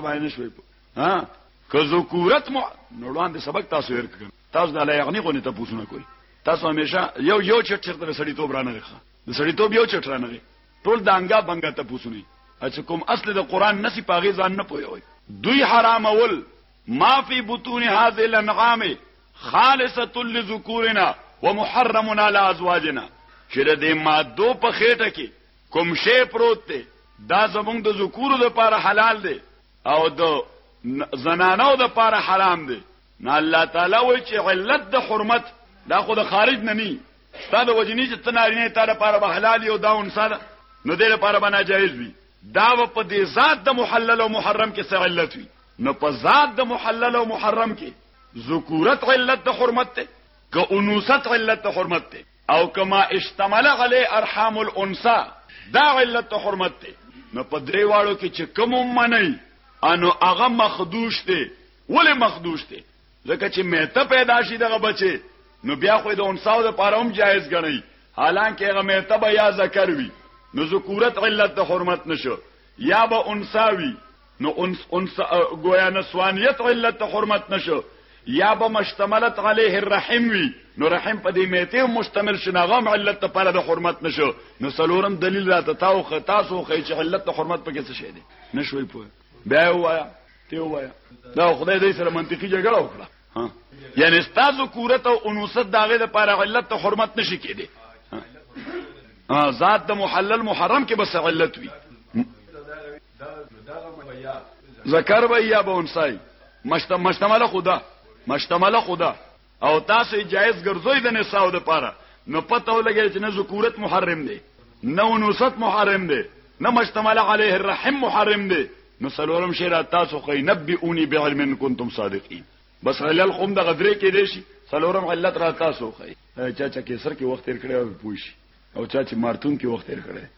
باندې نشوي ها که ذکورت مو نوړاندې سبق تاسو ورک کړ تاسو د الله یغنی غونې ته پوښتنه کوئ تاسو همیشه یو یو چټ چرته د سړی توب رانه ښه د سړی توب یو چټ رانه ټول دانګا بنګا ته پوښتنه اچ کوم اصل د قران نسی پاغي ځان نه پوي دوی حرام اول ما فی بطون هذه الانعام خالصه لذکورنا ومحرمنا لازواجنا چې د مادو په خېټه کې کوم شی پروت دی دا زمونږ د ذکورو د پاره حلال دی او د زنانو د پاره حرام دی نه الله تعالی وایي چې علت د حرمت دا خو د خارج نه ني ستاد وجنی چې تنارینه تا لپاره به حلال او دا انسان نو دې لپاره به ناجایز وي دا په دې ذات د محلل او محرم کې څه علت وي نو په ذات د محلل او محرم کې ذکورت علت د حرمت ته که انوثت علت د حرمت ته او که ما اشتمل علی ارحام الانثى دا علت حرمت دی نو په درې واړو کې چې کوم منی انو هغه مخدوش دی ولې مخدوش دی ځکه چې میته پیدا شي دغه بچي نو بیا خو د انساو د پاره هم جایز غني حالانکه هغه میته به یا ذکر وي نو ذکورت علت د حرمت نشو یا به انساوي نو انس انس گویا نسوانیت علت حرمت نشو یا به مشتملت علیه الرحم وی نو رحم په دې میته مشتمل شناغم علت لپاره د حرمت نشو نو سلورم دلیل راته تاو خ تاسو خ چې علت حرمت پکې څه شي دي نشوي پوه بیا وایا ته وایا دا خدای دې سره منطقي جګړه وکړه ها یعنی تاسو کورت او انوست داغه لپاره علت حرمت نشي کېدي ها ذات د محلل محرم کې بس علت وی ذکر به یا به انسای مشتمل خدا مشتمل خدا او تاسو جایز ګرځوي د نساو د پاره نو پته ولګی چې نه ذکورت محرم دی نه انوثت محرم دی نه مشتمل علیه الرحم محرم دی نو سلورم شعر تاسو خو نبئونی بعلم کنتم صادقین بس علل قوم د غدرې کې دی شي سلورم علت را تاسو خو چا چا کې سر کې وخت تیر کړی او پوښ او چا چې مارتون کې وخت تیر کړی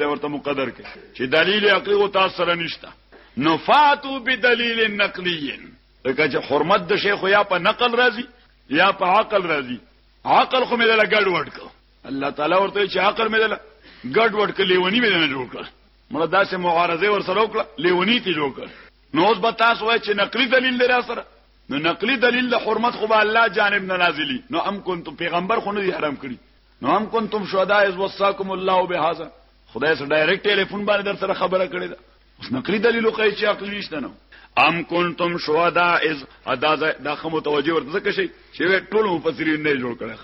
دا ورته مقدر کې چې دلیل عقلی او تاسو سره نشته نفاتو بدلیل نقلی لکه چې حرمت د شیخ یا په نقل راځي یا په عقل راځي عقل خو مې دلا ګډ وډ کو الله تعالی ورته چې عقل مې دلا ګډ وډ کلی ونی مې نه جوړ کړ مړه داسې معارضه ور سره وکړه لیونی تی جوړ کړ نو اوس به تاسو وای چې نقلی دلیل لري سره نو نقلی دلیل د حرمت خو به الله جانب نه نازلی نو ام کنتم پیغمبر خو نه دی حرام کړی نو هم کنتم شهداء اذ وصاکم الله بهذا خدای سره ډایرکټ ټلیفون باندې در سره خبره کړې ده اوس نقلی دلیل کوي چې عقل نشته نو ام کنتم شهداء اذ ادا دا خو متوجه ورته ځکه شي چې ټول مفسرین نه جوړ کړي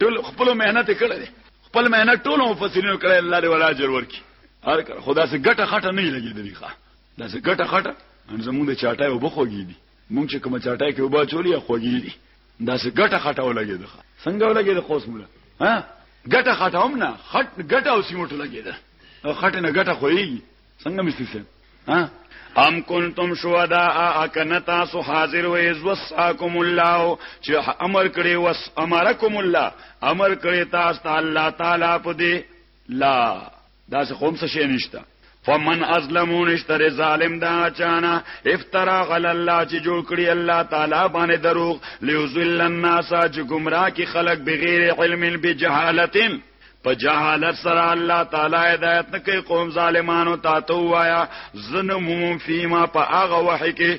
ټول خپل مهنت کړي خپل مهنت ټول مفسرین کړي الله دې ولا اجر ورکړي هر کړه خدا سي ګټه خټه نه لګي دي ښا دا سي ګټه خټه ان زموږ د چاټای وبخوږي دي مونږ چې کوم چاټای کې وبا چولې خوږې دي دا څه ګټه خټه ولګېده څنګه ولګېده خوس مولا ها ګټه خټه هم نه خټ ګټه او سیمټ لګېده او خټه نه ګټه خوېږي څنګه مستي سم ها ام کنتم شهداء اکن تاسو حاضر و از وصاکم الله چې امر کړي وس امرکم الله امر کړي تاسو الله تعالی په دې لا دا څه کوم څه شي نشته فمن ازلمون اشتر ظالم دا چانا افترا غل الله چې جوړ کړی الله تعالی باندې دروغ ليذل الناس چې گمراه کی خلق بغیر علم بجهالت په جهالت سره الله تعالی هدایت نه کوي قوم ظالمانو ته تو وایا ظلمهم فيما په هغه وحي کې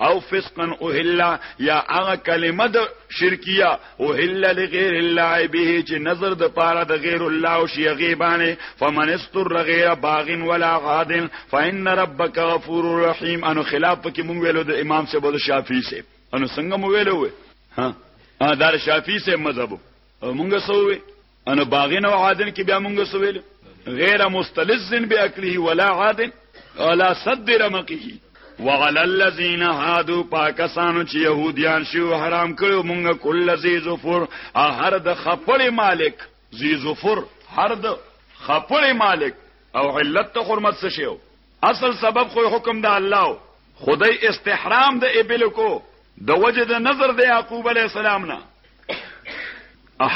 او فسقا اوهلا یا هغه کلمه د شرکیه اوهلا لغیر الله به چې نظر د پاره د غیر الله او شی غیبانه فمن استر غیر باغن ولا غادن فان ربک غفور رحیم انو خلاف کې مونږ ویلو د امام سے بده شافعی سے انو څنګه مو ویلو ها دار شافعی سے مذهب مونږ سوې ان باغین او عادن کې بیا مونږ سویل غیر مستلز باکله ولا عادن ولا صد رمقه وعلى الذين هادو پاکستانو چې يهوديان شو حرام کړو مونږه کل زی زفر هر د خپل مالک زی زفر هر د خپل مالک او علت ته حرمت څه شو اصل سبب خو حکم د الله خدای استحرام د ابل کو د وجه د نظر د یعقوب علی السلام نه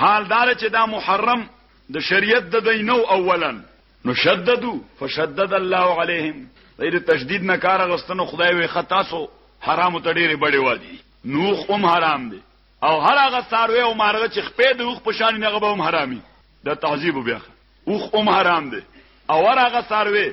حال دار چې دا محرم د شریعت د دینو اولا نو شددو فشدد الله علیهم غیر تشدید نه کار غستنو خدای وی خطا سو حرام ته ډیره بډې وادي نوخ هم حرام دی او هر هغه ساروی او مارغه چې خپې د اوخ په شان نه غبه هم حرامي دا تعذيب بیا اوخ هم حرام دی او هر هغه ساروی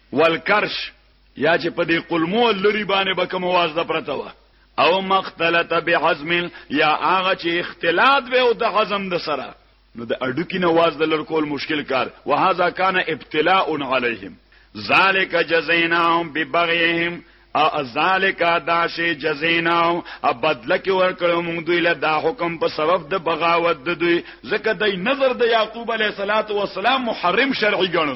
والکرش یا چې په دې قلمو لري باندې به کوم واز د پرته و او مختلط بحزم یا هغه چې اختلاط به او د حزم د سره نو د اډو کې نواز د لر کول مشکل کار وهذا کان ابتلاء علیهم ذالک جزیناهم ببغیهم ا ذالک داشه جزیناهم ا بدل کې ورکړو موږ دوی له دا حکم په سبب د بغاوت د دوی زکه د نظر د یعقوب علیه السلام محرم شرعي ګڼو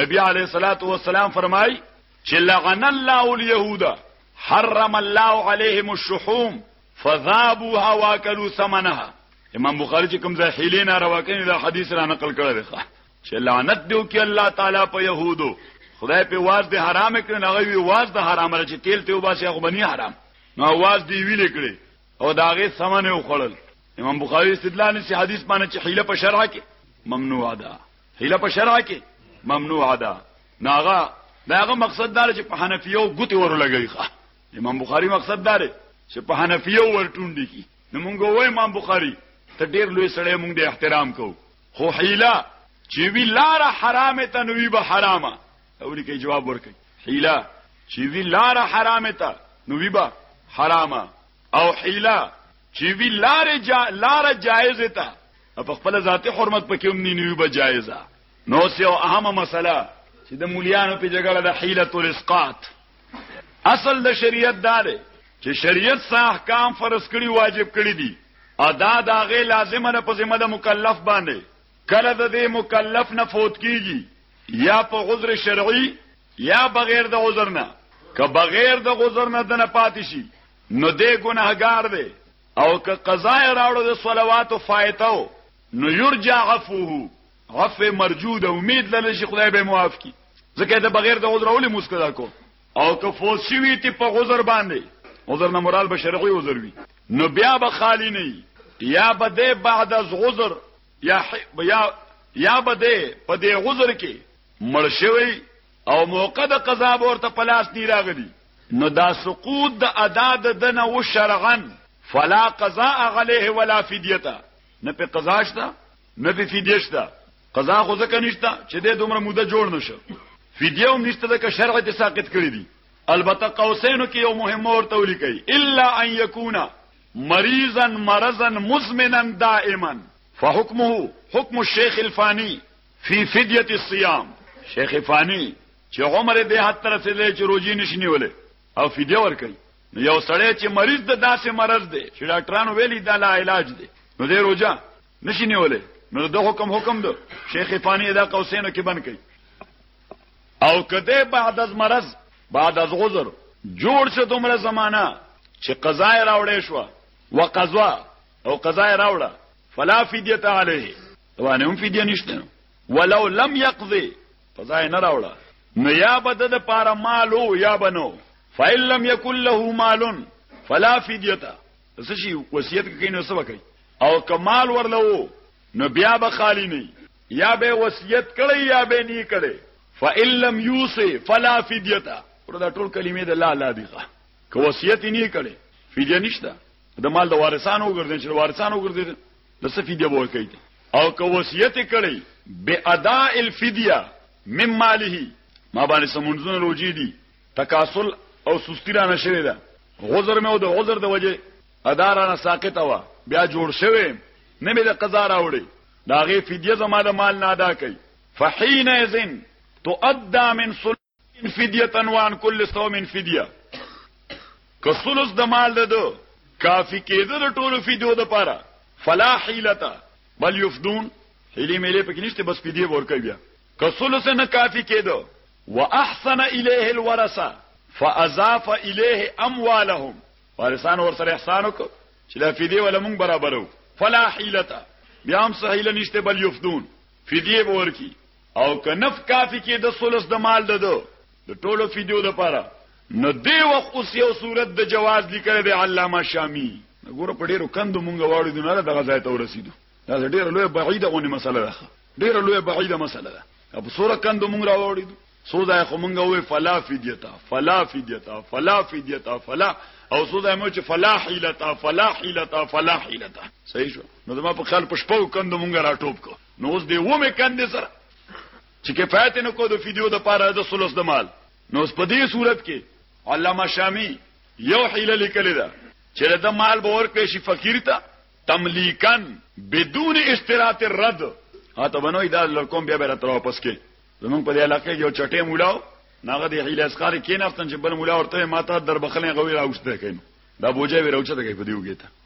نبی علیہ الصلوۃ والسلام فرمای چې لعن الله اليهود حرم الله عليهم الشحوم فذابوها واكلوا ثمنها امام بخاری چې کوم ځای حیلې نه روا کړي دا حدیث را نقل کړی دی چې لعنت دیو کې الله تعالی په يهودو خدای په واز دي حرام کړي هغه وی واز د حرام لري چې تیل ته وباسي هغه بني حرام نو واز دی ویل کړي او داغه ثمن یې وخړل امام بخاری استدلال نسی حدیث باندې چې حیله په شرع کې ممنوع ده هله په شرع کې ممنوع ده ناغه داغه مقصد دار چې په حنفیو ګوتی ورلګی ښه امام بخاری مقصد دار چې په حنفیو ورټونډي کی نو مونږ وای امام بخاری ته ډیر لوی سړی مونږ د احترام کو خو حیله چې وی لار حرامه ته نوی به حرامه او لیکي جواب ورکي حیله چې وی لار حرامه ته نوی به حرامه او حیله چې وی لار جا لار جایز ته په خپل ذاتي حرمت پکې هم نه به جایزه نو یو اهمه مسله چې د مولیانو په جګړه د حیلت الاسقاط اصل د شریعت دا دی چې شریعت سه احکام فرض کړي واجب کړي دي ادا دا غي لازمه نه په ذمہ د مکلف باندې کله د دې مکلف نه فوت کیږي یا په عذر شرعي یا بغیر د عذر نه که بغیر د عذر نه دنه پاتې شي نو دې ګناهګار دی او که قضا یې راوړو د صلواتو فایته و نو یرجا عفوه عفو مرجو ده امید لرل شي خدای به معاف کی ځکه د بغیر د عذر اولی مسکدا کو او که فوت شوی تی په عذر باندې عذر نه مراد به شرعي عذر وي نو بیا به خالی نه یا بده بعد از عذر یا یا یا بده په دې عذر کې مړ شوی او موقع د قضا به ورته په لاس نی راغلی نو دا سقوط د ادا د دنه و شرعا فلا قضاء عليه ولا فدیه نه په قضا شته نه په فدیه شته قضا خو ځکه نشته چې د دومره موده جوړ نشه فدیه هم نشته ځکه شرع ته ساقط کړی دي البته قوسینو کې یو مهم ورته ولیکي الا ان يكون مريضا مرضا مزمنا دائما فحكمه حكم الشيخ الفاني فی فدیه الصيام شیخ فانی چې عمر دې حد تر رسیدلې چې روزي نشنی ولې او فدیه ور کوي نو یو سړی چې مریض د داسې مرض دی چې ډاکټرانو ویلي دا لا علاج دی نو دې روزه نشنی ولې نو د حکم حکم دو شیخ فانی دا قوسینو کې بن کوي او کده بعد از مرض بعد از غذر جوړ شو دومره زمانہ چې قضا راوړې شو وقضا او قضا راوړه فلا فدیه علیه دوانه هم فدیه نشته ولو لم يقضي فزای نه راوړه نو یا بد د پاره مالو یا بنو فإن لم يكن له مال فلا فدیه څه شي وصیت کوي نو څه وکړي او کمال ورلو نو بیا به خالی نه یا به وصیت کړي یا به نه کړي فإن لم يوصي فلا فدیه پر دا ټول کلمې د لا لا دي که وصیت نه کړي فدیه نشته د مال د وارثانو ګرځي چې وارثانو ګرځي نو څه فدیه به ورکړي او که وصیت کړي باداء الفدیه مم ماله ما باندې سمونځونه روجي دي تکاسل او سستی را نشوي ده غذر مې او د غذر د وجه ادارانه ساقط وا بیا جوړ شوی نه مې د قضا راوړي دا غي فدیه زما د مال نه ادا کړي فحين اذن تؤدى من فدیه وان کل صوم فدیه که ثلث د مال ده دو کافی کېده د ټولو فدیو د پاره فلا حیلتا بل یفدون هلی میلې پکې نشته بس فدیه ورکوي بیا که ثلث نه کافی کېده واحسن الیه الورثه فاضاف الیه اموالهم وارثان ور سره احسان وکړه چې دا فدیه ولا مونږ برابرو فلا حیلتا بیا هم سهیل نشته بل یفدون فدیه ورکی او که نف کافی کې د سلس د مال د دو د ټولو فیدیو د پاره نو دی وخت اوس یو صورت د جواز لیکل دی علامه شامی ګوره په ډیرو کندو مونږ واړو دی نه دغه ځای ته ورسیدو دا ډیره لوی بعیده غونې مسله ده ډیره لوی بعیده مسله ده په سوره کندو مونږ راوړی دو سو ځای خو مونږ وې فلا فدیتا فلا فدیتا فلا فدیتا فلا او سو ځای مو چې فلا حیلتا فلا حیلتا فلا حیلتا صحیح شو نو زما په خیال په شپو کندو مونږ راټوب کو نو اوس دی و مې کندې سره چې کفایت نه کو د فیدیو د پاره د سلوس د مال نو اوس په دې صورت کې علامه شامی یو حیله لیکل ده چې د مال باور کې شي فقیر ته تملیکن بدون اشتراط الرد ها ته بنوي دا لړکوم بیا به تر واپس کې زمونږ په دې علاقې یو چټه مولاو ناغه دی حیله اسقار کې نفتن چې بل مولا ورته ماته در بخلې غوي راوښته کین دا بوجه وی راوچته کوي په دیوګه ته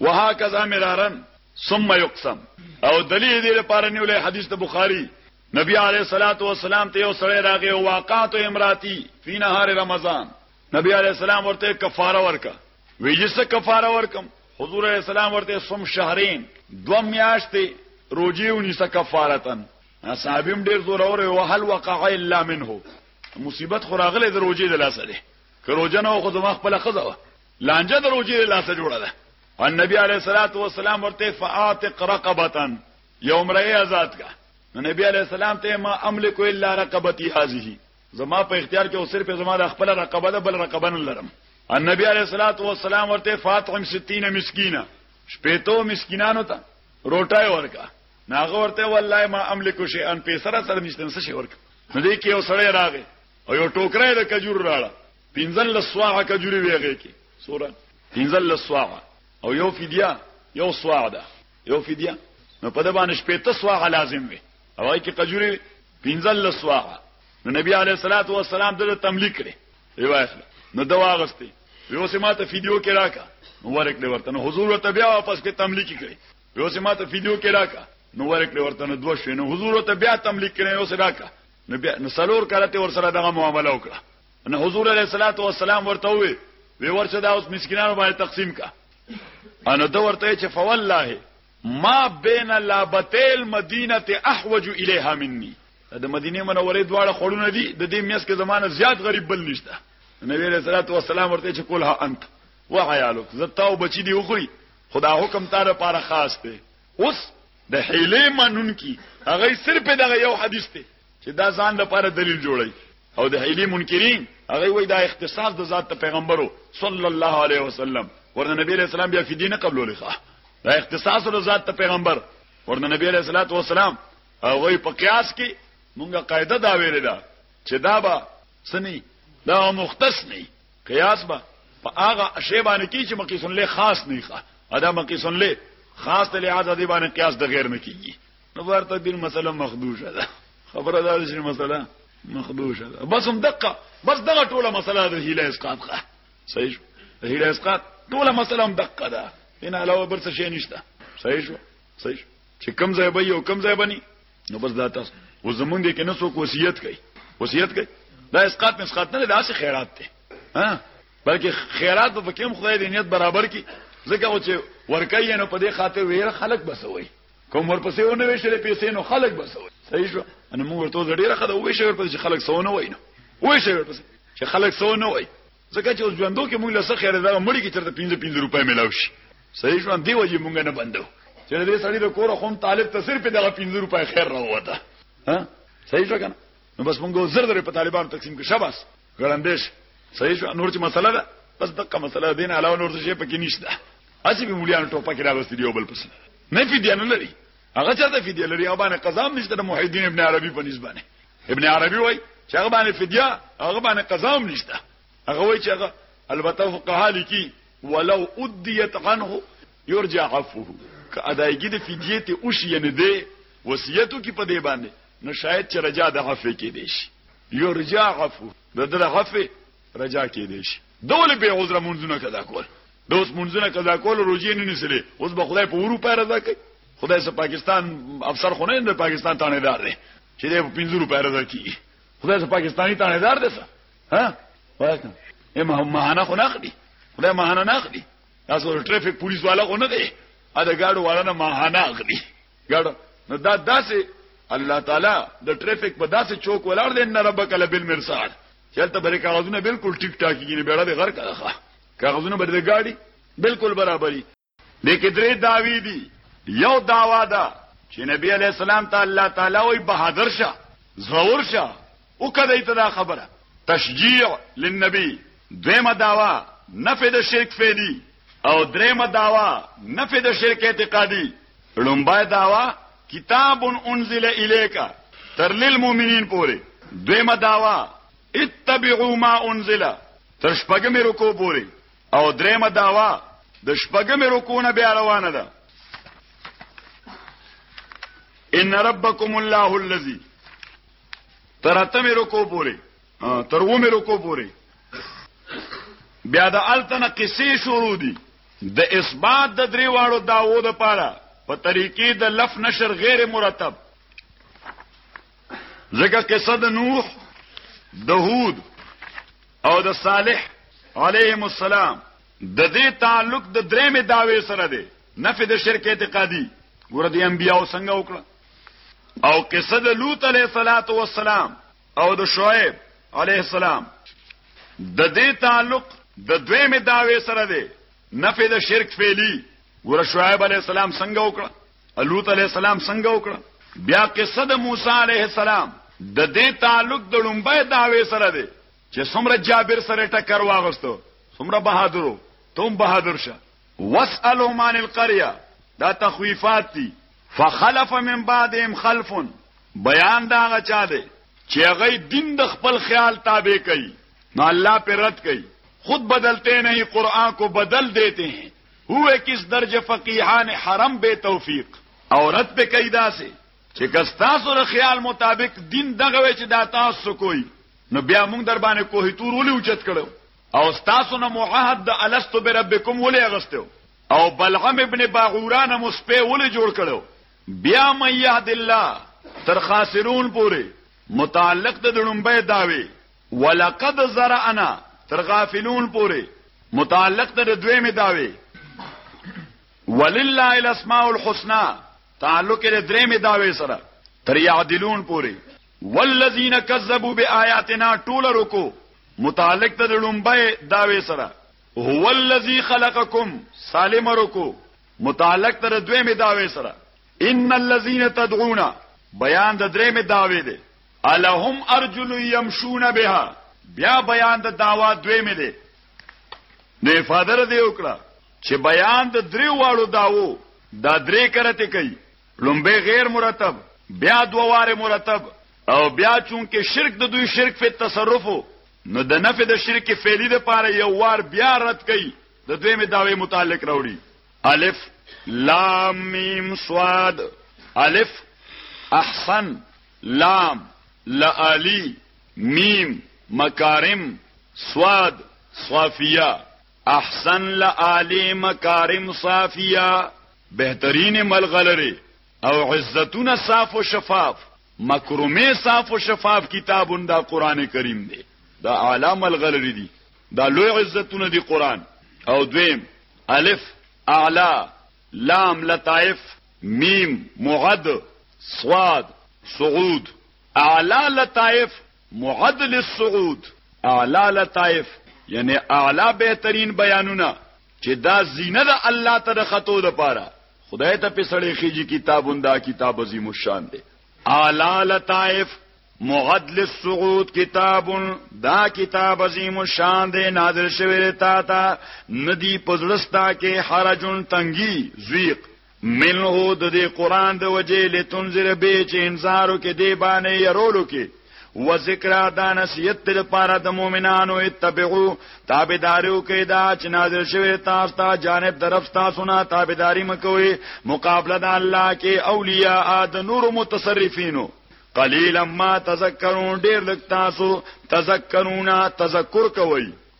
وهکذا مرارا ثم يقسم او دلیل دې لپاره نیولې حدیث د بخاری نبی علیہ الصلوۃ والسلام ته یو سړی راغی او واقعات امراتی فی نهار رمضان نبی علیہ السلام ورته کفاره ورکا ویجسه کفاره ورکم حضور علیہ السلام ورته سم شهرین دو میاشتې روجی ونیسه کفارتن صاحبم ډیر زور اور او هل وقع الا منه مصیبت خو راغله د روجی د لاسه ده که روجنه خو زما خپل خزه لانجه د روجي له لاسه جوړه ده ان نبی علیه الصلاۃ والسلام ورته فاعتق رقبه یو مری آزاد کا نو نبی علیه السلام ته ما املک الا رقبتی هذه زما په اختیار کې او صرف زما د خپل رقبه ده بل رقبه نه لرم ان نبی علیه الصلاۃ والسلام ورته فاطم 60 مسکینا شپېتو مسکینانو ته روټای ورکا ناغه ورته والله ما املک شی ان پیسره سره نشته څه شي ورک نو دې کې یو سړی راغی او یو ټوکرای د کجور راړه پنځلس صاع کجوري وي هغې کې څوره پنځلس صاع او یو فدیه یو صاع ده یو فدیه نو په د باندې شپېته صاع لازم وي او هغې کې کجوري پنځلس صاع نو نبی علیه الصلاۃ والسلام دغه تملیک کړي روایت نو دا واغسته یو سما ته فیدیو کې راکا نو ورک دی ورته نو حضور ته بیا واپس کې تملیک کړي یو سما ته فیدیو کې راکا نو ورک دی ورته نو دوه شوي نو حضور ته بیا تملیک کړي یو سره راکا نو بیا نو سلور کړه ته ور سره دغه معامله وکړه نو حضور علیه الصلاۃ والسلام ورته وی وی ورشه دا اوس مسکینانو باندې تقسیم کا انو دا ورته چې فوالله ما بین لابتیل مدینه احوج الیها مني د مدینه منورې دواړه خړونه دي د دې میس کې زمانه زیات غریب بل نشته نبی علیہ الصلوۃ والسلام ورته چې کولها انت وحیالک زتاو بچی دی وخوري خدا حکم تعالی لپاره خاص دی اوس د حیله منون کی هغه صرف دغه یو حدیث دی چې دا ځان لپاره دلیل جوړی او د هیلی منکرین هغه وای دا اختصاص د ذات پیغمبرو صلی الله علیه وسلم ورنه نبی علیہ السلام بیا فدی نه قبول لخوا دا اختصاص د ذات پیغمبر ورنه نبی علیہ الصلوۃ والسلام هغه په قیاس کې مونږه قاعده دا ویل دا چې دا به سني دا مختص نه قیاس به په هغه شی باندې کې چې مقیسن له خاص نه ښه ادا مقیسن له خاص له عادت باندې قیاس د غیر نه کیږي نو ورته دین مسله مخدوشه ده خبره ده چې مسله مخدوشه ده بس هم دقه بس دغه ټوله مسله ده هیله اسقاط ښه صحیح شو هیله اسقاط ټوله مسله هم دقه ده ان علاوه بل څه شي نشته صحیح شو صحیح شو چې کم ځای به یو کم ځای بني نو بس دا تاسو و زمونږ دې کې نه څوک وصیت کوي وصیت کوي دا اسقاط مسقاط نه دا څه خیرات دی ها بلکې خیرات په کوم خدای دې نیت برابر کی ځکه چې ورکای نو په دې خاطر ویره خلق بسوي کوم ورپسې ونه ویشل پیسې نو خلک بس وي صحیح شو ان موږ ورته ډیره خده وې شي ورپسې خلک سونه وای نو وې شي ورپسې چې خلک سونه وای ځکه چې اوس ژوندو کې موږ له څه خیره دا مړی کې چرته 15 15 روپۍ ملاو شي صحیح شو دی وجه موږ نه بندو چې دې سړی د کور خوم طالب ته صرف دغه 15 روپۍ خیر راوته ها صحیح شو کنه نو بس موږ زر زر په طالبانو تقسیم کې شاباس ګړندې شي صحیح شو نور چې مسله ده بس دغه مسله دین علاوه نور څه شي پکې نشته اسی به مولیان ټوپه کې راغستې دی بل پس نه فدیه نه لري هغه چا ته فدیه لري او باندې قضا هم نشته د محیدین ابن عربي په نسبت ابن عربي وای چې هغه باندې فدیه هغه باندې قضا هم نشته هغه وای چې هغه البته فقها لیکي ولو ادیت عنه يرجع عفوه که ادایګي د فدیه ته اوش یې نه دی وصیتو کې په دی باندې نو شاید چې رجا د عفو کې دی شي یرجا عفو د دل عفو رجا کې دي شي دول به عذر منځونه کدا کول د اوس منځونه کدا کول روزي نه نسلې اوس به خدای په اروپا رضا کوي خدای سه پاکستان افسر خو نه د پاکستان تانه دار دی چې د 50 روپیا رضا کی خدای سه پاکستانی تانه دار دی څه ها وایکم اما هم مهانه خو نخلی خدای مهانه نخلی تاسو ټریفیک پولیس والا خو نه دی ا د گاډو والا نه مهانه اخلي ګړ نو دا داسې الله تعالی د ټریفیک په داسې چوک ولاړ دی ان ربک لبل مرصاد چلته بری کاغذونه بالکل ټیک ټاک کیږي بیړه به غر کړه کاغذونه بری د گاډي بالکل برابرۍ لیکې درې داوی دي یو داوا ده دا چې نبی علی السلام ته الله تعالی وی بهادر شه زور شه وکړه دی ته دا خبره تشجیع للنبی دویمه داوا نفی د شرک فعلی او دریمه داوا نفی د شرک اعتقادی لومبای داوا کتاب انزل الیکا تر للمؤمنین پوری دویمه داوا اتبعوا ما انزل تر شپږم رکو پوری او دریمه داوا د شپږم رکو نه بیا روانه ده ان ربکم الله الذی تر اتمه رکو پوری تر ومه رکو پوری بیا د التنه قصې شروع دي د اثبات د درې واړو داوو د پاره په طریقې د لف نشر غیر مرتب ځکه قصه د نوح د هود او د صالح علیهم السلام د دې تعلق د درې مې داوي سره دی نفي د شرک اعتقادي ګور دي انبیاء څنګه وکړه او قصه د لوط علیه صلوات و سلام او د شعیب علیه السلام د دې تعلق د دوی می داوی سره دی نفی د شرک فعلی ور شعیب علیه السلام څنګه وکړه لوط علیه السلام څنګه وکړه بیا قصه د موسی علیه السلام د دې تعلق د لومبه داوی سره دی چې څومره جابر سره ټکر واغستو څومره بهادرو تم بهادر شه واسألهم عن القريه دا تخویفات دي فخلف من بعدهم خلف بیان دا هغه چا دی چې هغه دین د خپل خیال تابع کوي نو الله پر رد کوي خود بدلتے نہیں قرآن کو بدل دیتے ہیں ہوئے کس درج فقیحان حرم بے توفیق عورت پہ کئی دا سے چې کستاسو د خیال مطابق دین دغه وی چې دا تاسو کوی نو بیا موږ در باندې کوه تور ولې اوچت کړو او ستاسو نه مو عهد د الستو بربکم ولې اغستو او بلعم ابن باعوره نه مو سپه ولې جوړ کړو بیا من یهد الله تر خاسرون پورې متعلق د دړمبه داوي ولقد زرعنا تر غافلون پورې متعلق د دویمه داوي ولله الاسماء الحسنى تعلق د درې می داوي سره تر یعدلون پوری والذین کذبوا بآیاتنا ټول رکو متعلق ته د لومبای داوی سره هو الذی خلقکم سالم رکو متعلق ته د دویمه داوی سره ان الذین تدعون بیان د درېمه داوی دی الہم ارجل یمشون بها بیا بیان د داوا دویمه دی نه افاده دی وکړه چې بیان د درې واړو داوو دا درې کرته کوي لومبه غیر مرتب بیا دو واره مرتب او بیا چونکه شرک د دوی شرک فی تصرفو نو د نفع د شرک فعلی د پاره یو وار بیا رد کړي د دوی می داوی متعلق راوړي الف لام میم صاد الف احسن لام لعلی میم مکارم صاد صافیه احسن لآلی مکارم صافیه بهترین ملغلره او عزتونه صاف و شفاف مکرمه صاف و شفاف کتابون دا قران کریم دی دا اعلی ملغلره دی دا لوی عزتونه دی قران او دویم الف اعلی لام لطائف میم معد صاد سعود اعلی لطائف معد للصعود اعلی لطائف یعنی اعلی بهترین بیانونه چې دا زینه د الله ته د خطو لپاره خدای ته په سړی خيږي کتابون دا کتاب عظیم الشان دی اعلی لطائف معد للصعود کتاب دا کتاب عظیم الشان دی نازل شوی تا ته ندی پزړستا کې حرجن تنګي زویق منه د دې قران د وجې لتنذر به چې انذارو کې دی باندې يرولو کې و ذکر دا نصیحت لپاره د مؤمنانو اتبعو تابعداریو کې دا چې نازل شوی تاسو ته جانب طرف تاسو نه تابعداري مکوئ مقابله د الله کې اولیاء د نور متصرفینو قلیلا ما تذکرون ډیر لک تاسو تذکرونا تذکر کوئ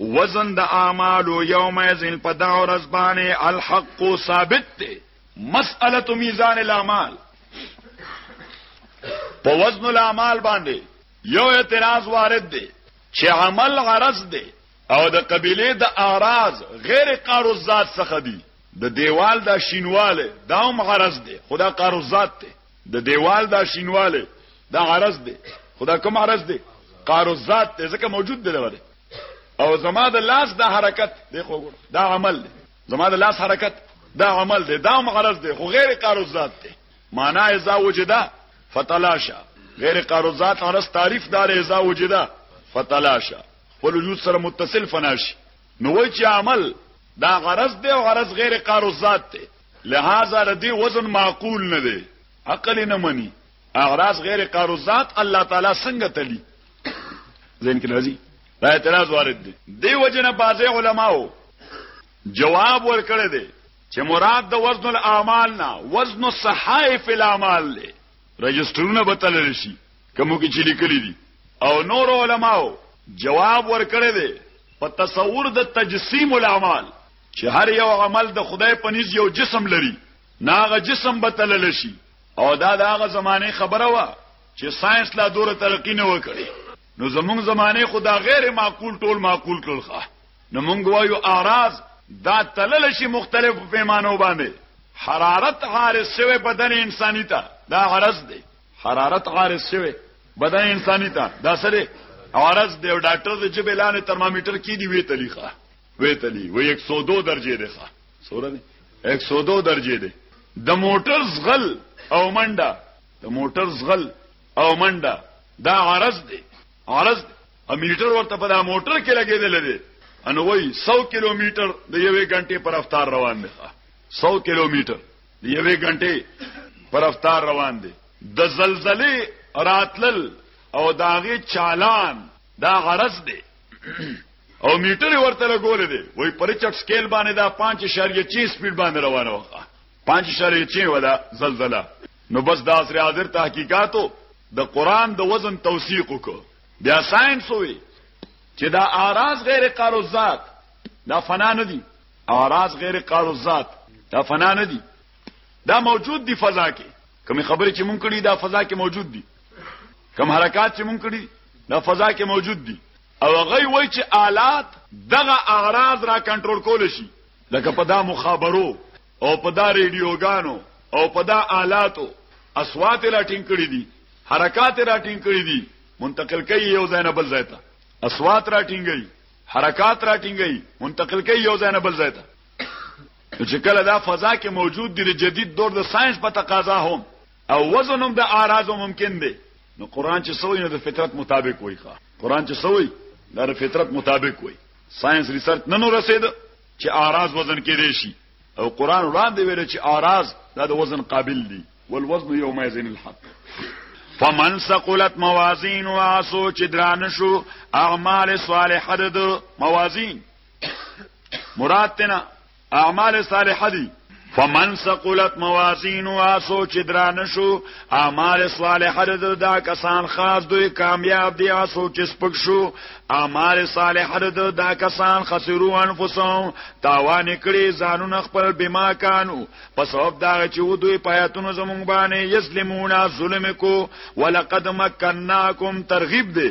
وزن د اعمالو یومئذ په دا ورځ باندې الحق ثابت دی مسأله میزان الاعمال په وزن الاعمال باندې یو اعتراض وارد دی چې عمل غرض دی او د قبيله د اعراض غیر قارزات څخه دی د دیوال د شینواله دا هم غرض دی خدا قارزات دی د دیوال دا شینواله دا عرض دی خدا کوم عرض دی قارو ذات دی ځکه موجود دی لري او زما د لاس دا حرکت دی خو دا عمل دی زما د لاس حرکت دا عمل دی دا عرض دی خو غیر قارو ذات دی معنا اذا وجدا فتلاشا غیر قارو ذات عرض تعریف دار اذا وجدا فتلاشا خپل وجود سره متصل فناشي نو وای چې عمل دا غرض دی او غرض غیر قارو ذات دی لهذا د دې وزن معقول نه دی عقل نه مني اعراض غیر قاروزات الله تعالی څنګه تلی زین کې راځي دا اعتراض وارد دی دی وجنه بازه علماو جواب ورکړی دی چې مراد د وزن الاعمال نه وزن الصحائف الاعمال دی رجسترونه بتل شي کوم کې چې لیکلي دي او نور علماو جواب ورکړی دی په تصور د تجسیم الاعمال چې هر یو عمل د خدای په نيز یو جسم لري ناغه جسم به تلل شي او دا داغه زمانه خبره وا چې ساينس لا دوره ترقی نه وکړي نو زمونږ زمانه خدا غیر معقول ټول معقول ټول ښه نو مونږ وایو اعراض دا تلل شي مختلف پیمانو باندې حرارت حارس شوی بدن انساني ته دا عرض دی حرارت حارس شوی بدن انساني ته دا سره عرض دی او ډاکټر د جبلانه ترمامیټر کې دی وی تلیخه ویتلی و 102 درجه دی ښه سوره دی 102 درجه دی د موټر زغل او منډه د موټر زغل او منډه دا عرض دی عرض ا میټر ورته په دا موټر کې لګیدل دی ان وای 100 کیلومتر د یوې غنټې پر رفتار روان دی 100 کیلومتر د یوې غنټې پر رفتار روان دی د زلزلې راتلل او داغه چالان دا غرض دی او میټر ورته لګول دي وای په ریچارډ سکیل باندې دا 5.6 سپیډ باندې روانه وخه 5.6 ودا زلزلہ نو بس دا سره حاضر تحقیقاتو د قران د وزن توثیق وکړو بیا ساينس وي چې دا اراز غیر قاروزات دا فنا نه دي اراز غیر قاروزات دا فنا نه دي دا موجود دي فضا کې کوم خبرې چې مونږ کړي دا فضا کې موجود دي کوم حرکات چې مونږ کړی دا فضا کې موجود دي او هغه وای چې آلات دغه اغراض را کنټرول کول شي لکه په دا مخابرو او په دا ریډیوګانو او په دا آلاتو اصوات لا ټینګ کړی دي حرکات را ټینګ کړی دي منتقل کوي یو ځای نه بل ځای ته اصوات را ټینګي حرکات را ټینګي منتقل کوي یو ځای نه بل ځای ته چې کله دا فضا کې موجود دي جدید دور د ساينس په تقاضا هم او وزن هم د اعراض ممکن دی نو قران چې سوې نو د فطرت مطابق وای ښه قران چې سوې د فطرت مطابق وای ساينس ریسرچ نه نو رسید چې اعراض وزن کې دی شي او قران وړاندې ویل چې اعراض دا د وزن قابل دي والوزن يومئذ الحق فمن ثقلت موازین واسو چې دران شو اعمال صالحه د موازین مراد تنه اعمال صالحه دي فمن ثقلت موازینه سوچ درانه شو اعمال صالحه د دا کسان خاص دوی کامیاب دي سوچ سپک شو اعمال صالحه د دا کسان خسرو انفسهم تاوان کړي ځانونه خپل بما کانو په سبب دا چې و دوی پیاتونو زمونږ باندې یسلمون ظلم کو ولقد مکناکم ترغیب دي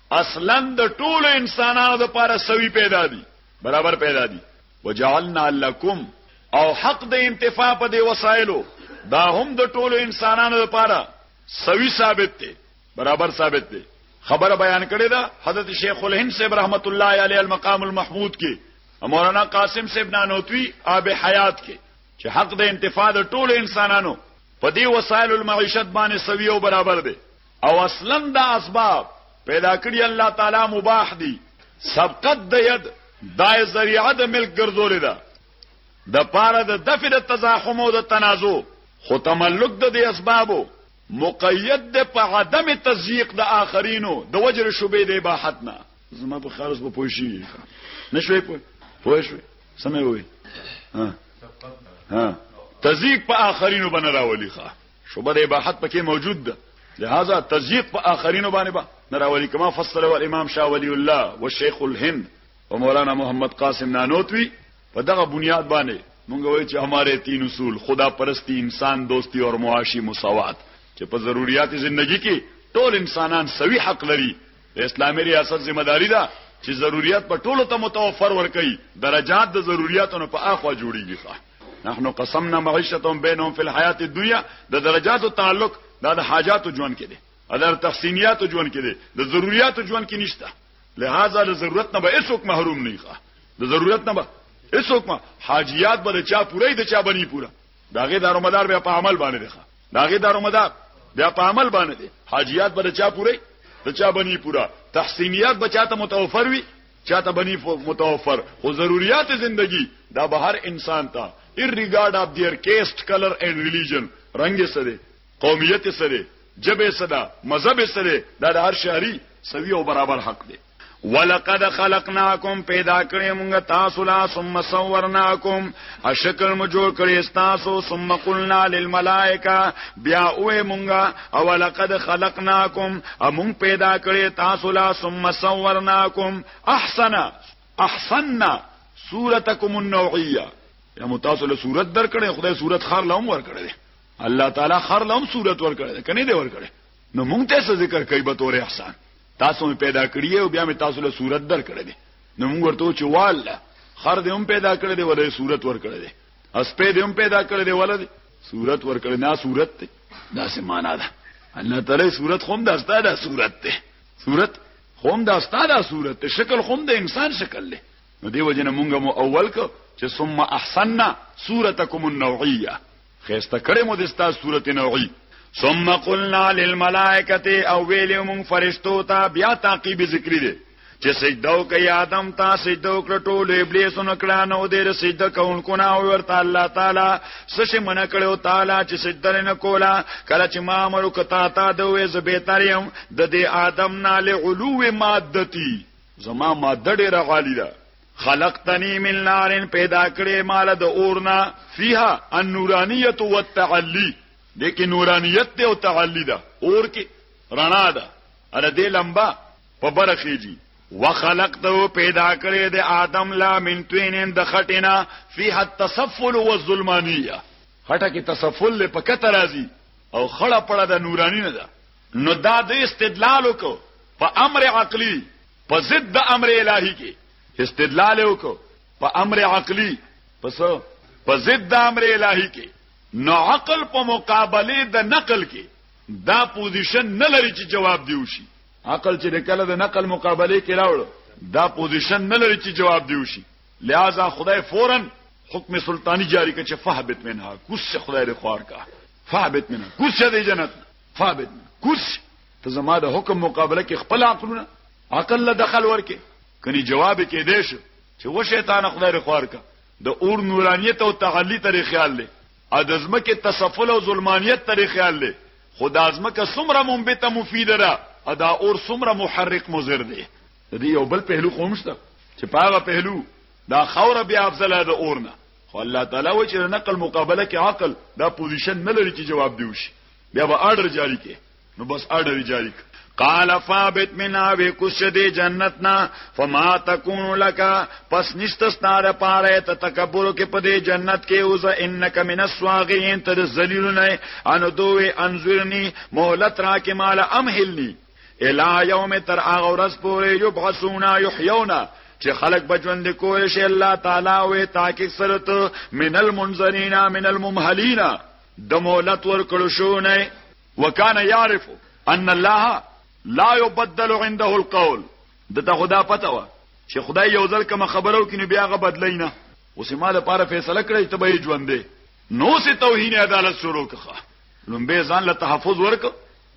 اصلا د ټولو انسانانو د پاره سوي پیدا دي برابر پیدا دي وجعلنا لكم او حق د انتفاع په دی وسایلو دا هم د ټولو انسانانو د پاره سوي ثابت دي برابر ثابت دي خبره بیان کړې ده حضرت شیخ الهند صاحب رحمت الله علیه المقام المحمود کې مولانا قاسم صاحب نانوتوی آب حیات کې چې حق د انتفاع د ټولو انسانانو په دې وسایل المعیشت باندې سوي او برابر دي او اصلا دا اسباب پیدا کړي الله تعالی مباح دي سبقت د ید دا ذریعه د ملک ګرځولې ده د پاره د دفع د تزاحم او د تنازع خو تملک د دې اسبابو مقید د په عدم تزیق د آخرینو د وجر شوبې د اباحت نه زما په خالص په پوښي نشوي په پوښي سمې وي ها ها تزیق په آخرینو بنراولي ښه شبه د اباحت پکې موجود ده لہذا تزیق په آخرینو باندې با نه راولي کما فصل او امام شاه ولی الله او شیخ الهند او مولانا محمد قاسم نانوتوی په دغه بنیاد باندې مونږ وایو چې هماره تین اصول خدا پرستی انسان دوستی او معاشي مساوات چې په ضرورت ژوندۍ کې ټول انسانان سوي حق لري د اسلامي ریاست ذمہ داری ده چې ضرورت په ټولو ته متوفر ورکړي درجات د ضرورتونو په اخوا جوړیږي نحن قسمنا معيشتهم بينهم في الحياه الدنيا د درجاتو تعلق دا د حاجاتو ژوند کې دي ادر تحسینیاتو ژوند کې دي د ضرورتو ژوند کې نشته لہذا د ضرورت نه به هیڅوک محروم نه ښه د ضرورت نه به هیڅوک ما حاجیات به چا پوره د چا بنی پوره داغه دارومدار بیا په عمل باندې دی ښه داغه دارومدار بیا په عمل باندې دی حاجیات به چا پوره د چا بنی پوره تحسینیات به چاته متوفر وي چاته بنی متوفر خو ضروریات زندگی دا به هر انسان ته ایر ریګارډ اف دیر کیسټ کلر اینڈ ریلیجن رنگ سره قومیت سره جبه سره مذهب سره دا د هر شهري سوي او برابر حق دی ولقد خلقناکم پیدا کړی موږ تاسو لا ثم صورناکم اشکل مو جوړ کړی تاسو ثم قلنا للملائکه بیا وې موږ او لقد خلقناکم امون پیدا کړی تاسو لا ثم صورناکم احسنا احسننا صورتکم النوعیه یا متاسو له صورت درکړې خدای صورت خار لوم ورکړې الله تعالی خار لوم صورت ورکړې کني دی ورکړې نو مونږ ته څه ذکر کوي به تور احسان تاسو می پیدا کړی او بیا می تاسو له صورت درکړې نو مونږ ورته چې والله خر دې هم پیدا کړې دی ولې صورت ورکړې اسپې دې هم پیدا کړې دی ولد صورت ورکړې نه صورت ته دا څه معنا ده الله تعالی صورت خوم دا ستاده صورت ته صورت خوم دا ستاده صورت ته شکل خوم د انسان شکل له نو دی وجنه مونږ مو اول کو چې ثم احسننا صورتکم النوعيه خيسته کړې مو د ستا صورت نوعي ثم قلنا للملائکه او ویلې مونږ فرشتو ته بیا تعقیب ذکر دي چې سجده وکي آدم ته سجده وکړه ټول ابلیس نو کړه نو دې سجده کوونکو نه ورته الله تعالی سشه من کړو تعالی چې سجده نه کولا کله چې ما امر وکتا تا د وې زبې تریم د دې آدم نه له علو مادتی زما ماده ډیره غالي ده خلقتنی من نارن پیدا کړې مال د اورنا فیها النورانیت والتعلی دې کې نورانیت او تعلی ده اور کې رڼا ده اره دې لمبا په بره خېجي وخلقته پیدا کړی د آدم لا من توینن د خټینا فی حد تصفل و الظلمانیه خټه کې تصفل له پکته راځي او خړه پړه د نورانی نه ده نو دا د استدلال وکړو په امر عقلی په ضد د امر الهی کې استدلال وکړو په امر عقلی پس په ضد د امر الهی کې نو عقل په مقابله د نقل کې دا پوزیشن نه لري چې جواب دیوشي عقل چې د کله د نقل مقابله کې راوړ دا پوزیشن نه لري چې جواب دیو شي لہذا خدای فورا حکم سلطانی جاری کړ چې فهبت منها کوس خدای دې خوار کا فهبت منها کوس دې جنت فهبت کوس ته زما د حکم مقابله کې خپل عقلونه عقل له دخل ورکه کني جواب کې دیش چې و شیطان خدای دې خوار کا د اور نورانیت او تغلی ترې خیال لې ادزمه کې تسفل او ظلمانیت ترې خیال لې خو دا ځمکه څومره منبته مفیده ده او دا اور څومره محرک مضر دی د دې یو بل پهلو خو هم شته چې په هغه پهلو دا خاوره بیا افضله ده اور نه خو الله تعالی و چې نقل مقابله کې عقل دا پوزیشن نه لري چې جواب دی وشي بیا به آرډر جاری کې نو بس آرډر جاری کې قال فابت منا وکوش دی جنتنا فما تکون لکا پس نشت ستاره پاره ته تکبر کې په دې جنت کې اوز انک من السواغین تر ذلیل نه ان دوی انذرنی مهلت را کې مال امهلنی الا یوم تر هغه ورځ پورې یبعثونا یحیونا چې خلق بجوند کوی شي الله تعالی وې تاکي سرت من المنذرین من الممهلین د مهلت ور کړو شو نه وکانه يعرف ان الله لا يبدل عنده القول د ته خدا پته و چې خدای یو ځل کوم خبرو کې نو بیا غ بدلای نه اوس ما د پاره فیصله کړی ته به ژوند دی نو سه توهین عدالت شروع کړه لومبه ځان له تحفظ ورک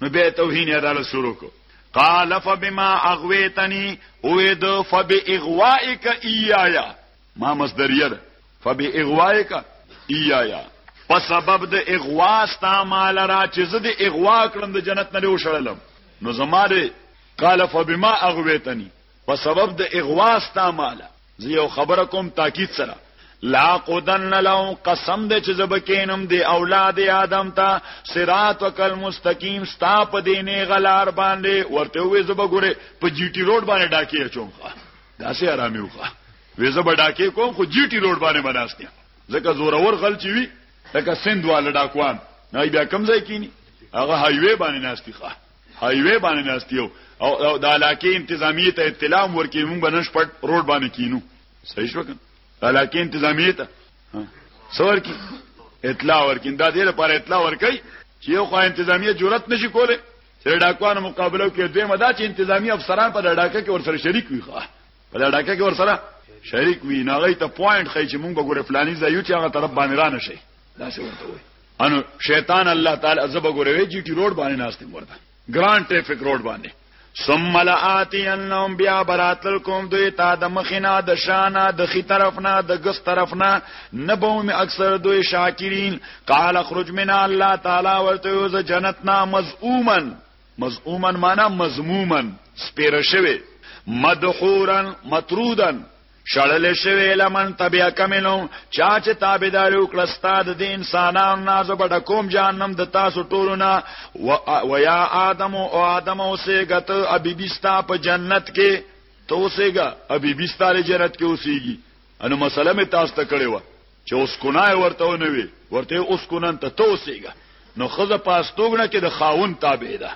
نو به توهین عدالت شروع کړه قال فبما اغويتني اويد فباغوائك ايايا ما مصدریه ده فبی اغوائک ایایا په سبب د اغوا ستا مال را چې زه د اغوا کړم د جنت نه وشړلم نو زماره قال فبما اغویتنی په سبب د اغوا ستا مال زه یو خبره کوم تاکید سره لا قدن لهم قسم دې چې زبکینم دی اولاد آدم ته صراط وکل مستقیم ستا په دینه غلار باندې ورته وې زبګوره په جی ټی روډ باندې ډاکې چوم داسې آرامي وکړه وېزه به ډاکې کوم خو جی ټي روډ باندې بناستیا ځکه زورور غل چی وی لکه سند والا ډاکوان نه بیا کم ځای کینی هغه هایوی باندې ناشتي ښه هایوی باندې ناشتي او د علاقې انتظامیه ته اطلاع ورکې مونږ بنش پټ روډ باندې کینو صحیح شو کنه علاقې انتظامیه ته څور کی اطلاع ورکین دا دې لپاره اطلاع ورکې چې یو خو انتظامیه جرأت نشي کوله چې د ډاکوانو مقابله کوي دویمه دا چې انتظامی افسران په د ډاکه کې ورسره شریک وي ښه په د ډاکه کې ورسره شریک وي نه غي ته پوینټ خي چې مونږ به ګوره فلاني ځای یو چې هغه طرف باندې را نشي دا څه ورته وي انو شیطان الله تعالی عذاب ګوره وی جی ټی روډ باندې ناشته ورته ګران ټریفیک روډ باندې ثم لآتی انهم بیا براتل کوم دوی تا د مخینا د شانا د خي طرفنا د ګس طرفنا نبوم اکثر دوی شاکرین قال اخرج من الله تعالی ورته یو ز جنتنا مزعومن مزعومن معنا مزمومن سپیر شوی مدحورن مطرودن شړل شوی لمن تبع کمنو چا چې تابعدار وکړه ستاد د انسانانو نازو بډ کوم جهنم د تاسو ټولو نه و یا ادم او ادم اوسه غت ابي بيستا په جنت کې تو اوسېګا ابي بيستا له جنت کې اوسېږي انو مسله می تاسو ته کړې و چې اوس کنای ورته ونه وي ورته اوس کنن ته توسېګه نو خزه پاستوګنه کې د خاون تابع ده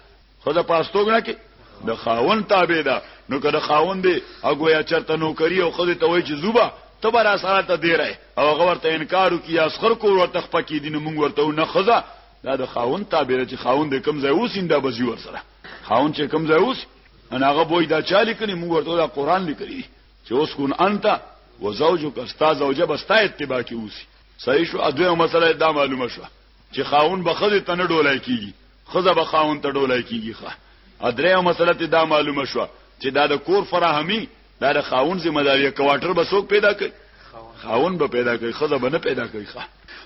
خزه پاستوګنه کې د خاون تابع ده نو که د خاون دی او گویا چرته نوکری او خزه ته وای چې زوبا ته بر اسره ته دی رہے او هغه ورته انکار وکي اسخر کور ورته خپکی دین مونږ ورته نه خزه دا د خاون تابع ده چې خاون د کم ځای اوس انده بزی ور سره خاون چې کم ځای اوس انا هغه بوې دا چا لیکلی موږ ورته دا قران لیکلی چې اوس کون انت و زوجک استاد او جب استا اتباع کی اوسی صحیح شو اده مسله دا معلومه شو چې خاون به خزه تنه ډولای کیږي خزه به خاون ته ډولای کیږي ښه ادره مسله ته دا معلومه شو چې دا د کور فراهمی دا د خاون ذمہ داری کواټر به څوک پیدا کوي خاون به پیدا کوي خزه به نه پیدا کوي ښه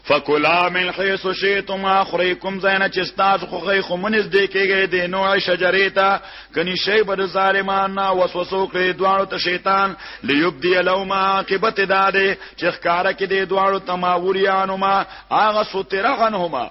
فکلا من حيث شئتم اخريكم زين چې تاسو خو غي خو منځ دی کېږي د نوع شجرې ته کني شی بر ظالمان نه وسوسو کړی دواړو ته شیطان ليبدي لهما عاقبت داده چې ښکارا کې دی دواړو تماوريانو ما هغه سترغنهما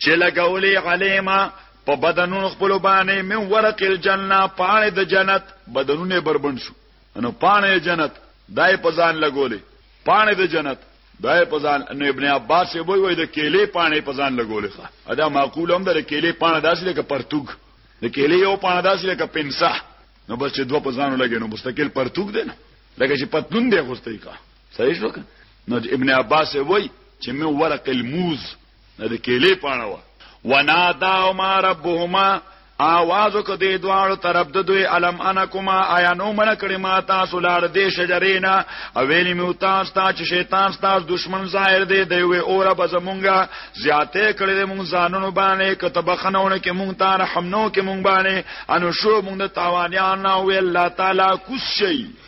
چې لګولې علیما په بدنونو خپل باندې من ورق الجنه پانه د جنت بدنونه بربند شو نو پانه جنت دای په ځان لګولې پانه د جنت دای په ځان نو ابن عباس یې وای د کېلې پانه په ځان لګولې ښه ادا معقول هم د کېلې پانه داسې لکه پرتګ د کېلې یو پانه داسې لکه پنسه نو بس چې دوه په ځانو لګې نو مستقل پرتګ دی نه لکه چې پتلون دی غوستې کا صحیح شو که نو ابن عباس وای چې مې ورق الموز نه د کېلې پاڼه و ونادا ما ربهما आवाज کو دې دواړو طرف د دوی علم انکما آیا نو مړ کړي ما تاسو لار دې شجرینا او ویلی مې تاسو ته چې شیطان تاسو دشمن ظاهر دی دی وی اوره بزمونګه زیاته کړي دې مونږ ځانونو باندې کتب خنونه کې مونږ ته رحم نو کې مونږ باندې انو شو مونږ د تاوانیان او الله تعالی کوشي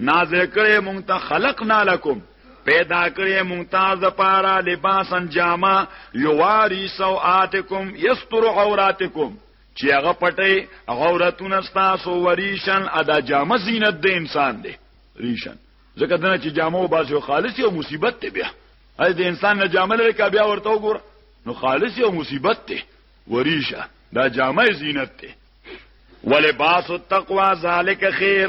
نازل کړي مونږ ته خلقنا لكم پیدا کړی مونږ تاسو لپاره لباسن جامه یواری سوآتکم یستر عوراتکم چې هغه پټي عورتونه تاسو وریشن ادا جامه زینت د انسان دی ریشن ځکه دا چې جامه باسي خالص یو مصیبت دی بیا اې د انسان نه جامه لري کا بیا ورته وګور نو خالص یو مصیبت دی وریشه دا جامه زینت دی ولباس التقوا ذالک خیر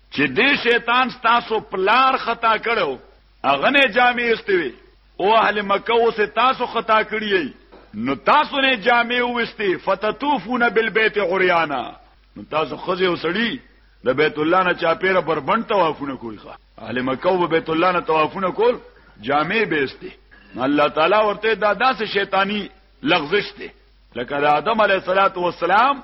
چې دې شیطان ستاسو پلار خطا کړو هغه نه جامې ایستې وي او اهل مکه اوس تاسو خطا کړی نو تاسو نه جامې وستي فتطوفون بالبيت عريانا نو تاسو خزه وسړي د بیت الله نه چاپیره پر بند توافونه کوي ښا اهل مکه او بیت الله نه توافونه کول جامع بیسته الله تعالی ورته دا داسې شیطانی لغزش ته لکه د آدم علیه الصلاۃ والسلام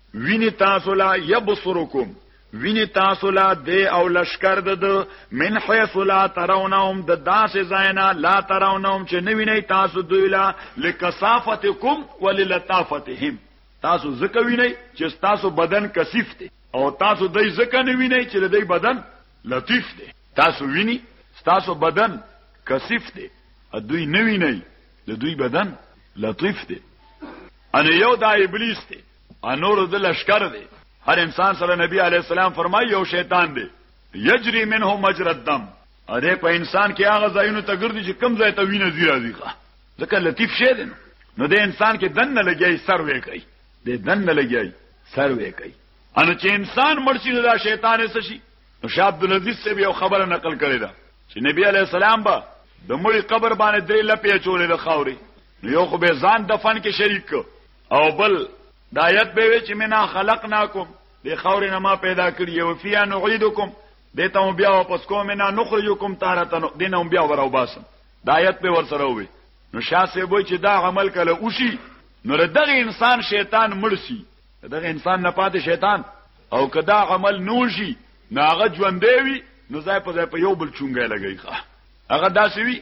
ویني تاسو لا یبصرکم ویني تاسو لا دی او لشکر د من حيث لا ترونهم د داسې زینا لا ترونهم چې نه ویني تاسو دوی لا لکثافتکم وللطافتهم تاسو زکه ویني چې تاسو بدن کثیف دی او تاسو دای زکه نه ویني چې دای بدن لطیف دی تاسو ویني تاسو بدن کثیف دی دوی نه ویني د دوی بدن لطیف دی ان یو دا ابلیس دی انور د لشکر دی هر انسان سره نبی علی السلام فرمایي یو شیطان دی یجری منه مجرى الدم ا دې په انسان کې هغه ځایونه ته ګرځي چې کم ځای ته وینه زی راځي ښه ځکه لطیف شه دی نو د انسان کې دن نه لګي سر وې کوي د دن نه لګي سر وې کوي ان چې انسان مرشي دا شیطان یې شي نو شاه عبد العزيز سے یو خبره نقل کړی دا چې نبی علی السلام با د مړي قبر باندې درې لپې چولې د خاوري نو یو خو به ځان دفن کې شریک او بل دایت به وی چې منا خلقناکم د خور نه ما پیدا کړی او فیا نعیدکم دته مو بیا واپس کوم نه نخرجکم تارتن دینه بیا وراو باسم دایت به ور سره وی نو شاسه وای چې دا عمل کله اوشي نو دغه انسان شیطان مرسی دغه انسان نه پاتې شیطان او کدا عمل نوشي ناغه ژوندې وي نو ځای په ځای په یو بل چونګې لګي ښه هغه داسې وي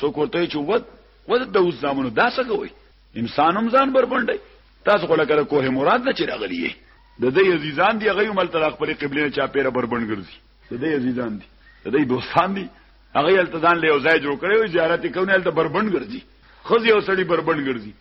څوک ورته چې ود ود د اوس زامنو دا څه کوي انسان هم ځان بربنډي تاسو خلک له کوه مراد نه چرغلی یې د دې عزیزان دی هغه مل تر خپل قبله نه چا پیره بربند ګرځي د دې عزیزان دی د دې دوستان دی هغه التزام له ځای جوړ کړي او زیارت کوي الته بربند ګرځي خزي او سړی بربند ګرځي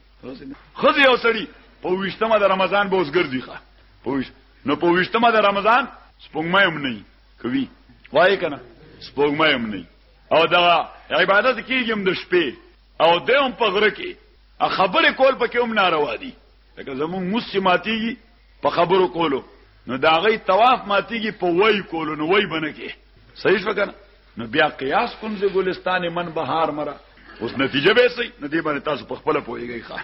خزي او سړی په وشتمه د رمضان بوس ګرځي ښه پوښ نو په وشتمه د رمضان سپوږمۍ هم نه کوي وای کنه سپوږمۍ هم نه او دا عبادت کیږي هم د شپې او د هم په غره کې خبره کول پکې هم ناروا دي لکه زموږ مسلماتيږي په خبرو کولو نو دا غي طواف ماتيږي په وای کولو نو وای بنه کې صحیح شو کنه نو بیا قیاس کوم چې ګلستان من بهار مرا اوس نتیجه به سي نو دې باندې تاسو په خپل پويږئ ښا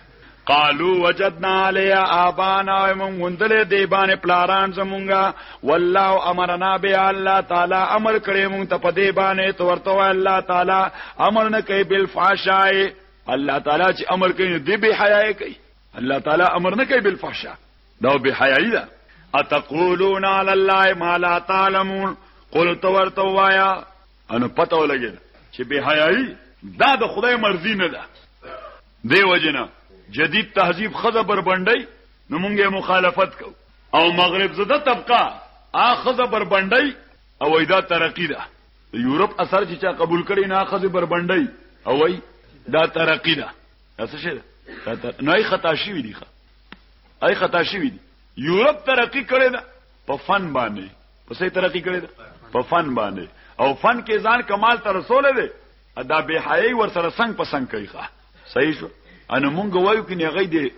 قالو وجدنا علی آبانا و من مندل دی باندې پلاران زمونږه والله امرنا به الله تعالی امر کړی مونږ ته په دی باندې تو ورته الله تعالی امر نه کوي بالفحشاء الله تعالی چې امر کوي دی به حیا کوي الله تعالی امر نه کوي بالفحشاء دا به حیا ده اتقولون علی الله ما لا تعلمون قل تو ورته وایا انو پته ولګی چې به حیاي دا د خدای مرضی نه ده دی وجنه جدید تهذیب خزه بربندای نو مونږه مخالفت کو او مغرب زده طبقه اخزه بربندای او ایدا ترقی ده یورپ اثر چې چا قبول کړي نه اخزه بربندای او ای دا ترقی ده څه شه نه ای خطا شي دي ښه ای خطا شي دي یورپ ترقی کړي ده په فن باندې په سي ترقی کړي ده په فن باندې او فن کې ځان کمال تر رسول دی ادا به حیاي ور سره څنګه پسنګ کوي ښه صحیح شو ان مونږ وایو کې نه غي دي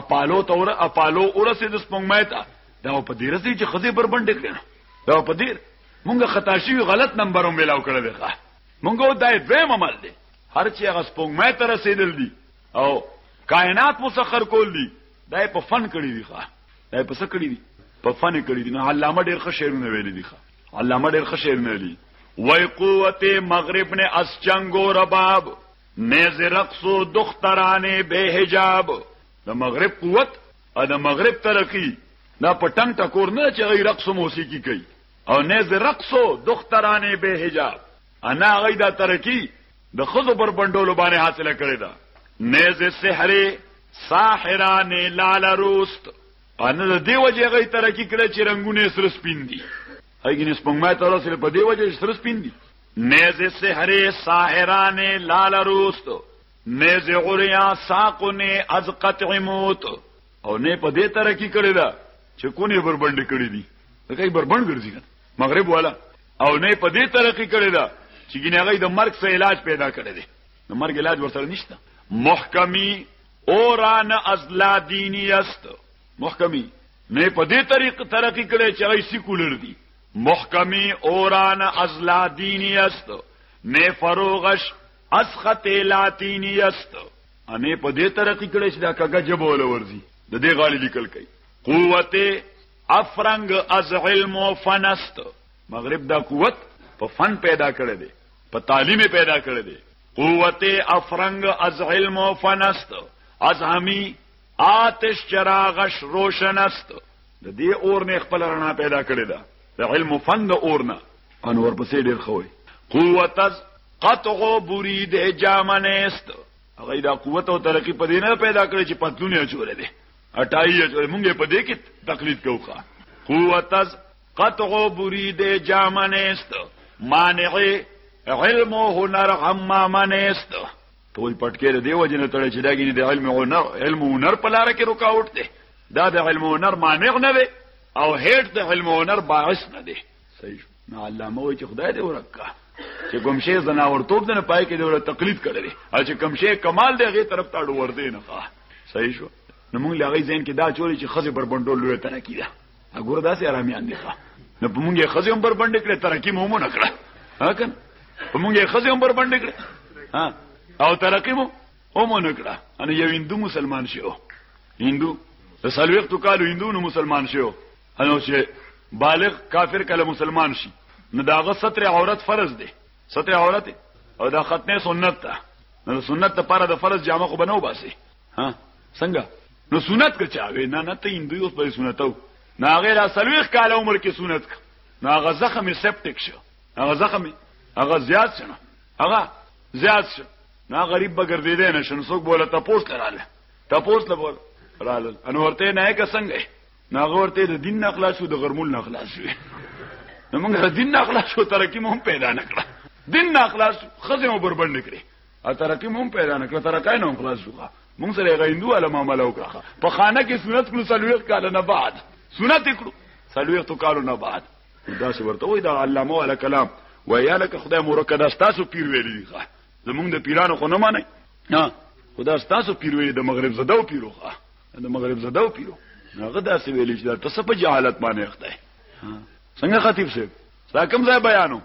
اپالو تور اپالو اورسه د سپنګمای ته دا په دې رسي چې خزه پر بند کړي دا په دې مونږه خطا شي غلط نمبر هم ملاو کړل دی ښه مونږه دای دویم عمل دی هر چې هغه سپنګمای ته رسیدل دي او کائنات مسخر کول دي دا په فن کړی دی ښه دا په څه کړی دی په فن کړی دی نه علامه ډیر ښه شعرونه ویل دي ښه علامه ډېر ښه شعر نه لي وای قوت مغرب نه اس چنګو رباب نیز رقص و دخترانه به حجاب د مغرب قوت او د مغرب ترقی دا پټنګ ټکور نه چې غي رقص موسیقي کوي او نیز رقص و دخترانه به حجاب انا غي دا ترقی د خزو پر بندولو باندې حاصله کړی دا نیز سحر ساحرانه لال روست ان د دې وجه هغه ترقی کړې چې رنگونه سره سپین دي هغه نس پنګمه تر سره په دې وجه سره سپین دي نيزه سحرې ساحرانه لال روستو نيزه غريا ساقونه از قطع موت او نه په دې ترقی کړې ده چې کونه بربند کړې دي هغه بربند ګرځي مغرب والا او نه په دې ترقی کړې ده چې ګنې هغه د مرګ سره علاج پیدا کړې ده نو مرګ علاج ورسره نشته محکمی اوران از لا دینی است محکمی نه په دې طریق ترقی کړي چې غي سیکولر دي محکمی اوران از لا دینی است نه فروغش از خط لاتینی است انې په دې ترقی کړي چې دا کګه جبول ورزي د دې غالي لیکل کوي قوت افرنګ از علم و فنست مغرب دا قوت په فن پیدا کړی دی په تعلیم پیدا کړی دی قوت افرنګ از علم و فنست از همی آتش چراغش روشنست د دې اور نه خپل رڼا پیدا کړی ده د علم فن د اور نه انور پسې ډیر خوي قوت از قطع برید جامنست هغه دا قوت او ترقی په دې نه پیدا کړی چې پتلونه چولې دي اټایي چولې مونږه په دې کې تقلید کوو قوت از قطعو بری دے جامنیست مانعی علم و هنر غمامنیست ټول پټکې د دیو جن تړي چې داګینه د علم او هنر علم او هنر په لار کې رکاوټ دی دا د علم او هنر مانع نه دی او هیڅ د علم او هنر باعث نه دی صحیح نو علامه وای چې خدای دې ورکا چې کوم شی زناورتوب نه پای کې دی ور تقلید کړی او چې کوم شی کمال دی هغه طرف ته ور دی نه صحیح شو نو موږ لغې زین کې دا چوري چې خزه بربندول لوی تنه کیده اګور داسې آرامیان دي ښا نو په مونږه خزم بر باندې کړې ترقی مو مونږ کړه ها کنه په مونږه خزم بر باندې کړې ها او ترقی مو مونږ کړه ان یو هندو مسلمان شو هندو د سلوختو کالو هندو نو مسلمان شو انو چې بالغ کافر کله مسلمان شي نو داغه ستر عورت فرض دی ستر عورت او دا ختنه سنت ده نو سنت لپاره د فرض جامه خو بنو باسي ها څنګه نو سنت که چاوي نه نه ته هندوی اوس په سنتو نه هغه را سلويخ کال عمر کې سنت نه هغه زخم سپټیک شو هغه زخم هغه زیات شنه هغه زیات شو نه غریب بغردې نه شنه څوک بوله تاسو کړاله تاسو له بوله رااله ان ورته نه که څنګه نه ورته د دین نه خلاص شو د غرمول نه خلاص شو نو موږ د دین نه خلاص شو ترکی مو هم پیدا نکړه دین نه خلاص خزه مو بربند کړی ا ترقی مونږ پیدا نکړه ترقای نه خلاص شو مونږ سره غیندو علم معاملې وکړه په خانه کې سنت کړو سلوخ کاله نه بعد سنت کړو سلوخ تو کالو نه بعد دا څه ورته وای دا علامه ولا کلام ویا لکه خدای مورکه دا تاسو پیر ویلی دی زمونږ د پیرانو خو نه مانی نه خدا تاسو پیر ویلی د مغرب زده او پیرو د مغرب زده او پیرو هغه دا څه ویلی چې دا تاسو په جهالت باندې اخته څنګه خطیب صاحب دا کوم ځای بیانو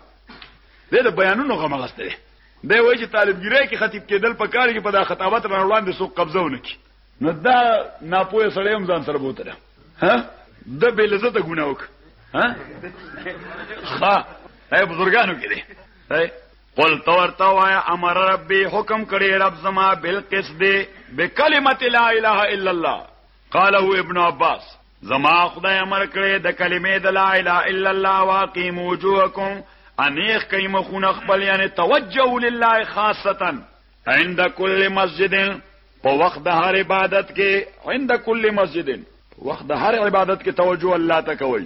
دې د بیانونو غمغسته دی وایي چې طالبګیرۍ کې خطیب کېدل په کار کې په دا خطابت را وړاندې څوک قبضه ونه کړي نو دا ناپوهه سړی هم ځان سره بوتله ها د بې لذته ګناه وکړه ها ها اے بزرګانو کې دی قل تورتا وایا امر ربي حکم کړي رب زما بالقسط به کلمت لا اله الا الله قاله ابن عباس زما خدای امر کړی د کلمې د لا اله الا الله واقیم وجوهکم انیخ کای مخونه خپل یعنی توجه لله خاصتا عند کل مسجد په وخت د هر عبادت کې عند کل مسجد وخت د هر عبادت کې توجه الله ته کوي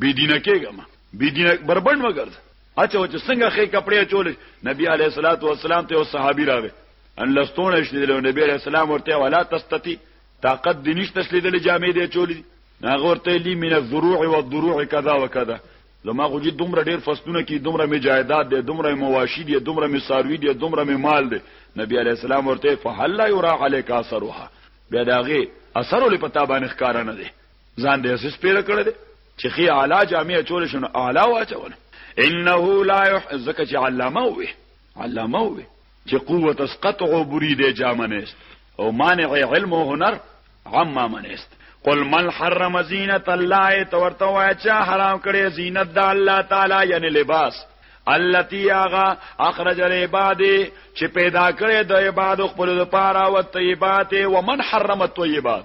بی دینه کېګه ما بی دینه بربند وګرځ اچو چې څنګه خې کپڑے چول نبی علیہ الصلوۃ والسلام ته صحابي راغی ان لستون شلیدل نبی علیہ السلام ورته ولا تستتی طاقت دې نشته شلیدل جامې دې چولې هغه ورته لی من الذروع والضروع کذا وکذا زما خو جی دومره ډیر فصلونه کې دومره می جایداد دي دومره مواشي دي دومره می ساروي دي دومره می مال دي نبی علی السلام ورته فهل لا یرا علیک اثرها بیا داغه اثر له پتا باندې ښکارا نه دي ځان دې اساس پیره کړی دی چې خي اعلی جامع چول شنو اعلی واچول انه لا يح زکه چې علامه وي علامه وي چې قوت اس قطع او بری دې جامع نهست او مانع علم او هنر عما منست قل من حرم زینت الله تورته وای چا حرام کړي زینت د الله تعالی یعنی لباس التی آغا اخرج العبادی چې پیدا کړي د عبادو خپل لپاره او طیبات او من حرم الطیبات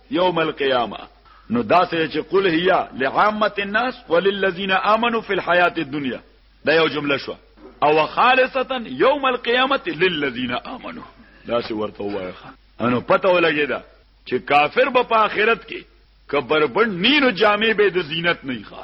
یوم القیامه نو داسې چې قل هي لعامه الناس وللذین آمنوا فی الحیات الدنیا دا یو جمله شو او خالصتا یوم القیامه للذین آمنوا دا څه ورته وایي انو پته ولګی دا چې کافر به په آخرت کې کبربند نینو جامې به د زینت نه ښه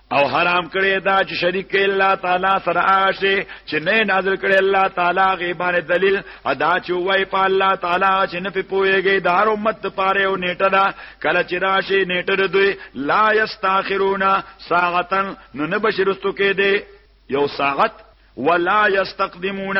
او حرام کړی دا چې شریک کړي الله تعالی سره آشي چې نه نازل کړي الله تعالی غیبان دلیل ادا چې وای په الله تعالی چې نه په پويږي دار امت پاره او نیټه دا کله چې راشي نیټه دوی لا یستاخرون ساعتا نو نه بشرستو کې دی یو ساعت ولا یستقدمون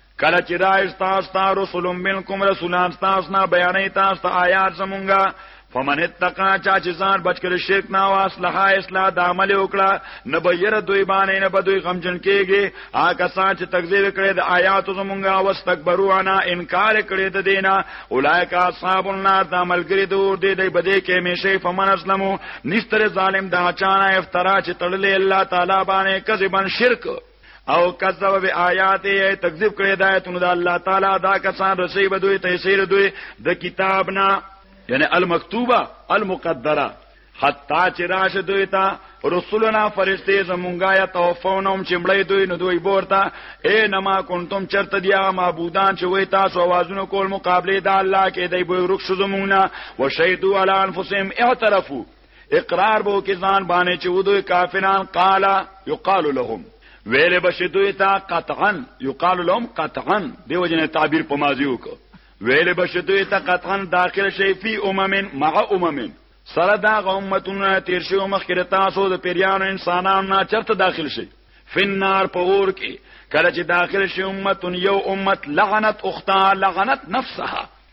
کله چې دا استاس تا رسول منکم رسولان تاسو نه بیانې تاسو آیات زمونږه فمن اتقا چا چې ځان بچ کړي شرک نه او اصلاح اصلاح د عمل وکړه نه به ير دوی باندې نه به دوی غمجن کېږي هغه سان چې تکذیب کړي د آیات زمونږه او استكبروا انا انکار کړي د دینا اولایک اصحاب النار د عملګری دور دی دی بده کې همیشه فمن اسلمو نشتره ظالم دا چانه افترا چې تړلې الله تعالی باندې کذبن شرک او کذب بیاات ای تکذیب کړی د آیتونو د الله تعالی دا کسان رسې بدوي تیسیر دوی د کتاب نه یعنی المکتوبه المقدره حتا چې راشه دوی ته رسولنا فرشته زمونږه یا توفونهم چې مړې دوی نو دوی بورته اے نما کنتم چرته دی هغه معبودان چې وې تاسو आवाजونو کول مقابله د الله کې دی به رخص زمونږه وشهدوا علی انفسهم اعترفوا اقرار بو کې ځان باندې چې ودوی کافران قال یقال لهم ویل بشدوی تا قطعا یقال لهم قطعا دیو جن تعبیر په ماضی وکړه ویل بشدوی تا قطعا داخل شي فی امم مع امم سره دا غومتونه تیر شي مخکره تاسو د پیریانو انسانانو نه چرته داخل شي فنار په اور کې کله چې داخل شي امتون یو امت لعنت اختها لعنت نفسها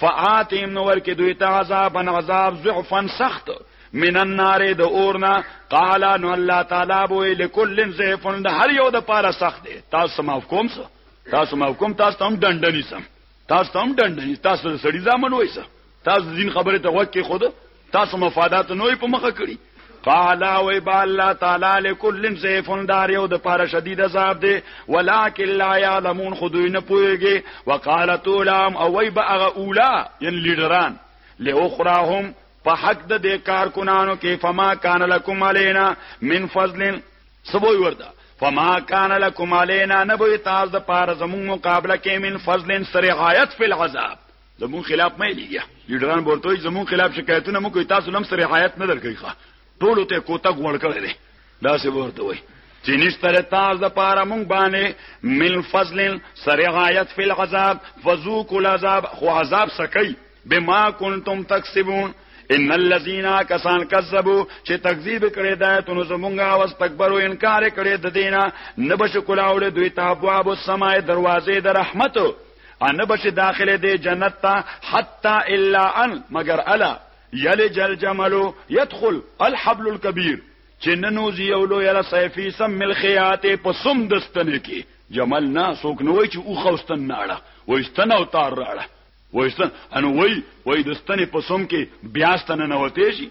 فآتهم نو ورکه دوی ته عذاب عذاب ضعفا سخت من النار د اورنا قال ان الله تعالی بو لكل ضعف د هر یو د پاره سخت دی تاسو معاف کوم سو تاسو معاف کوم تاسو هم دندنی سم تاسو هم دندنی تاسو سړی ځامن وایسه تاسو دین خبره ته وکه خود تاسو مفادات نوې په مخه کړی قال وی با الله تعالی لكل سيف دار یو د پاره شدید عذاب دی ولکن لا يعلمون خدوی نه پويږي وقالت اولام او وی با هغه اولا یعنی لیډران له اخراهم په حق د دې کار کونانو کې فما کان لکم علینا من فضل سبوی ورته فما کان لکم علینا نبوی تاز د پار زمون مقابله کې من فضل سرعایت فی العذاب زمون خلاف مې لګیا لیډران ورته زمون خلاف شکایتونه مو کوي تاسو لم سره حیات نه درکې ښا ټول ته کوتا غوړ کړی دی دا څه ورته وای چې نشتره تاسو د پاره مونږ باندې من فضل سره حیات فی العذاب فذوق العذاب خو عذاب سکی بما کنتم تکسبون ان الذين كسان كذبوا چې تکذیب کړي دایتونو زمونږه او استکبرو انکار کړي د دینه نبش کولاول دوی ته ابواب السماء دروازې د رحمت ان بش داخله دی جنت تا حتا الا ان مگر الا یلج الجمل يدخل الحبل الكبير چې ننوزی یو لو یلا سیفی سم مل خیات په سم دستنه کې جمل نه سوک نه وای چې او خوستن ناړه وایستن او تار راړه وایستن انو وای وای دستنه په سم کې بیا ستنه نه وته شي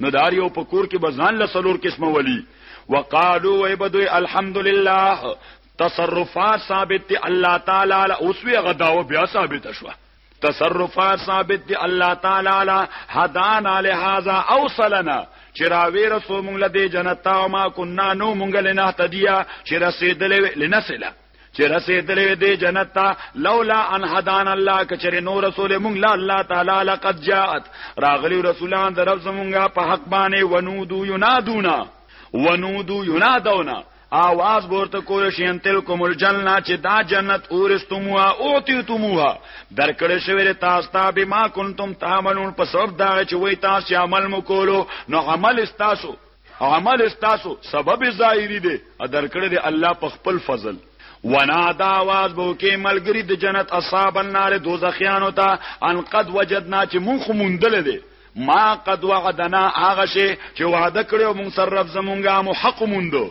نو دار یو په کور کې بزان له سلور قسمه ولی وقالو وای بدوی الحمدلله تصرفات ثابت دی الله تعالی علی اوس وی غداو بیا ثابت شو تصرفات ثابت دی الله تعالی علی هدانا لهذا اوصلنا چراوی رسو مونږ له دې جنت او ما كنا نو مونږ له نه تدیا چې رسیدلې لنسله چې رسیدلې دې جنت ته لولا ان هدان الله کچره نو رسول مونږ لا الله تعالی لقد جاءت راغلی رسولان در رب زمونږه په حق باندې ونودو ینادونا ونودو ینادونا آواز ورته کول شي ان تلکم الجنه چې دا جنت اورستموها او تیتموها درکړې شوی تاسو ته به ما کنتم تعملون په سبب دا چې وای تاسو عمل مو کولو نو عمل تاسو عمل استاسو سبب ظاهری دی درکړه دی الله په خپل فضل ونا دا आवाज بو کې ملګری د جنت اصحاب النار دوزخیانو ته ان قد وجدنا چې مونږ موندل دي ما قد وعدنا هغه شی چې وعده کړو مونږ سره رب زمونږه مو حق موندو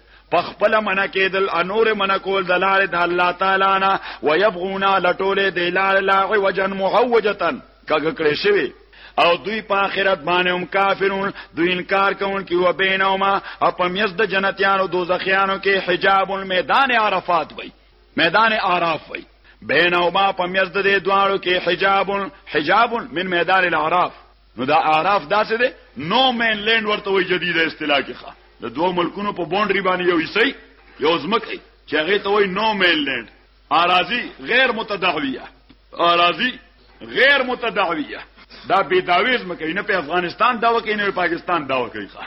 په خپل منع کېدل انور منع کول د لارې د الله تعالی نه ويبغونا لټولې د لار لا وجن محوجتن کګ کړې شوی او دوی په آخرت باندې هم کافرون دوی انکار کوونکي و بینهما او په میز د جنتیانو دوزخیانو کې حجاب المیدان عرفات وي میدان عراف وي بینهما په میز د دې دواړو کې حجاب حجاب من میدان العراف نو دا اعراف داسې دی نو مین لند ورته وي جديده اصطلاح کې ښه د دوه ملکونو په باونډري باندې یو حصہ یو ځمکه چې هغه ته وي نو مین لند اراضي غیر متدعویه اراضي غیر متدعویه دا بی داویز مکه نه په افغانستان دا وکي نه پاکستان دا وکي ښه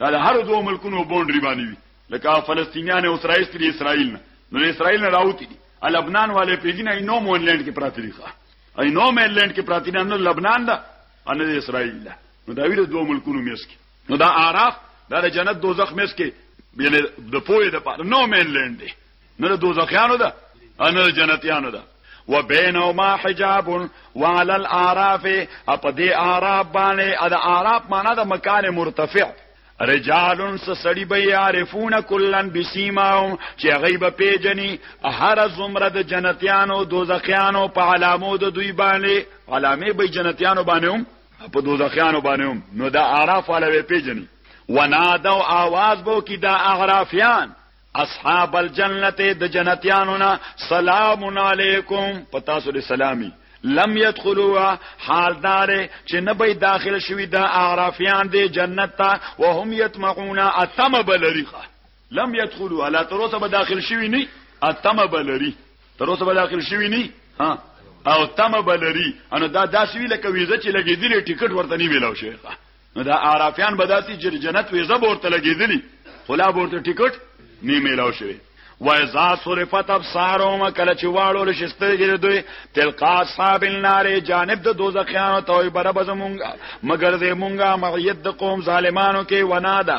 دا هر دوه ملکونو باونډري باندې وي لکه فلسطینیان او اسرائیل تر اسرائیل نه نو اسرائیل نه راوتی دي لبنان والے پیګنه نو مونلند کې پراته دي ښه ای نو مین لند کې پراتی نه نه لبنان ده ان د اسرائیل ده نو دا ویره دوه ملکونو میس کې نو دا اعراف دا د جنت دوزخ میس کې یعنی د پوهې د پاره نو مین لند دی نه د دوزخیانو ده ان د جنتیانو ده وبينهما حجاب وعلى الاعراف اپ دې اعراب باندې ادا اعراب معنا د مکان مرتفع رجال سسړی به یعرفون کلن بسیماهم چې غیب پیجنی هر زمره د جنتیانو دوزخیانو په علامو د دوی باندې علامه به جنتیانو باندې هم په دوزخیانو باندې هم نو د اعراف علاوه پیجنی ونادو आवाज بو کی دا اعرافیان اصحاب الجنه د جنتیانو نه سلام علیکم پتا سو سلامي لم يدخلوا حال دار چې نه به داخل شوی د اعرافیان دی جنت ته وهم يتمعون اتم بلریخه لم يدخلوا لا تر اوسه به داخل شوی نه اتم بلری تر اوسه به داخل شوی نه ها او تم بلری انو دا داسوی لکه ویزه چې لګیدلی ټیکټ ورته نه ویلو شي نو دا عرفیان به داسې چې جنت ویزه به ورته لګېدلي خو لا به ورته ټیکټ نه میلاو شوی وایزا صرفت ابصارهم کله چې واړو لشي سترګې دوی تلقا اصحاب النار جانب د دوزخیانو توي بر بزمونګه مگر دې مونږه معیت د قوم ظالمانو کې ونادا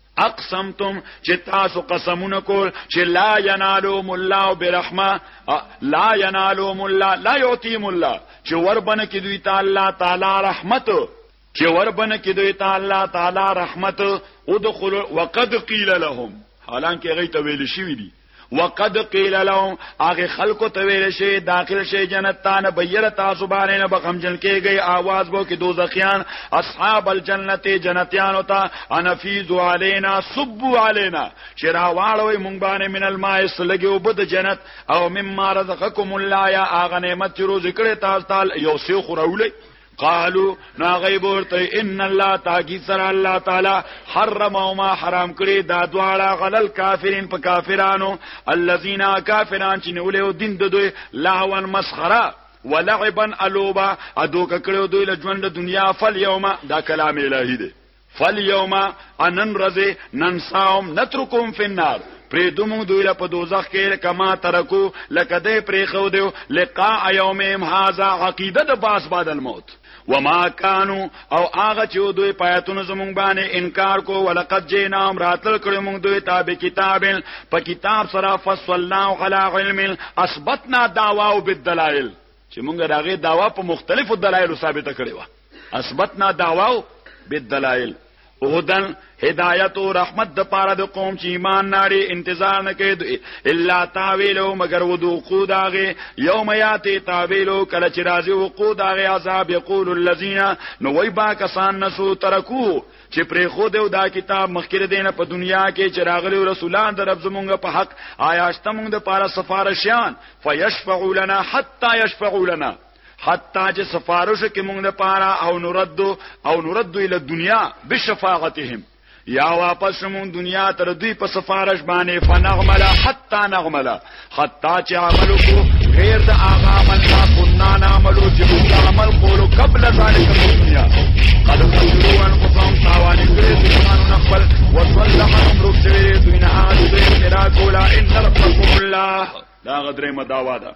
اقسمتم چې تاسو قسمونه کول چې لا ینالوم الله برحمه لا ینالوم الله لا یعطیم الله چې وربنه کې دوی ته الله تعالی رحمت چې وربنه کې دوی ته الله تعالی رحمت ادخل وقد قیل لهم حالانکه غي ته ویل شوی دي وقد قیل لهم هغه خلکو ته ویل شي داخل شي جنت ته نه بیر تاسو باندې نه بخم جن کېږي आवाज بو کې دوزخیان اصحاب الجنت جنتیان وتا انا فیزو علینا صبو علینا شرا واړوي مونږ باندې من الماء سلګي وبد جنت او مما رزقکم الله یا اغه نعمت چې روز کړي تاسو تعال یو سی خو راولي قالو نا غیب ورته ان الله تاکی سر الله تعالی حرم او ما حرام کړی دا دواړه غلل کافرین په کافرانو الذين کافران چې نولې دین د دوی لاون مسخره ولعبا الوبا ادو کړو دوی له ژوند دنیا فل یوم دا کلام الهی دی فالیوم انن رزه ننساهم نترکهم فی النار پرې دومو دوی له په دوزخ کې کما ترکو لکه دې پرې خو دیو لقاء یومهم هاذا عقیده د باس بعد الموت وما کانو او هغه چې دوی پاتونو زمونږ باندې انکار کو ولقد جینام راتل کړو مونږ دوی تابع کتاب په کتاب سره فصلنا علی علم اثبتنا دعوا بالدلائل چې مونږ راغې داوا په مختلفو دلایلو ثابته کړې و اثبتنا دعواو بالدلائل هدن هدایت او رحمت د پاره د قوم چې ایمان ناړي انتظار نه کوي الا تعویلو مگر ودوقو داغه یوم یاتی تعویلو کله چې راځي وقو داغه عذاب یقول الذین نو وای با کسان نسو ترکو چې پرې خو دیو دا کتاب مخکره دینه په دنیا کې چې راغلي رسولان در رب زمونږ په حق آیاشته مونږ د پاره سفارشیان فیشفعوا لنا حتا یشفعوا لنا حتا چې سفارش کې مونږ نه پاره او نرد او نرد اله دنیا بشفاعتهم یا واپس مون دنیا تر دوی په سفارش باندې فنغملا حتا نغملا حتا چې عمل کو غیر د هغه عمل لا كنا نعمل چې موږ عمل کولو قبل ذلك په دنیا قد خسروا انفسهم تاوان کړي ځان نقبل وصلح امر شوی دوی نه هغه دوی نه کولا ان ربكم الله دا غدرې مداوا ده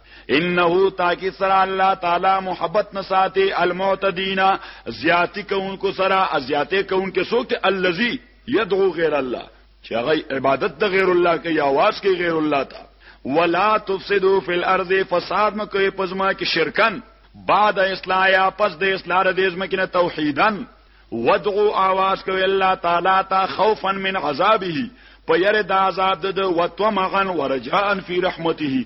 انه تاکي سره الله تعالی محبت نه ساتي المعتدين زیاتی کوونکو سره زیاته کوونکو سوکته الذي يدعو غیر الله چې هغه عبادت د غیر الله کوي आवाज کوي غیر الله ته ولا تفسدوا في الارض فساد مکه پزما کې شرکن بعد اصلاح یا پس د اصلاح د دې مکه توحیدن ودعو آواز کوي الله تعالی ته خوفا من عذابه په یره د عذاب د وتمغن ورجاء فی رحمته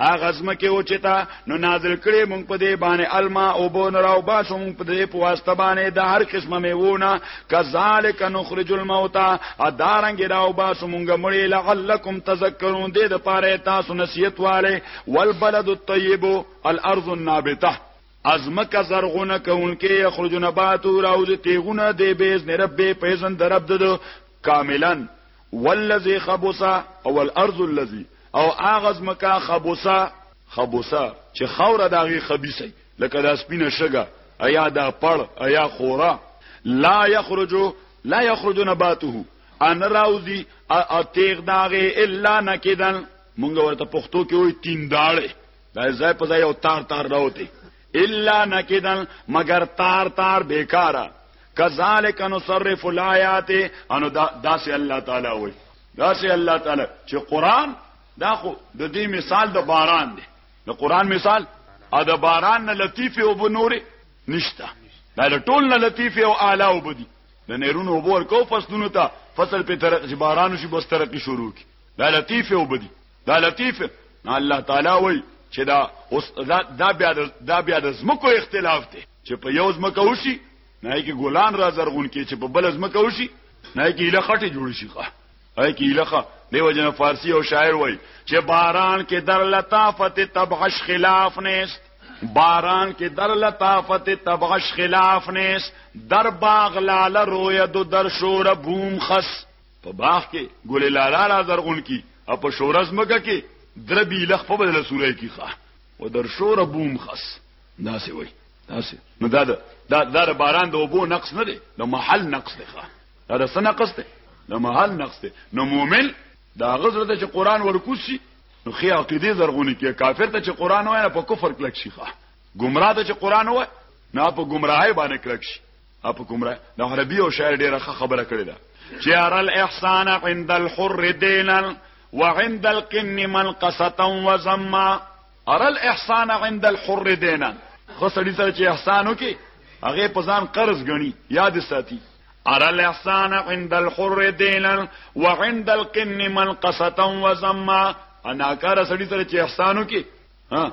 هغه ځمکه اوچتا نو نازل کړي مونږ په دې باندې الما او بون راو باسو مونږ په دې په واسطه باندې د هر قسمه میوونه کذالک نخرج الموتى ادارنګ راو باسو مونږ مړي لعلکم تذکرون دې د پاره تاسو نصیحت والے والبلد الطيب الارض النابته ازمکه زرغونه کونکي یخرج نباتو راوځي تیغونه دې بیز نه رب پیزن درب دد کاملا والذی خبث او الارض الذی او هغه ځمکه خبث خبث چې خاوره د هغې خبیثه وي، لکه دا سپینه شګه ایا دا پړ ایا خورا لا یخرج لا یخرج نباته ان راوزی ا تیغ داغه الا نکدن مونږ ورته پښتو کې وای تینداړې دا ځای په ځای او تار تار راوته الا نکدن مگر تار تار بیکارا کذالک نصرف الایات انو دا داسې الله تعالی وای داسې الله تعالی چې قران دا خو د دې مثال د باران دی د قران مثال ا د باران نه لطیف او بنوري نشتا دا د ټول نه لطیف او اعلی او بدی د نهرونو وبور کو فصلونو ته فصل په تر باران شي بس ترقی شروع کی دا لطیف او بدی دا لطیف نه الله تعالی وای چې دا اوس دا بیا دا بیا د زمکو اختلاف دی چې په یو زمکه وشي نه کې ګلان را زرغون کې چې په بل زمکه وشي نه کې اله خټه جوړ شي ښه اې کې اله خا دیو جن فارسی او شاعر وای چې باران کې در لطافت تبغش خلاف نیست باران کې در لطافت تبغش خلاف نیست در باغ لاله روید در شور بوم خس په باغ کې ګل لالا را زرغون کی او په شورز مګه کې دربی لخ په بدل سورې کی ښه و در شور بوم خاص داسې وای داسې نو دا دا دا باران د وبو نقص نه دی نو محل نقص دی ښه دا د سن نقص دی نو محل نقص دی نو مؤمن دا غزر ته چې قران ورکوسی نو خیا عقیده زرغونی کې کافر ته چې قران وای په کفر کلک شي ښه گمراه ته چې قران وای نه په گمراهی باندې کلک شي اپ کومره د عربي او شاعر ډیره ښه خبره کړې ده چې ار الاحسان عند الحر دینا وعند القن من قسطا وزما ار الاحسان عند الحر دینا خو سړی سره چې احسان وکي هغه په ځان قرض غني یاد ساتي ار الاحسان عند الحر دینا وعند القن من قسطا وزما انا کار سړی سره چې احسان وکي ها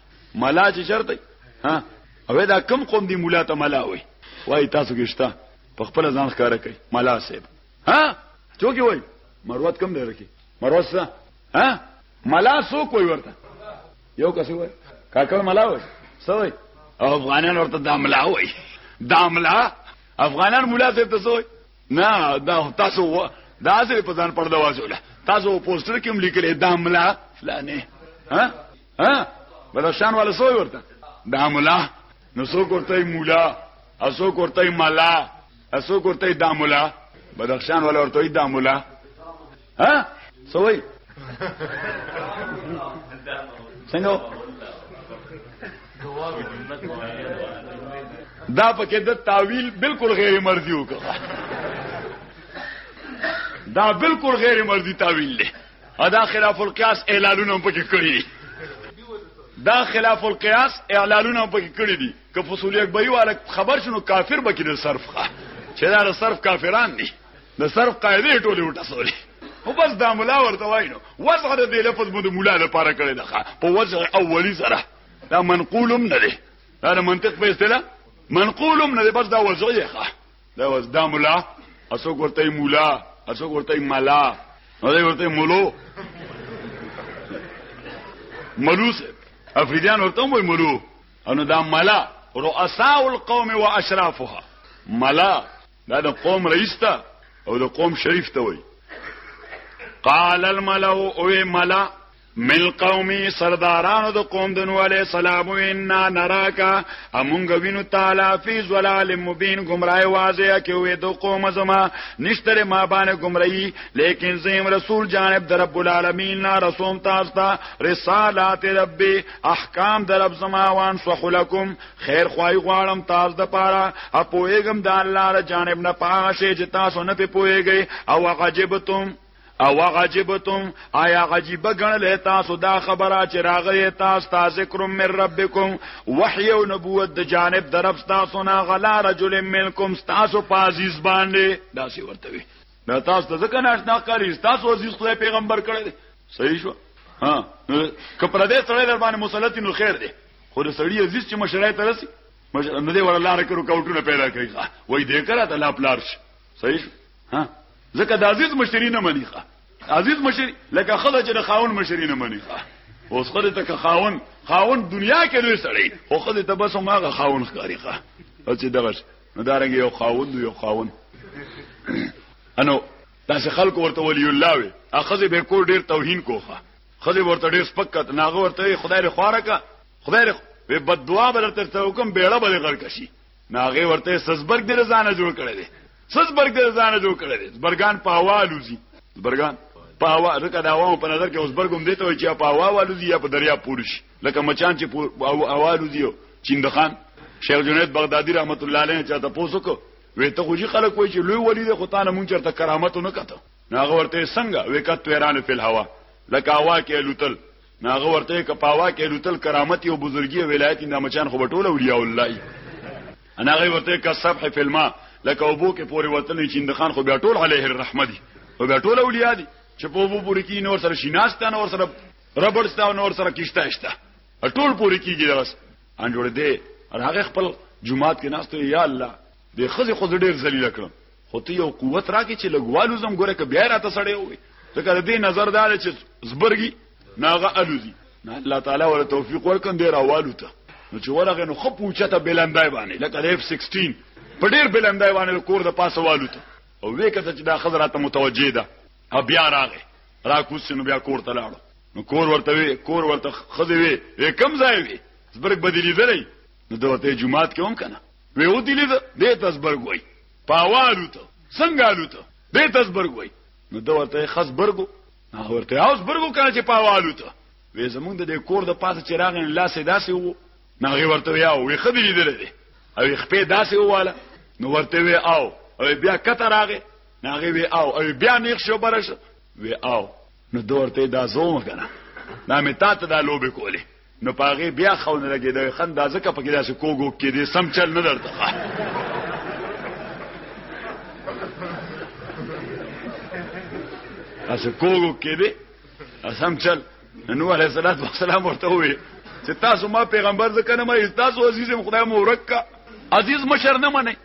ملا چې چرته ها او دا کم قوم دی مولا ته ملا وای وای تاسو کېشتا په خپل ځان ښکارا کوي ملا صاحب ها څوک وای مروت کم دی رکی مروت څه ها ملا څوک وای ورته یو کس وای کاکړ ملا وای سوي افغانان ورته د ملا وای د ملا افغانان مولا صاحب ته سوي نه دا تاسو دا سره په ځان پرده واځوله تاسو پوسټر کې هم لیکل دا ملا فلانه ها ها بدخشان والا سوې ورته دا مولا نو سو کوته مولا اسو کوته مالا اسو کوته دا مولا بدخشان والا ورته دا مولا ها سوې څنګه دا پکې د تعویل بالکل غیر مرضی وکړه دا بالکل غیر مرضی تعویل دی او دا خلاف القياس اعلانونه په کې کړی دا خلاف القياس اعلانونه په کې کړی دي که فصول اکبری والا خبر شنو کافر بکی د صرف ښه چې دا د صرف کافران دي د صرف قاعده ټوله وټسولې او بس دا مولا ورته واینو وضع د دې لفظ مو د مولا لپاره کړی ده په وضع اولی سره دا منقولم نه دی دا منطق په اصطلاح منقولم نه دی بس دا وضعیه ښه دا وز دا مولا اسو ورته مولا اسو ورته ملا او دا ورته مولو ملوس افریدیان ورته وای مولو انو دا ملا رؤساء القوم واشرافها ملا دا د قوم رئیس ته او د قوم شریف ته وای قال الملأ او ملا من قومي سردارانو د قوم د نو علي سلام وینا نراکا امونګ وینو تعالی فی ظلال مبین گمراه واضح کې وې د قوم زما نشتره ما باندې گمراهي لیکن زم رسول جانب در رب العالمین نا رسوم تاسو ته رسالات ربي احکام در رب زما وان صحلکم خیر خوای غواړم تاسو د پاره اپوېګم د الله ر جانب نه پاشه چې تاسو نه پوېږئ او عجبتم او عجبتم آیا عجیب غنل تاسو دا خبره چې راغی تاسو ته ذکر من ربکم وحی او نبوت د جانب درف تاسو نه غلا رجل منکم تاسو پازیز باندې دا سی ورته وی دا تاسو ته ځکه ناشنا کاری تاسو عزیز خدای پیغمبر کړی صحیح شو ها کپر دې سره در باندې مسلط نو خیر دی خو د سړی عزیز چې مشرای ته رسی مشر نه دی ورلاره کړو کوټونه پیدا کړی وای دې کرا ته لا پلار شي صحیح شو ها ځکه د عزیز مشری نه مني ښه عزیز مشری لکه خدای چې د خاون مشری نه مني ښه اوس خدای ته خاون خاون دنیا کې لوی سړی او خدای ته بس ماغه خاون ښکاری ښه او چې دغه ندارنګ یو خاون یو خاون انو تاسو خلکو ورته ولی الله وي اخذ به کور ډیر توهین کوخه خدای ورته ډیر سپکت ناغه ورته خدای له خواره کا خدای له بد دعا بلته ته حکم بیړه بل غړ کشي نو هغه ورته سزبرګ دې ځانه جوړ کړی دی سزبرګ دې ځانه جوړ کړی دی برګان په هوا لوزي برګان په هوا ځکه دا هوا په نظر کې اوس برګوم دې ته وي چې په هوا والوزي یا په دریا پورې شي لکه مچان چې په هوا لوزي چیندخان شیخ جنید بغدادي رحمت الله علیه چا ته پوسوکو وې ته خو جی خلک وای چې لوی ولی د خدانه مونږ چرته کرامت نه کته ناغه ورته څنګه وکټ ویرانه په هوا لکه هوا کې لوتل ناغه ورته ک پاوا کې لوتل کرامت او بزرګي ولایت نه مچان خو ټول اولیاء الله ای اناغه ورته ک صبح فی الماء لکه وبو کې پوری وطن چیند خان خو بیا ټول علیه الرحمه دی او بیا ټول اولیاء دی چې په وبو پوری کې نور سره شیناسته نور سره ربړستا نور سره کیشته اشته ټول پوری کیږي درس ان جوړ دې هغه خپل جمعات کې ناستو یا الله دې خزه خو ډېر ذلیل کړم خو ته یو قوت راکې چې لګوالو زم ګوره که بیا راته سړی وي ځکه د دې نظر دا دی چې زبرګي ناغه الوزي نه الله تعالی ولا توفیق ورکړي دی راوالو ته نو چې ورغه نو خپ اوچته بلندای باندې لکه د F16 په ډیر بلندای باندې کور د پاسه والو ته او وې کته چې دا خزر راته متوجه ده بیا راغې را کوس نو بیا کور ته لاړو نو کور ورته وی کور ورته خزه وی کم ځای وی زبرګ بدلی درې نو دوته جمعات کې هم کنه وی او دی لید دې تزبرګ وای پاوالو ته څنګه الو ته دې تزبرګ وای نو دا ورته خاص برګو هغه ورته اوس برګو کړه چې پاوالو ته وی زمونږ د کور د پاسه چراغ نه لاسې داسې وو نو هغه ورته وی او وی خدي لیدل دي او خپې داسې واله نو ورته وی او او بیا کته راغې نو هغه وی او او بیا نیخ شو برش وی او نو دورته دا زوم کنه دا می تا ته دا لوبه کوله نو پاغه بیا خو نه لګي دا خند دا ځکه پکې داسې کوګو کې دې سم چل نه درته اسه کوګو کې دې سم چل نو عليه الصلاه والسلام ورته وي چې تاسو ما پیغمبر ځکه نه ما تاسو عزیز خدای مو ورکا عزیز مشر نه منئ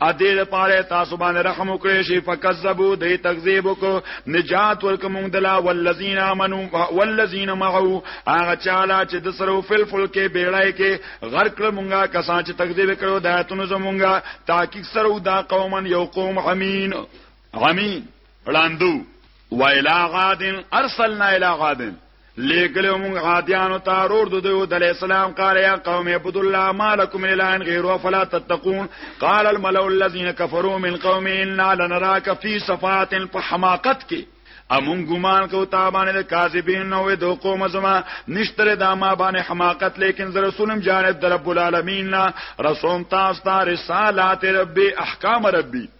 ا دې لپاره تاسو باندې رحم وکړئ شي فکذبوا دې تکذیب وکړو نجات ورکوم دلا والذین امنو والذین معه هغه چاله چې د سره فل فل کې بیړای کې غرق کړ مونږه کسان چې تکذیب کړو د آیتونو زمونږه تحقیق سره دا قومن یو قوم امین امین وړاندو وایلا غادن ارسلنا الی غادن لیګلو مونږ عادیانو ته رور د دوی د اسلام قال یا قوم عبد الله مالکم الان غیر فلا تتقون قال الملأ الذين كفروا من قوم انا لنراك في صفات فحماقت کی امون ګمان کو تا باندې کاذبین نو د قوم زما نشتره د ما باندې حماقت لیکن زه رسولم جانب در رب العالمین رسوم تاسو ته رسالات ربي احکام ربي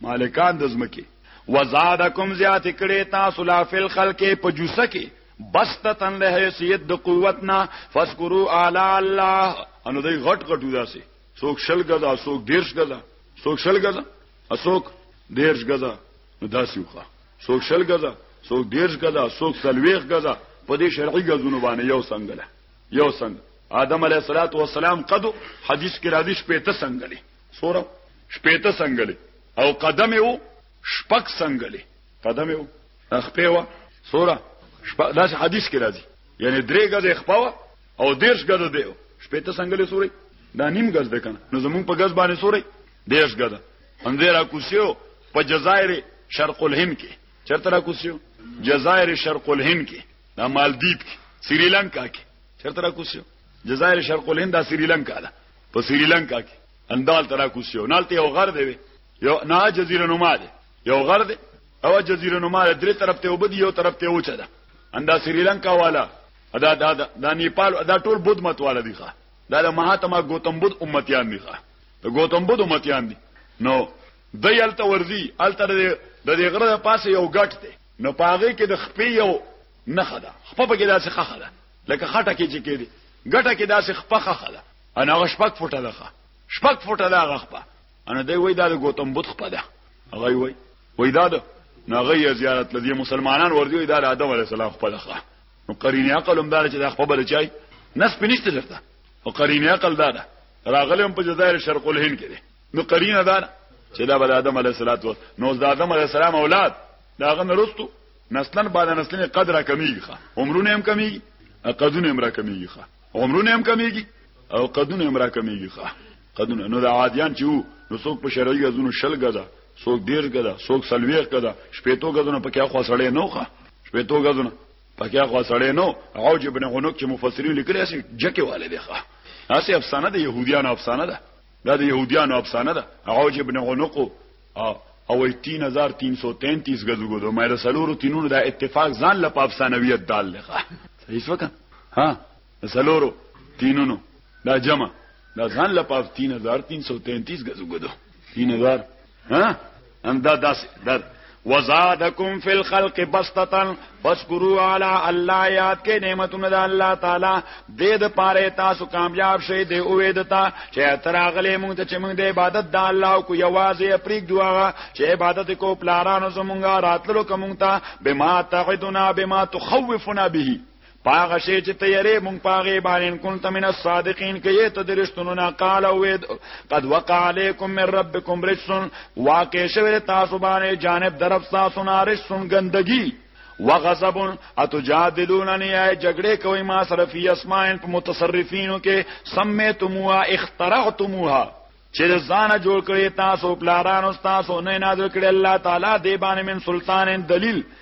مالکان د زمکه وزادکم زیات کړي تاسو لا فل خلق په جوسه کې بستتن له حیثیت د قوتنا فذكروا اعلی الله انو دای غټ غټ وداسي څوک شل غزا څوک دیرش غزا څوک شل غزا څوک دیرش غزا نو داسي وخه څوک شل غزا څوک دیرش غزا څوک سلويخ غزا په دې شرعي غزونو باندې یو څنګه یو څنګه آدم علیه الصلاۃ والسلام قدو حدیث کې راځي شپې ته څنګه سوره شپېته سنگلې او قدم یو شپک سنگلې قدم یو خپېوا سوره شپه دا حدیث کې راځي یعنی درې غزه خپوا او دیرش غزه دیو شپېته سنگلې سورې دا نیم غز ده کنه نو زمون په غز باندې سورې دیرش غزه اندرا کوسیو په جزائر شرق الهند کې چرته را کوسیو جزائر شرق الهند کې دا مالدیپ کې سریلانکا کې چرته را کوسیو جزائر شرق الهند د سریلانکا ده په سریلانکا کې اندال ترا کوسی او نالته یو غر دی یو نه جزیره نما ده یو غر دی او جزیره نما ده درې طرف ته وبدي یو طرف ته وچه ده اندا سریلانکا والا ادا دا دا نیپال ادا ټول بود مت والا دي ښا دا د مهاتما گوتم بود امتیان دي ښا د گوتم بود امتیان دي نو د یلته ورزي الته د دې غره پاسه یو غټ دی نو پاغه کې د خپې یو نخدا خپه کې داسې خخه ده لکه خټه کې چې کېدی ګټه کې داسې خپخه خله ان هغه شپک فوټه ده شپک فوټه ده هغه خپه ان دوی وای دا د ګوتم بت خپه ده هغه وای وای دا ده ناغه زیارت لدی مسلمانان وردی دا د آدم علی السلام خپه ده نو قرینه عقل هم دار چې دا خپه بل چای نس پنيشته درته او قرینه عقل دا ده راغلم په جزایر شرق الهند کې نو قرینه دا چې دا بل آدم علی السلام نو د آدم علی السلام اولاد دا غن رستو نسلن بعد نسلن قد را کمیږي ښه عمرونه هم کمیږي قدونه هم را کمیږي ښه عمرونه هم کمیږي او قدونه هم را کمیږي ښه قدونه نو د عادیان چې وو نو څوک په شرعي غزونو شل غزا څوک ډیر غزا څوک سلويخ غزا شپېتو غزونه پکې اخوا سړې نه وخه شپېتو غزونه پکې اخوا سړې نه او چې ابن هنوک چې مفسرین لیکلي سي جکه والے دی ښه اسی افسانه د يهوديانو افسانه ده دا د يهوديانو افسانه ده او چې ابن هنوک او او ای 3333 غزو غدو مې د سلورو تینونو دا اتفاق ځان لپاره افسانویت دال لغه صحیح وکړه ها د سلورو تینونو دا جمع دا ځان لپاره 3333 غزو غدو 3000 ها اندا داس در وزادکم فی الخلق بسطتن فشکرو علی الله یاد کې نعمتونه د الله تعالی دې د پاره تاسو کامیاب شئ دې اوې دتا چې تراغلې مونږ ته چې مونږ د عبادت د الله کو یوازې پریک دعا چې عبادت کو پلارانو زمونږه راتلو کوم ته بما تعدنا بما تخوفنا به پاغه شی چې تیارې مونږ پاغه باندې کون تمن الصادقین کې ته درشتونه قال او قد وقع علیکم من ربکم رجس واقع شوی تاسو باندې جانب درف تاسو نارش سن گندگی وغضب اتجادلوننی ای جګړه کوي ما سره فی اسماء په متصرفینو کې سمیتموها اخترعتموها چې ځان جوړ کړی تاسو پلارانو تاسو نه نازل کړی الله تعالی دی باندې من سلطان دلیل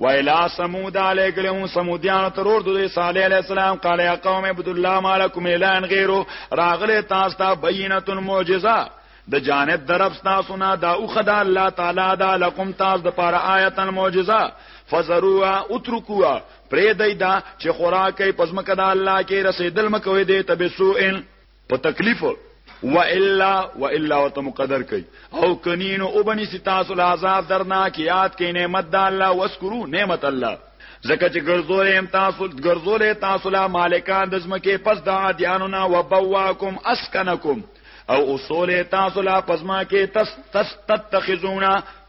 ویلا سمود علی کلم سمودیان ترور دوی صالح علی السلام قال یا قوم عبد الله مالکم الان غیرو راغله تاسو ته بینه معجزه د جانب درب تاسو نه دا او خدا الله تعالی دا لکم تاسو د پاره آیت معجزه فزروا اترکوا پرې دای دا چې خوراکې پزمکه د الله کې رسیدل مکوې دې تبسوئن په تکلیف و الا و الا وت مقدر کوي او کنین او بنی ستاسو العذاب درناک یاد کې نعمت د الله واسکرو نعمت الله زکه چې ګرځولې هم تاسو ګرځولې تاسو لا مالکان د زمکه پس د عادیانو نا وبواکم اسکنکم او اصول تاسو لا پزما کې تس تس تتخذونا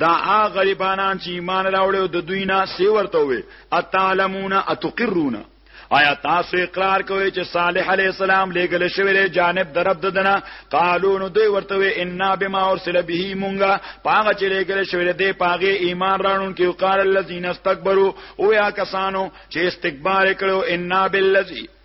دا آ غریبانان چې ایمان راوړل د دوی نه سی ورته وي اتعلمون اتقرون آیا تاسو اقرار کوئ چې صالح علی السلام لګل شوی له جانب درب ددنه قالو نو دوی ورته وي ان بما ارسل به مونږه پاغه چې لګل شوی دی پاغه ایمان راړون کې وقال الذين استكبروا او یا کسانو چې استکبار کړو ان بالذي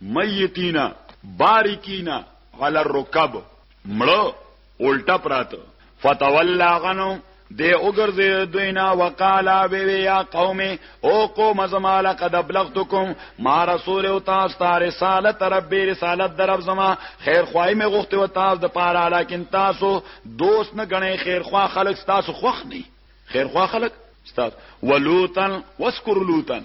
میتین باریکین علی الرکب مړه الټه پراته فتولا غنو دی وګرځي دوی نه وقالا به یا قومي او قوم زما لقد ابلغتكم ما رسول او تاسو ته رساله رب رسالت درب زما خیر خوای می غوښته او تاسو د پاره لکن تاسو دوست نه غني خیر خوا خلک تاسو خوخ نه خیر خوا خلک تاسو ولوتن واسکر لوتن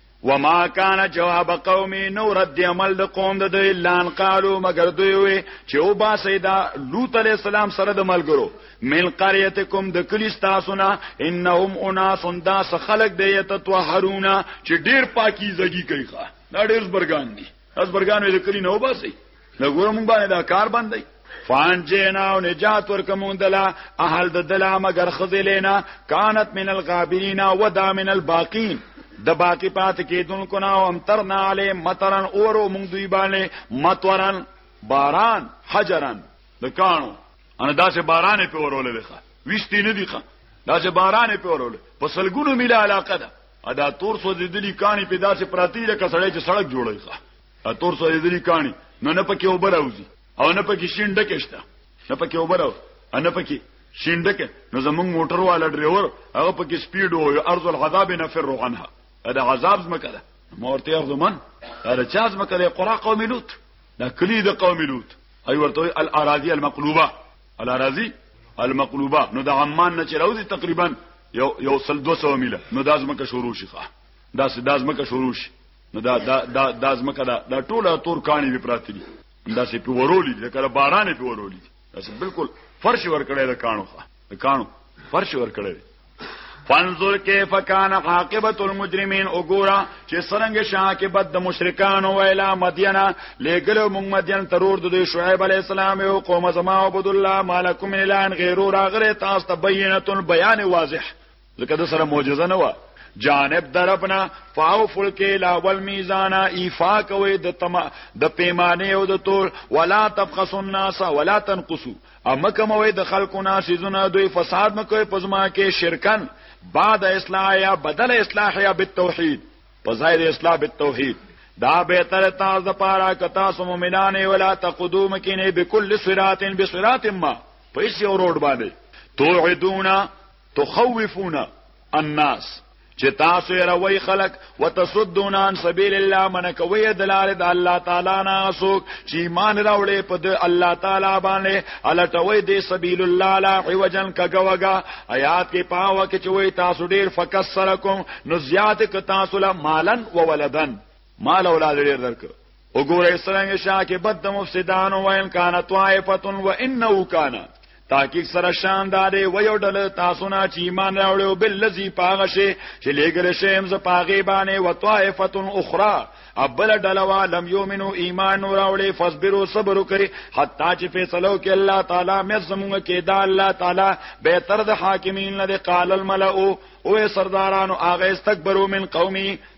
وما کان جواب قومي نو رد عمل د قوم د دوی لان قالو مگر دوی وي چې او با سیدا لوط علی السلام سره د ملګرو مل قريتکم د کلی تاسونا انهم اناس داس خلق دی تطهرونا چې ډیر پاکیزګي کوي دا ډیر زبرګان دي زبرګان د کلی نه وباسي نو ګوره مونږ باندې دا کار باندې فان جینا او نجات ورکمون دلا اهل د دلا مگر خذلینا کانت من الغابرین و دا من الباقین د باقی پات کېدونکو نه هم ترنا علی مطرن اورو مونږ دوی باندې مطرن باران حجرن د کانو ان داسې باران په ورولې وخه وشتي نه دی ښه داسې باران په ورولې په سلګونو میله علاقه ده ادا تور سو د دلی کانی په داسې پراتی لکه سړی چې سړک جوړی ښه اتور سوځېدلي کاڼي نو نه پکې اوبه راوځي او نه پکې شین ډکه شته نه پکې اوبه راو نه پکې شین ډکه نو زمونږ موټر والا ډرایور هغه پکې سپیډ و یو ارض العذاب نفر عنها دا عذاب زمکه ده مورته ارض من دا چا زمکه ده قرا قوم لوط دا کلی د قوم لوط ای ورته الاراضی المقلوبه الاراضی المقلوبه نو د عمان نه چروزي تقریبا یو یو سل 200 میله نو داس مکه شروع شي دا سداس مکه شروع شي نو دا دا دا دا زمکه دا دا ټوله تور کانی به پراته دي دا سه په ورولې دي کله باران په ورولې دي دا سه بالکل فرش ور کړی دا کانو ښه دا کانو فرش ور کړی فانظر کیف کان عاقبت المجرمین وګورا چې څنګه شاکبت د مشرکان او اله مدینه لګلو موږ مدین ترور د شعیب علی السلام او قوم زما عبد الله مالکم الان غیرو راغره تاسو ته بینه بیان واضح ځکه د سره معجزه نه و جانب دربنا فاو فلکی لا والمیزان ایفا کوي د تما د پیمانه او د تور ولا تبخسوا الناس ولا تنقصوا اما کوي د خلکو ناس زونه دوی فساد مکوي پزما کې شرکن بعد اصلاح یا بدل اصلاح یا بالتوحید په ظاهر اصلاح بالتوحید دا به تر تاسو د پاره کتا سو مؤمنان ولا تقدوم کینه بكل صراط بصراط ما پیسې او روډ باندې توعدونا تخوفون الناس چې تاسو یې روي خلق وتصدون عن سبیل الله من کوي دلاره د الله تعالی نه اسوک چې ایمان راوړې په د الله تعالی باندې الټوي د سبیل الله لا حوجن کګوګا آیات کې پاو کې چې وي تاسو ډیر فکسرکم نو زیات ک تاسو لا مالن و ولدن مال اولاد ډیر درک وګوره څنګه شاکبت د مفسدانو وان کان طائفه و انه کان تحقیق سره شان داري و یو ډله تاسو نه چې ایمان راوړو بل لذي پاغه شي چې لګل شي هم ز پاغه باندې و طائفه اخرى ابل ډله وا لم یومنو ایمان راوړي فصبروا صبر وکړي حتا چې فیصلو کې الله تعالی مې زموږ کې دا الله تعالی به تر د حاکمین نه قال الملأ او سردارانو اغه استكبروا من قومي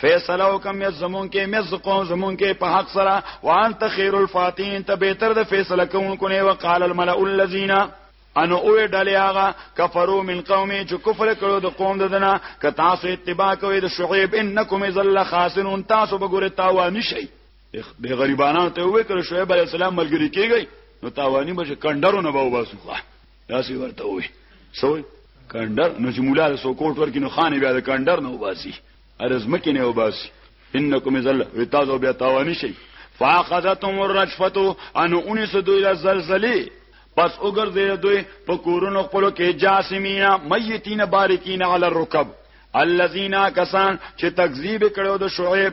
فیصله وکم مې زمون کې مې زقوم زمون کې په حق سره وانت خیر الفاتین ته به تر د فیصله کوونکو نه وقال الملأ الذين انو او ډلې هغه کفرو من قومي چې کفر کړو د قوم ددنه که تاسو اتباع کوئ د شعیب انکم ذل خاسرون تاسو به ګوره تاوان شي د غریبانو ته وې کړ شعیب علی السلام ملګری کیږي نو تاوانی بشه کندرو نه باو باسو داسې ورته وي سوې کندر نو چې مولا د سوکوټ ورکې نو خانې بیا د کندر نه وباسي ارزمکې نه وباسي انکم ذل وتازو بیا تاوانی شي فاخذتهم الرجفه ان انس دوی لزلزله پس وګرځي دوی په کورونو خپل کې جاسمینا میتین باریکین علی الرکب الذين کسان چې تکذیب کړو د شعیب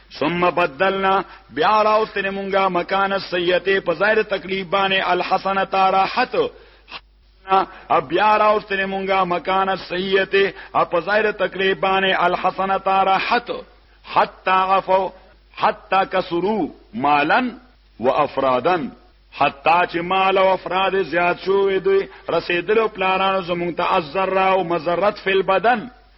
ثم بدلنا بیا راوستل مونږه مکان السیئه په ظاهر تکلیف باندې الحسنه راحت بیا راوستل مونږه مکان السیئه په ظاهر تکلیف باندې الحسنه راحت حتا عفو حتا کسرو مالن وافرادن حتا چې مال او افراد زیات شوې دوی رسیدلو پلانانو زمونږ ته ازره او مزرت فل بدن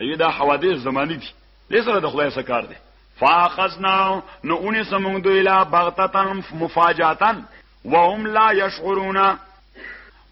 ای دا حوادث زمانی دي دې سره د خدای سکار دي فاخذنا نو اونې سمون دوی لا بغتتن مفاجاتن وهم لا يشعرون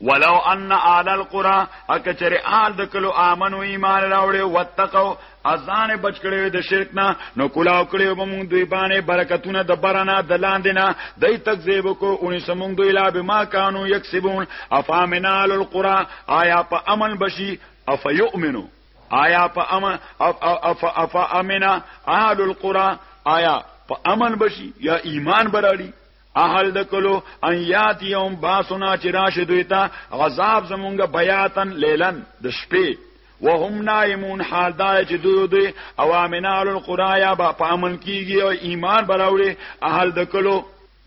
ولو ان آل القرى اکچر آل د کلو امنو ایمان راوړي وتقو ازان بچ کړي د شرک نه نو کلاو کړي ومون دوی باندې برکتونه د برنا د لاندې نه دای تکذیب کو اونې سمون دوی لا بما کانو یکسبون افامنال القرى آیا په عمل بشي افیؤمنو آیا په امن اف اف امنا اهل القرى آیا په امن بشي یا ایمان براړي اهل د کلو ان یات یوم باسنا چې راشه دوی ته عذاب زمونږ بیاتن لیلن د شپې وهم نائمون حال دا چې دوی دوی اوامنال القرایا با پامن کیږي او ایمان براوړي اهل د کلو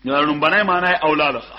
نو باندې معنی اولادخه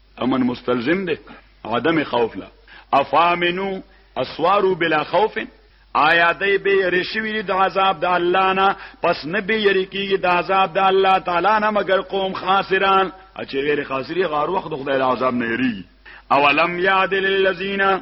امن مستلزم دی عدم خوف لا افامنو اسوارو بلا خوف آیا دی به یری شوی دی د عذاب د الله نه پس نه به یری کیږي د عذاب د الله تعالی نه مگر قوم خاسران چې غیر خاسری غار وخت خدای د عذاب نه یری اولم یاد للذین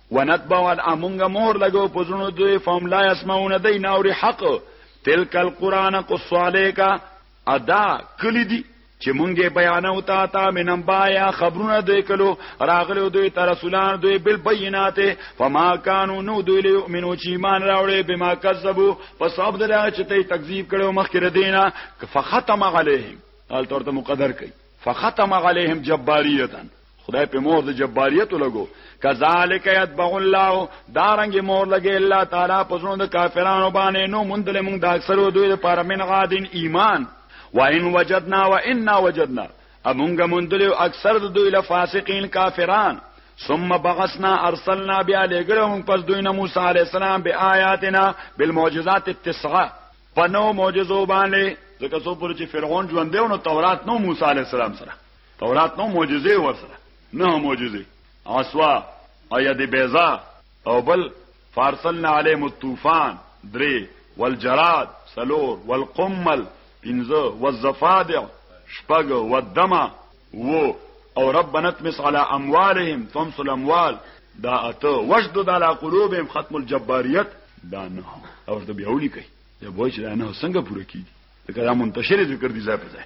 ونطبع على مونږ مور لګو په زړونو دوی فهم لا يسمعون دی ناوري حق تلک القرآن قصو علیکا ادا کلی دی چې مونږه بیانو تا تا منم بایا خبرونه دوی کلو راغلو دوی تر رسولان دوی بل بینات فما کانو نو دوی له مؤمنو چې ایمان راوړې بما کذبو پس اب دلا چې ته تکذیب کړو مخکره دینا فختم علیهم حال تورته مقدر کړي فختم علیهم جباریتن خدای په مور د جباریت لګو کذالک یتبع الله دارنګ مور لګي الله تعالی په زړه د کافرانو باندې نو مونږ له مونږ د اکثرو دوی لپاره من غادن ایمان وان وجدنا وانا وجدنا امونګه مندلو اکثر د دوی له فاسقین کافران ثم بغسنا ارسلنا بیا لګرهم پس دوی نه موسی علی السلام به آیاتنا بالمعجزات التسعه پنو معجزو باندې ځکه څو پر چې فرعون ژوند دی نو تورات نو موسی علی السلام سره تورات نو معجزې ورسره نه معجزې عصوا ايد بيضا او بل فارسلنا عليهم الطوفان درې والجراد سلور والقمل پنځه والزفادع شپږ والدمه وو او ربنا تمس على اموالهم تمس الاموال دا اته وجد على قلوبهم ختم الجباريت دا نه او ته بیا ولي کوي دا وای چې دا نه څنګه پوره کیږي دا منتشر ذکر دي ځای په ځای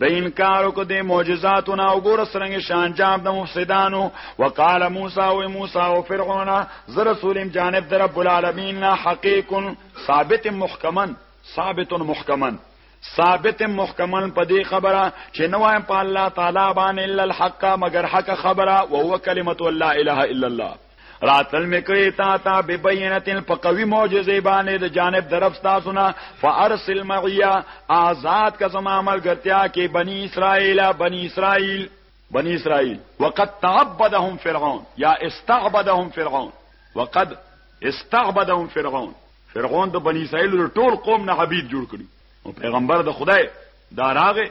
د انکار کو د معجزاتو نه وګوره سرنګ شان جام د مفسدانو وقال موسی او موسی او فرعون ز رسولم جانب در رب العالمین حقیق ثابت محکما ثابت محکما ثابت محکما په دې خبره چې نو وایم په الله تعالی باندې الا الحق مگر حق خبره او هو کلمت الله اله الا الله راتل میکړی تا تا ببینتن په قوی معجزه باندې د جانب درف تاسو نه فارسل معیا آزاد کا زما عمل ګرتیا کې بنی اسرائیل بنی اسرائیل بنی اسرائیل وقد تعبدهم فرعون یا استعبدهم فرعون وقد استعبدهم فرعون فرعون د بنی اسرائیل ټول قوم نه عبید جوړ کړي او پیغمبر د خدای دا راغه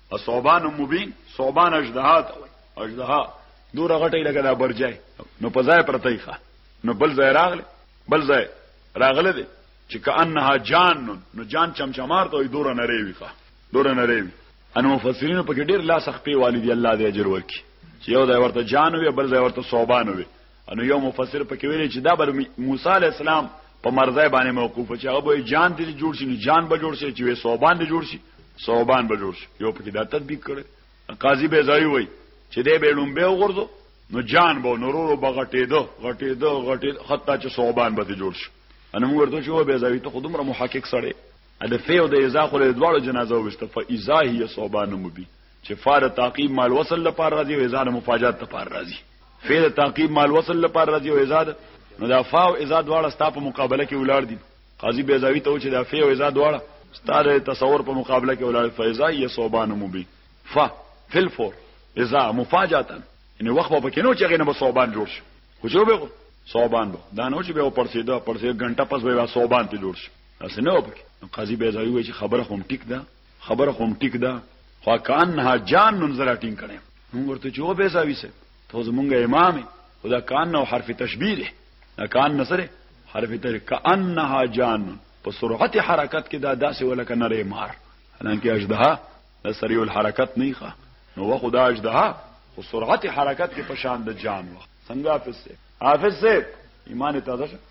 ثعبان مبین ثعبان اجدها ته وای اجدها دور غټي لګا دا برجای نو په ځای پرتای ښه نو بل ځای راغله بل ځای راغله دي چې کانها جان نو جان چمچمار ته دور نه ریوي ښه دور نه ریوي ان مفسرین په کې ډیر لاس خپې والدي الله دې اجر ورکړي چې یو ځای ورته جان وي بل ځای ورته ثعبان وي انو یو مفسر پکې ویلي چې دا بر موسی علی السلام په مرزای باندې موقوف چې هغه به جان دې جوړ شي جان به جوړ شي چې صوبان دې جوړ شي صوبان به جوړ شي یو پکې دا تطبیق کړي قاضي به ځای وای چې دې به لومبه وګرځو نو جان به نورو بغټېدو غټېدو غټېدو حتی چې صوبان به جوړ شي ان موږ ورته چې و به ځای ته خودمره محقق سره د فیو د ازا خو له دواړو جنازو وشته فاذا هي صوبان مبي چې فا د تعقیب مال وصل لپاره راځي او ازاد مفاجات لپاره راځي فی د تعقیب مال وصل لپاره راځي او ازاد نو دا فا او ازاد واړه ستا په مقابله کې ولار دي قاضي بیزاوی ته چې دا فی او ازاد واړه ستا د تصور په مقابله کې ولار فیزا یا صوبان مبی فا فل فور ازا مفاجاتا یعنی وخت په کې نو چې غنه به صوبان جوړ شي خو جو به صوبان به دا نو چې به پرسیدا پرسې غنټه پس به صوبان ته جوړ شي اسنه وبکه قاضي بیزاوی وایي چې خبره هم ټیک ده خبره خو هم ټیک ده خو کانها جان نن زرا ټینګ کړي موږ ورته چې و پیساوي سه ته زمونږ امام خدا کان نو حرف تشبیه ده دا کان نسره حرف تر کانها جان په سرعت حرکت کې دا داسې ولکه نری مار حالانکه اجدها د سریع الحرکت نه ښه نو و خدا اجدها خو سرعت حرکت کې په شان د جان و څنګه حافظ حافظ ایمان تازه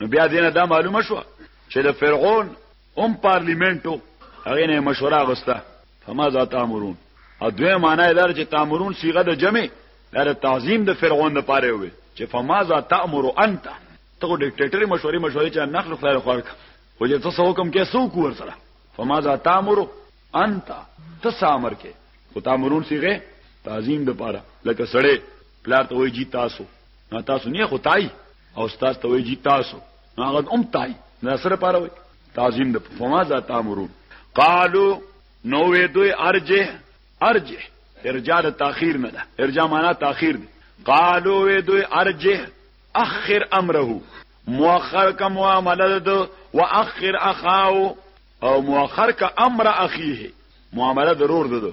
نو بیا دینه دا معلومه شو چې د فرعون هم پارلیمنتو هغه نه مشوره غوسته فما ذات امرون او دوی معنی دار چې تامرون صيغه د جمع دا تعظیم د فرعون لپاره وي چې فما ذات تامر انت ته ډیکټیټری مشورې مشورې چې نخل خیر خورک خو چې تاسو حکم کې سو کو ورسره فما ذات تامر انت تاسو امر کې خو تامرون صيغه تعظیم د لپاره لکه سړی پلار ته وایي جی تاسو نه تاسو نه خو تای او استاد ته وی جی تاسو هغه هم تای نه سره پاره وی تعظیم د فما ذات امرون قالو نو وی دوی ارجه ارجه ارجاء د تاخير نه ده ارجاء معنا تاخير ده قالو وی دوی ارجه اخر امره مؤخر کا معامله ده واخر اخاو او مؤخر کا امر اخیه معامله ضرور ده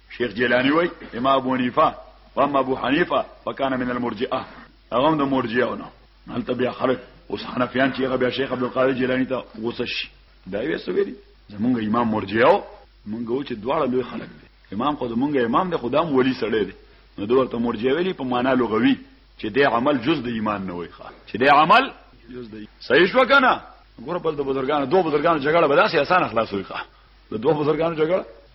شیخ جیلانی وای امام ابو حنیفه وام ابو حنیفه وکانه من المرجئه هغه د مرجئه نه هلته بیا خلک اوس حنفیان چې هغه بیا شیخ عبد القادر جیلانی ته غوسه شي دا وی سویری زمونږ امام مرجئه مونږ و چې دواړه لوی خلک دي امام خو زمونږ امام دی خدام ولی سړی دی نو دوی ورته مرجئه ویلی په معنا لغوي چې د عمل جز د ایمان نه وای ښه چې د عمل جز د صحیح شو کنه ګوره په د بزرګانو دوه بزرګانو جګړه به داسې اسانه خلاصوي ښه د دوه بزرګانو جګړه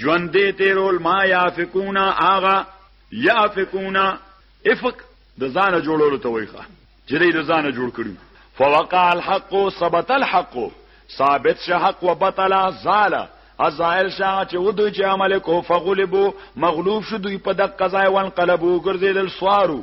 ژوند دې تیرول ما یافکونا آغا یافکونا افق د ځانه جوړولو ته وایخه چې دې د ځانه جوړ کړو فوقع الحق ثبت الحق ثابت شه حق وبطل زال ازائل شاه چې ودوی چې عمل کو فغلبو مغلوب شو دوی په دغه قضای وان قلبو ګرځیدل سوارو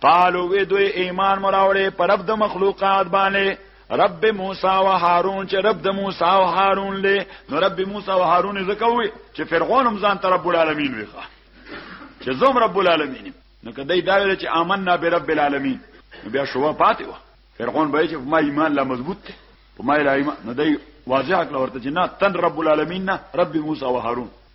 قالو وی دوی ایمان مراوړې پر رب د مخلوقات باندې رب موسی او هارون چې رب د موسی او هارون له نو رب موسی او هارون زکوي چې فرعون هم ځان تر رب العالمین ویخه چې زوم رب العالمین نو کدی دا ویل چې آمنا برب العالمین بیا شو پاتې و فرعون به چې ما ایمان لا مضبوط دی په ما ایمان نو دی واضح کړ ورته چې نه تن رب العالمین نه رب موسی او هارون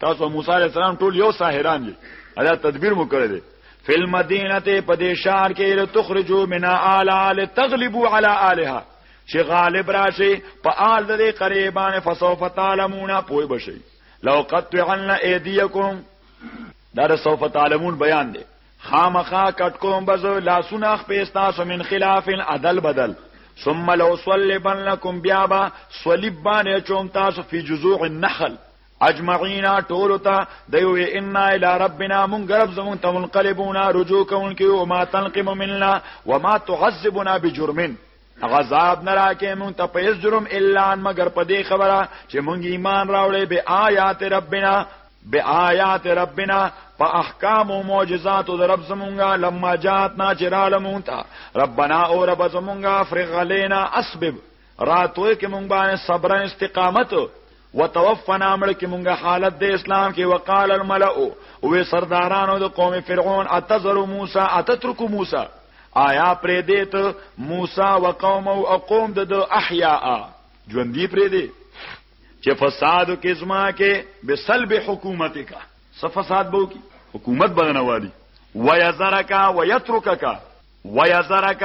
تاسو موسی علیہ السلام ټول یو ساحران یې ادا تدبیر مو کړی دی فل مدینه ته په دې شهر کې له تخرجو من اعلی تغلبوا علی الها چې غالب راشي په آل د دې قریبان فسوف تعلمون پوي بشي لو قطعن ايديكم دا سوف تعلمون بیان دی خامخا کټ کوم بز لاسونه خپستا سمن خلاف عدل بدل ثم لو صلبن لكم بيابا صليب باندې چوم تاسو په جذوع النخل اجمعینا ټول ته دوی ان الى ربنا منقرب زمون ته منقلبونا رجوع کون کی او ما تنقم منا وما تعذبنا بجرمن غذاب نه راکې مونږ ته په جرم الا ان مگر په دې خبره چې مونږ ایمان راوړې به آیات ربنا به آیات ربنا په احکام او معجزات د رب زمونږه لما جات نا چرالمونتا ربنا او رب زمونږه فرغ علينا اسبب راتوی کې مونږ باندې صبر او استقامت وتوفنا امر کې مونږه حالت د اسلام کې وقال الملأ او سردارانو د قوم فرعون اتذر موسی اتترک موسی آیا پرې دې ته موسی او قوم او قوم د احیاء ژوند دی پرې دې چې فساد کې زما کې به سلب حکومت کا څه فساد بو کی حکومت بدنوالي ويذرک ويترکک ويذرک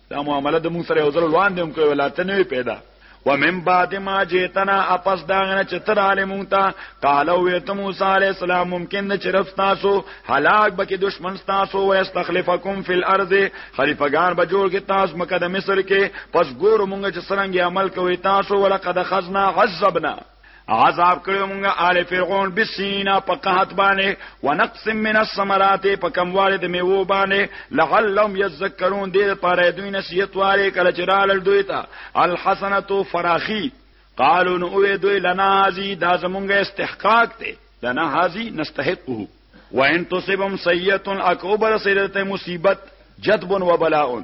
دا معامله د موږ سره یو ځل وړاندې هم کوي ولاته نه پیدا ومن بعد ما جیتنا اپس داغنه چې تر عالمون ته قالو ویت موسی علی السلام ممکن نه چرف تاسو هلاک بکې دشمن تاسو و استخلفکم فی الارض خلیفګان به جوړ کې تاسو مکه د مصر کې پس ګورو مونږ چې څنګه عمل کوي تاسو ولقد خزنا عذبنا عذاب کړو مونږه آل فرعون بسینا په قحط باندې ونقص من الثمرات په کمواله د میوه باندې لعلهم یذکرون دې لپاره دوی نصیحت واره کله چې رال دوی ته الحسنه فراخی قالو نو وې دوی لنا هذه دا زمونږه استحقاق ته لنا هذه نستحقه وان تصبهم سیئه اکبر سیئه مصیبت جذب و بلاء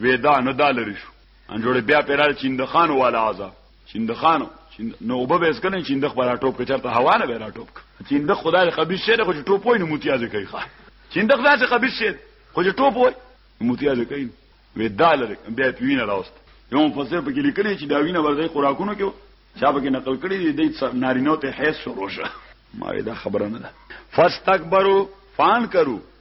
وې دا نه دا لري شو ان جوړ بیا پیرال چیند خان والا عذاب چیند خان نو وب به اس کنه چیند خبره ټوپ کچرته هوا نه به ټوپ چیند خدای خبيث شه خو ټوپ وای نو متیاز کوي ښا چیند خدای څخه خبيث شه خو ټوپ وای متیاز کوي وې دا لري بیا پیوینه راوست یو مفسر په کې لیکلی چې دا وینه ورځي خوراکونو کې چا به نقل کړی دی د نارینه ته حیث شروع شه ما دا خبره نه ده فاستكبروا فان کرو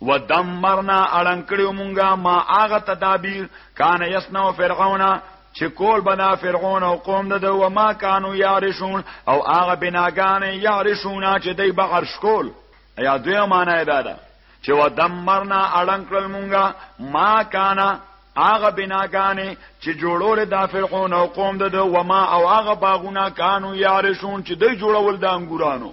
ودمرنا اړنګ کړو مونږه ما هغه تدابیر کان یسنو فرعون چې کول بنا فرعون او قوم د و ما کانو یارشون او هغه بناګان یارشون چې دای به عرش کول یا دوی معنی دا ده چې ودمرنا اړنګ کړل مونږه ما کانا هغه بناګانې چې جوړول د فرعون او قوم د و ما او هغه باغونه کانو یارشون چې دوی جوړول د انګورانو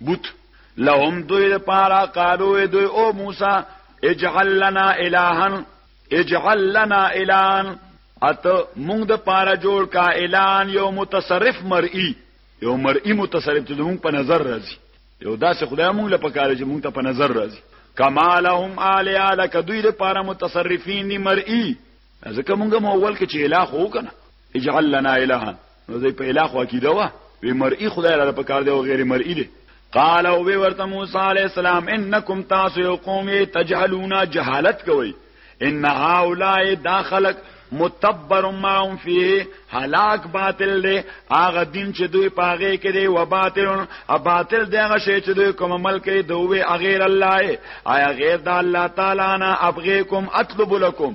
بوت لهم دوی لپاره قالو دوی او موسی اجعل لنا الهن اجعل لنا الهن ات مونږ د پاره جوړ کا الهن یو متصرف مرئی یو مرئی متصرف چې مونږ په نظر راځي یو داسې خدای مونږ له پکاره چې مونږ ته په نظر راځي کمالهم الیا لک دوی لپاره متصرفین مرئی ځکه مونږ مو اول کې چې الہ خو کنه اجعل لنا الها نو زه په اله خو عقیده وا وی مرئی خدای را په کار دی او غیر مرئی دی قال او وی ورته موسی علی السلام انکم تاسو یو قوم تجهلون جهالت کوي ان هؤلاء داخلك متبر ما فيه هلاك باطل دی هغه دین چې دوی پاغه کې دی و باطل او باطل دی هغه شی چې دوی کوم عمل کوي دوی غیر الله آیا غیر د الله تعالی نه ابغيکم اطلب لكم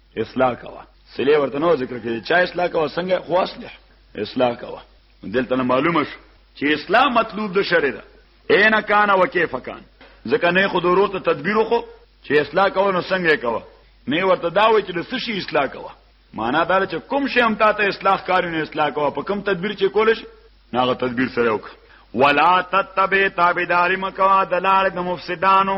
اصلاح کوا سلی ورته نو ذکر کړي چا اصلاح کوا څنګه خو اصلح اصلاح کوا دلته معلومه شو چې اصلاح مطلوب د شرع ده اين کان وکيف کان ځکه نه خو دورو ته تدبیر خو چې اصلاح کوا نو څنګه کوا نه ورته دا وایي چې د سشي اصلاح کوا معنا دا چې کوم شی هم تاسو اصلاح کاری نه اصلاح کوا په کوم تدبیر چې کول شي ناغه تدبیر سره وک ولا تتبع تابعداري مکوا دلال د مفسدانو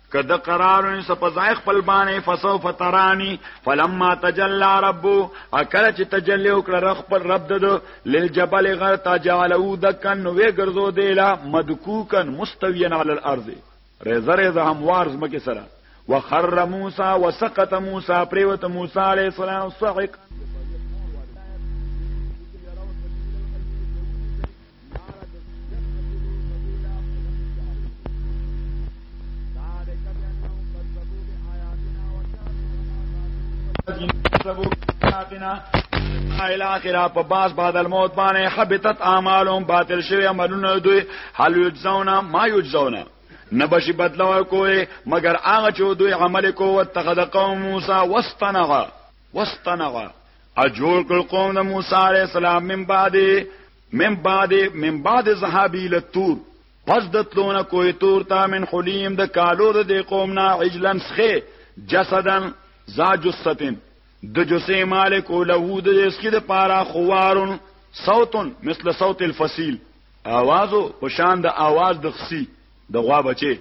کده قرار نس په ځای خپل باندې فسو فترانی فلما تجلا رب اکل چې تجلی وکړه رخ پر رب دد للجبل غر تجالو دکن نو وی ګرځو دیلا مدکوکن مستویا علی الارض رزه رزه هموار زمکه سره وخر موسی وسقط موسی پریوت موسی علی السلام صعق الاخره په باس بعد الموت باندې حبطت اعمالهم باطل شوی عملونه دوی هل یجزونه ما یجزونه نبشی بدلو کوی مگر هغه چې دوی عمل کو واتخذ قوم موسی واستنغ واستنغ اجور کل قوم موسی علیہ السلام من بعده من بعد من بعد ذهابی لتور پس د تلونه کوی تور تا من حلیم د کالو د دې قوم نه عجلن سخه جسدن زا جستن د جسې مالک او له د اسکی د پارا خوارن صوتن مثل صوت الفصیل اوازو پشان د اواز د خسی د غوا بچي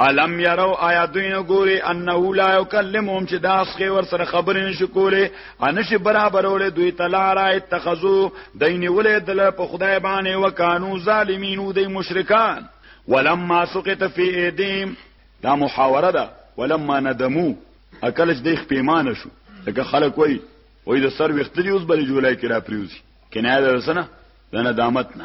الم یرو آیا دوی نه ګوري انه لا یکلمهم چې داس کې ور سره خبرې نشي کولې انش برابرولې دوی تلارا اتخذو دین ولې دل په خدای باندې وکانو ظالمین او دوی مشرکان ولما سقط فی ایدیم دا محاوره ده ولما ندمو اکلش دیخ پیمانه شو لکه خلک وای وای د سر وختلی اوس بل جولای کې را پریوزي کنایه ده سنه د ندامت نه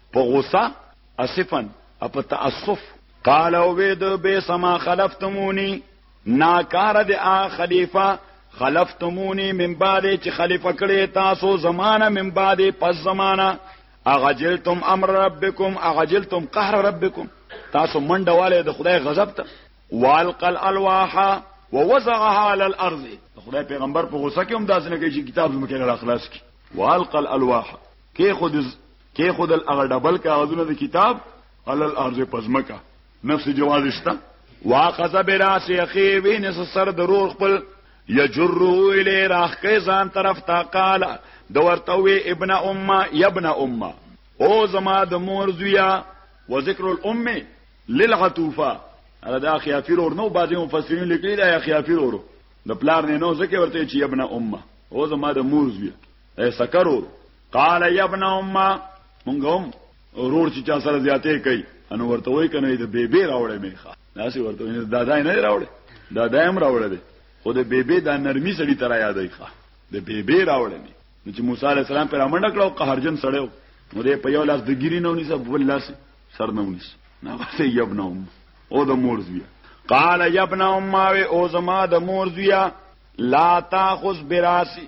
په غصه اسفا په تاسف قال او وید به سما خلفتمونی ناکار د ا خلیفہ خلفتمونی من بعد چې خلیفہ کړي تاسو زمانہ من بعد پس زمانہ اغجلتم امر ربکم اغجلتم قهر ربکم تاسو منډه والے د خدای غضب ته والقل الواح ووزعها على الارض خدای پیغمبر په غوسه کې هم داسې نه کوي چې کتاب زموږ نه خلاص کی والقل الواح کې خود کې خودل هغه ډبل کاغذونه د کتاب علل ارض پزمکا نفس جواز شته واخذ براس اخي وین سر درور خپل یجرو الی راخه ځان طرف تا قال د ورته وی ابن امه یبن امه او زما د مور زویا و ذکر الام للعطوفه هغه د اخیافیر اور نو بعضی مفسرین لیکلی دا اخیافیر اور د پلار نه نو ځکه ورته چې ابن امه او زما د مور زویا اے سکرور قال یا ابن امه مونږ هم ورور چې چا سره زیاتې کوي ان ورته وای کنه د بیبي راوړې مې ښا ناسي ورته نه دادا نه راوړې دادا هم راوړې دي خو د بیبي د نرمي سړي تر یادې ښا د بیبي راوړې مې چې موسی عليه السلام پر امنډ کړو قهرجن سړیو نو دې په یو لاس د ګری نه ونیسه په بل لاس سر نه ونیسه نه واسه یا ابن امه او د مور زویا قال یا ابن امه او زما د مور زویا لا تاخذ براسی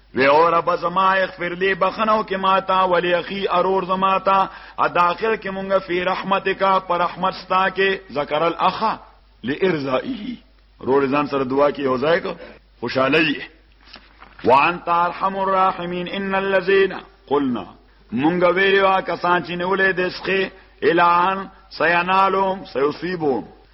وی او رب زما اغفر لی بخنو کې ماتا ولی اخی ارور زما تا اداخل کې مونږه فی رحمتک پر رحمت ستا کې ذکر الاخ لارزائه رور ځان سره دعا کې یو ځای کو خوشاله وانت ارحم الراحمین ان الذين قلنا مونږ ویلو کسان چې نیولې د سخه الهان سینالوم سیصيبوم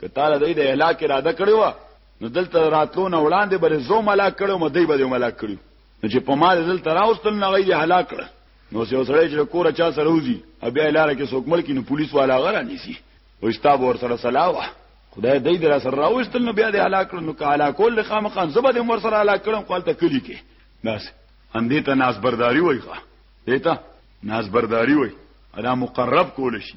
که تعالی دای د اهلاک اراده کړی و نو دلته راتلو نه وړاندې بر زو ملاک کړو مدې به ملاک کړو نو چې په ما دلته راوستل نه غي هلاک کړ نو سیو سره چې کور چا سره وځي بیا لار کې څوک ملکی نو پولیس والا غره نیسی وشتاب ور سره سلاوه خدای دای در سره راوستل نو بیا دې هلاک کړ نو کاله کول خامخان زبد مر سره هلاک کړم خپل ته کلی کې بس اندې ته ناس برداری وای ښه دیتا ناس برداری وای ادا مقرب کول شي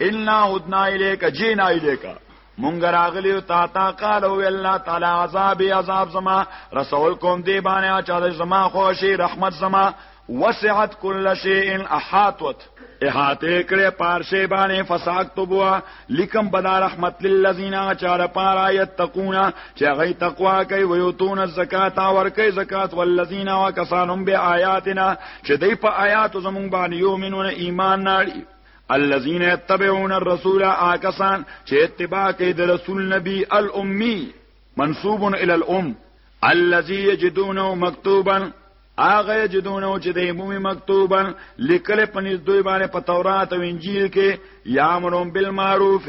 ان هدنا الیک جینا الیک مونږ راغلی او تا تا قال او الله تعالی عذاب عذاب زما رسول کوم دی باندې چا زما خوشي رحمت زما وسعت كل شيء احاطت احاطه کړه پارشه باندې فساد توبوا لکم بنا رحمت للذین چار پارا یتقون چې غي تقوا کوي ويوتون الزکات اور کوي زکات والذین وکسانهم بیااتنا چې دی په آیات زمون باندې یومنون ایمان ناړي الذين يتبعون الرسول آکسان چې اتباع کوي د رسول نبی الامي منسوب الى الام الذي يجدونه مكتوبا اغه یجدونه چې د عمومي مکتوبا لیکل پنځ دوی باندې په تورات او انجیل کې یامرون بالمعروف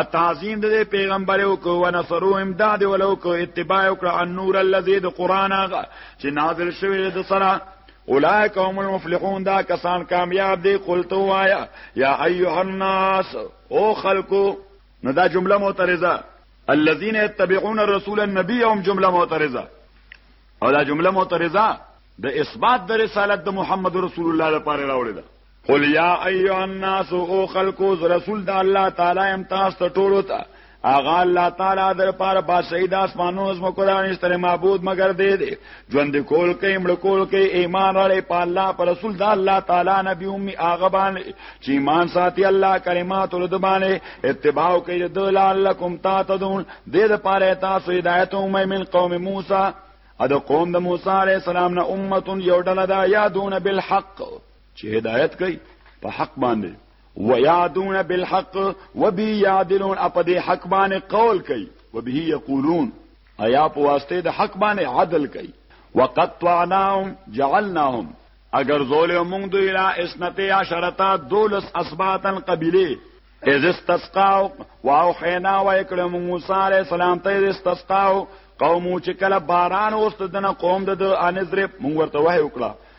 التعظیم د پیغمبر او کو ونصرو امداد ولو کو اتباع او کړه النور الذي د قران هغه چې نازل شوی د سره اولئک هم المفلحون دا کسان کامیاب دي قلت وایا یا ایها الناس او خلقو نو دا جمله معترضه الذين يتبعون الرسول النبي هم جمله معترضه او دا جمله معترضه د اثبات د رسالت د محمد رسول الله لپاره راوړل قل یا ایها الناس او خلقو رسول د الله تعالی ام تاسو ته ټولو ته اغا الله تعالی در پار با سید اسمانو از مکران استر معبود مگر دے دے جوند کول کئی مړ کول کئی ایمان علی پا الله پر رسول دا الله تعالی نبی امی اغا باندې چې ایمان ساتي الله کلمات ول د باندې اتباع کئی د لعلکم تاتدون دې د پاره تاسو ہدایت اومه من قوم موسی ا د قوم د موسی علی السلام نه امه یو ډله دا یادون بالحق چې هدایت کوي په حق باندې ويعدون بالحق وبه يعدلون اپ دې حق باندې قول کوي وبه يقولون ایا په واسطه د حق باندې عدل کوي وقطعناهم جعلناهم اگر زول موږ دوی را اسنته یا شرطا دولس اسباتن قبيله اذ استسقاو واوحینا وکړه موسی علی السلام ته استسقاو قوم چې کله باران اوست دنه قوم د انذر موږ ورته وای وکړه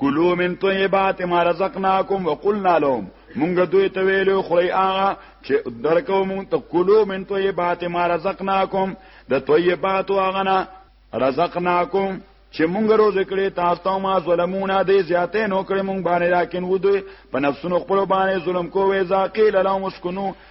کلو من طیبات ما رزقناکم وقلنا لهم مونږ دوی ته ویلو خوري هغه چې درکو مونږ ته کلو من طیبات ما رزقناکم د طیبات هغه نه رزقناکم چې مونږ روز کړی تاسو ته ما ظلمونه دې زیاتې نو کړې مونږ باندې لکن و دوی په نفسونو خپل باندې ظلم کوی ځکه لهم اسكنو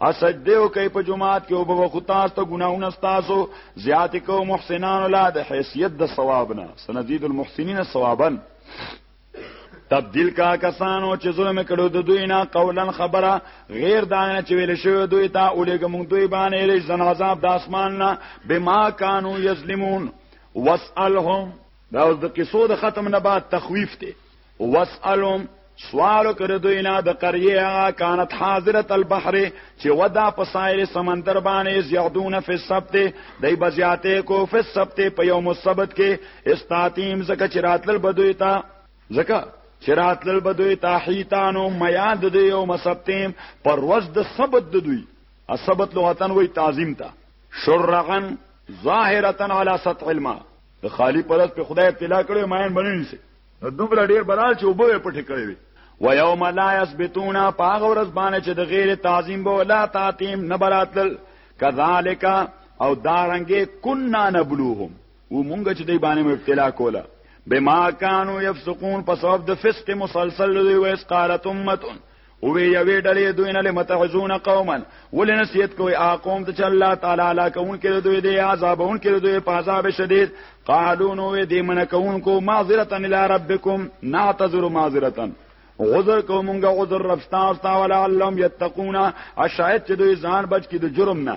اسجده او کوي په جمعات کې او به خو تاسو ته ګناونه تاسو زیات کو محسنان لا د حیثیت د ثواب نه سنزيد المحسنین ثوابا تبدیل کا کسانو چې ظلم کړو د دوی نه قولا خبره غیر دانه چې ویل شوی دوی ته اولګه مونږ دوی باندې لږ زن عذاب د اسمان نه بما كانوا یظلمون واسالهم دا اوس د قصو د ختم نه بعد تخویف ته وسالم سوال کړ دوی نه د قريه كانت حاضره البحر چې ودا په سایر سمندر باندې زیادون فی السبت دای بزیاته کو فی السبت په یوم السبت کې استاتیم زکه چې راتل بدوی تا زکه چې راتل بدوی تا حیتانو میاد د یوم سبتیم پر ورځ د سبت د دوی السبت لغتن وی تعظیم تا شرعا ظاهرا علی سطح الماء د خالی پرس په خدای ابتلا کړو ماین بننی سي نو دومره ډیر بلال چې وبوي پټې کړې وي و یوم لا یثبتون پاغه ورځ باندې چې د غیر تعظیم به ولا تعتیم نه براتل کذالک او دارنګې کنا نبلوهم و مونږ چې دی باندې مبتلا کوله بما كانوا يفسقون په سبب د فسق مسلسل دوی ویس قالت امه او وی یوې ډلې دوی نه لمتعزون قوما ولې نصیحت کوي هغه قوم ته چې الله تعالی لا کون کې دوی دی عذابون کې دوی په عذاب شدید قالو نو دې من کون کو معذرتا الی ربکم نعتذر معذرتا عذر کو مونږه عذر رب تاسو ته ولعلهم یتقون اشاید چې دوی ځان بچ کې د جرم نه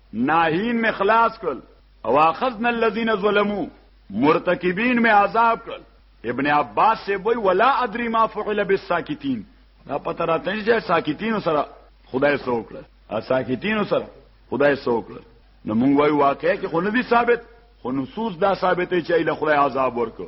ناهین می خلاص کړل او اخذنا الذين ظلموا مرتکبین می عذاب کړل ابن عباس سے وی ولا ادري ما فعل بالساکتين دا پته راته چې ساکتین سره خدای سوکړه ا ساکتین سره خدای سوکړه نو مونږ وایو واقعي کې خو نه دي ثابت خو نصوص دا ثابتې چې له خدای عذاب ورکو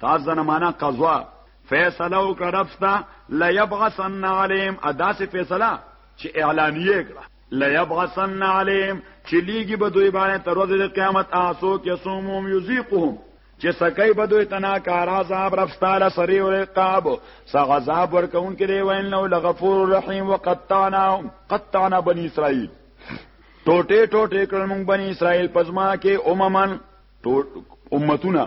تاسو نه معنا قضا فیصله وکړه رفتا ليبعثن عليهم ادا سي فیصله چې اعلانیه کړه ليبعثن عليهم چې لیږي به دوی باندې تر ورځې د قیامت آسو کې سوموم یذيقهم چې سکای به دوی تنا کار عذاب رفتاله سری او عقاب سغ عذاب ورکون کې دی وین نو لغفور رحیم وقطعنا قطعنا بنی اسرائیل ټوټه ټوټه کړم بنی اسرائیل پزما کې اممن امتونه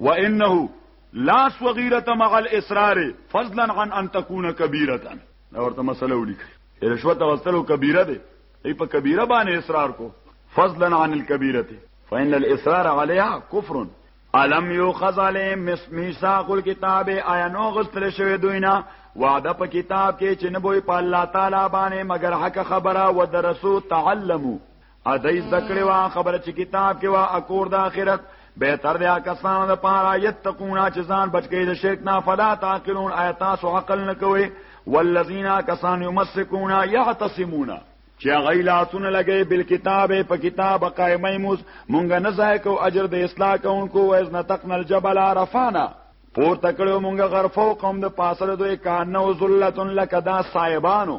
وانه لا صغیره مع الاصرار فضلا عن ان تكون کبیره دا ورته مسله ولیکي رشوت غوښتلو کبیره ده ای په کبیره باندې اصرار کو فضلا عن الكبيره فان الاصرار عليها كفر الم يؤخذ عليه ميثاق الكتاب ايا نو غسل شوی دوینا وعده په کتاب کې چې نه بوې په الله تعالی باندې مگر حق خبره و درسو تعلمو ا دای ذکر وا خبره چې کتاب کې وا اکور د اخرت به تر دیا کسانو د پاره یتقون چې ځان بچی د شرک نه فلا تعقلون آیات سو عقل نه کوي والذین کسان یمسکون یعتصمون چې غیلا سن لګي بل کتاب په کتاب قائمه موس مونږ نه ځای کو اجر د اصلاح کوونکو وز نتقن الجبل عرفانا پور تکړو مونږ غرفو قوم د پاسره دوی کانو ذلتن لکدا صاحبانو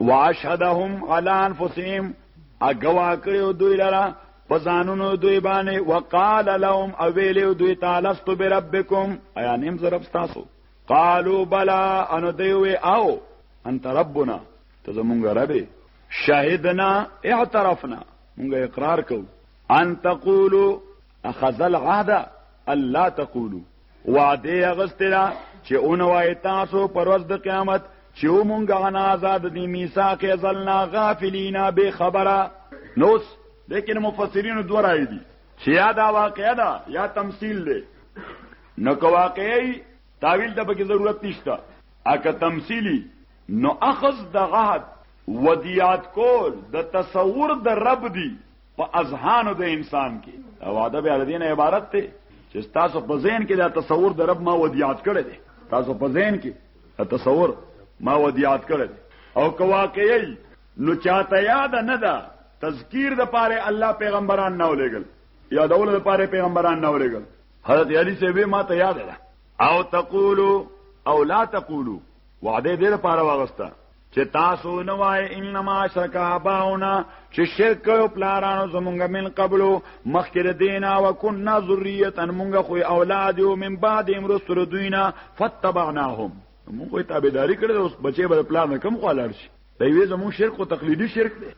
واشهدهم علی انفسهم اګوا کړو دوی لرا پزانونو دوی باندې وقال لهم اویلو دوی تعالی است بربکم ایا نیم زرب تاسو قالو بلا ان دوی او انت ربنا ته زمونږ رب شهدنا اعترفنا مونږ اقرار کو ان تقولوا اخذ العهد الله تقولوا وعده اغستې ده چې اونوای تاسو پر ورځ د قیامت چې مونږه نه آزاد دي میثاق ازلنا غافلینا به خبره نوس لیکن مفسرین دوه راي دي چې یا دا واقعیا ده یا تمثيل دی نو که واقعي تعویل ته پکې ضرورت نشته اګه تمثيلي نو اخذ د غهد ودیات کول د تصور د رب دی په اذهان د انسان کې او ادب الدین عبارت ته چې تاسو په ذهن کې دا تصور د رب ما ودیات کړی دی تاسو په ذهن کې دا تصور ما ودیات کړی دی او که واقعي نو چاته یاد نه ده تذکیر د پاره الله پیغمبران نه ولېګل یا د اول د پاره پیغمبران نه ولېګل حضرت علی سے به ما ته یاد ده او تقولو او لا تقولو وعده دې لپاره واغسته چې تاسو نه وای انما شرک اباونا چې شرک کړو پلارانو زمونږ من قبلو مخکې دینا وکنا ذریه مونږ خو اولاد یو من بعد امرسل دوینا فتبعناهم مونږه تابعداري کړې اوس بچي به پلان کم خالار شي دوی زموږ شرک او تقلیدي شرک دی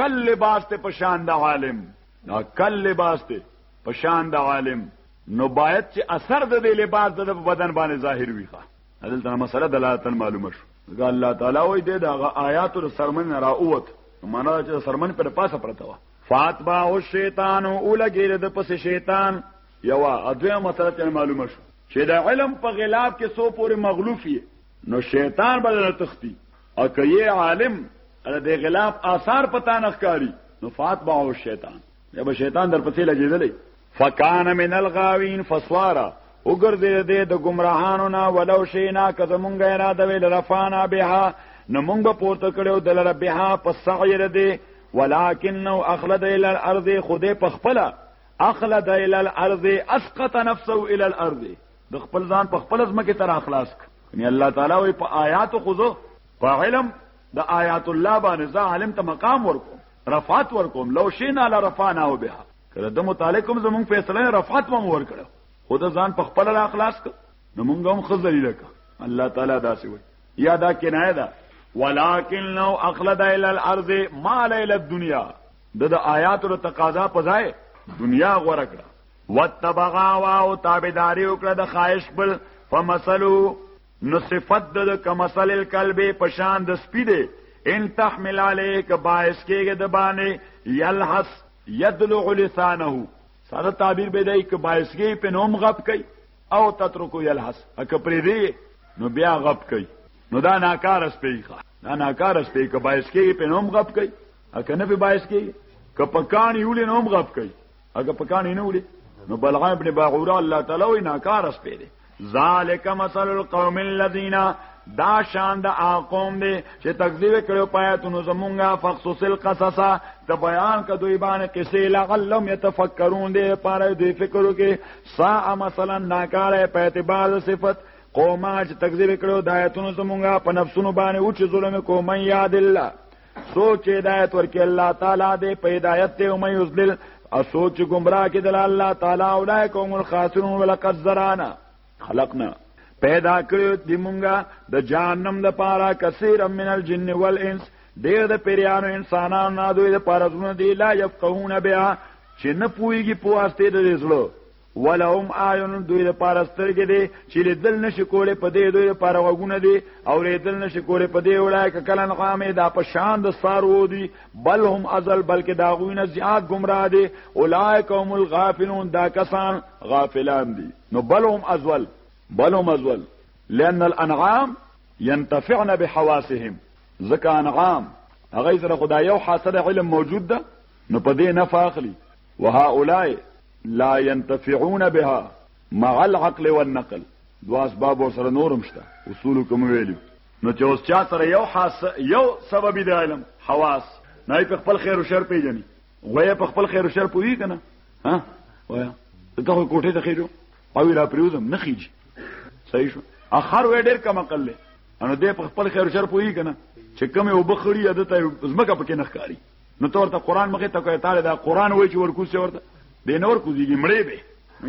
کل لباس ته پشان د عالم نو کل لباس ته پشان د عالم نو باید چې اثر د دې لباس د بدن باندې ظاهر وي ښه دلته مسله دلالت معلومه شو دا الله تعالی وای دی دا آیات او سرمن را اوت معنا چې سرمن پر پاسه پرته و فاتبا او شیطان او لګیر د پس شیطان یوا اځه مسله ته معلومه شو چې دا علم په غلاف کې سو پورې مغلوفي نو شیطان بدل تختی او که یې عالم د غلاف آثار پتا نه ښکاری نو فاتبعو شیطان یا به شیطان در پسې لګیدلې فکان من الغاوین فسوارا وګرځې دې د گمراهانو نه ولو شینا که زمونږ اراده ویل رفانا بها نو مونږ به پورته کړو د لره بها په سعیر دې ولکنه اخلد الى الارض خدای په خپل اخلد الى الارض اسقط نفسه الى الارض د خپل ځان په خپل ځمکه تر اخلاص ک یعنی الله تعالی وی په آیات خو زه په علم د آیات الله باندې زه عالم ته مقام ورکوم رفعت ورکوم لو شینا لرفعنا بها کله د متعلقم زمون فیصله رفعت مو ورکړه خود ځان په خپل اخلاص ک نو مونږ هم خزلی لکه الله تعالی داسې وي یا دا کنایه ده ولکن لو اخلد الى الارض ما ليل الدنيا د آیات او تقاضا پځای دنیا غوړه کړه وتبغاوا او تابعداري وکړه د خواهش بل فمثلو نو صفت د کمثل الکلب پشان د سپی دی ان تحمل عليك باعث کېږي د باندې يلحس يدلع لسانه ساده تعبیر به دی ک باعث کېږي په نوم غب کوي او تترکو يلحس اک پرې دی نو بیا غب کوي نو دا ناکار سپیخه دا ناکار سپی ک باعث کېږي په نوم غب کوي اک نه به باعث کېږي ک پکانی ولې نوم غب کوي اګه پکانې نه وړي نو بلعام ابن باغوره الله تعالی وی ناکار اس پیری ذالک مثل القوم الذين دا شان د اقوم دی چې تکذیب کړو پایتونو زمونږه فخصوص القصص د بیان ک دوی باندې قصې لعلم يتفکرون دی پاره دوی فکر وکي سا مثلا ناکاره په اعتبار صفت قومه چې تکذیب کړو د آیتونو زمونږه په نفسونو باندې او چې ظلم کوم یاد الله سوچ هدایت ورکړي الله تعالی دې په هدایت ته او مې یذل او سوچ گمراه کې د الله تعالی اولای کوم الخاسرون ولقد زرانا خلقنا پیدا کړو دې مونږه د جهنم د پاره کثیر من الجن والانس ډېر د پیرانو انسانانو نه دوی د پاره زونه دی لا یفقهون بیا چې نه پويږي په واسطه د زړه ولهم اعین دوی لپاره سترګې دي چې لیدل نشي کولای په دې دوی لپاره غوونه دي او لیدل نشي کولای په دې وړای ک کلن قامه دا په شان د سارو دي بل هم ازل بلکې دا غوینه زیات گمراه دي اولایک هم الغافلون دا کسان غافلان دي نو بل هم ازل بل هم ازل لأن الانعام ينتفعن بحواسهم ځکه انعام هغه سره خدای یو حاصل علم موجود ده نو په دې نه فاخلی وهؤلاء لا ينتفعون بها مع العقل والنقل دوا اسباب سره نورم شته اصول کوم ویلو نو چې اوس چا سره یو حاس یو سبب دی علم حواس نه په خپل خیر او شر پیژني غوې په خپل خیر او شر پوي کنه ها وایا ته خو کوټه ته خېجو او را پریوزم نه خېجي صحیح شو اخر وې ډېر کم عقل له انو دې په خپل خیر او شر پوي کنه چې کم یو بخړی عادت زمکه پکې نه ښکاری نو تور ته قران مخه ته کوي تاله دا قران وای چې ورکوسه ورته به نور کوزيږي مړې به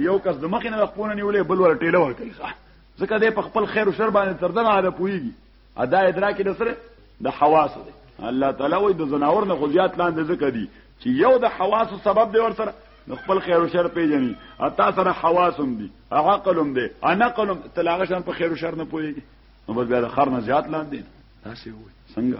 یو کس د مخ نه د خپل نیولې بل ور ټیله ور کوي ځکه دې په خپل خیر او شر باندې تر دغه حاله پويږي ادا ادراک د سره د حواس دی الله تعالی وې د زناور نه خزيات لاندې ذکر دي چې یو د حواس سبب دی ور سره نو خپل خیر او شر پیژني اتا سره حواسم دي عقلم دي انا قلم تلاغه شان په خیر او شر نه پويږي نو بس بیا د خر نه زیات لاندې تاسو وې څنګه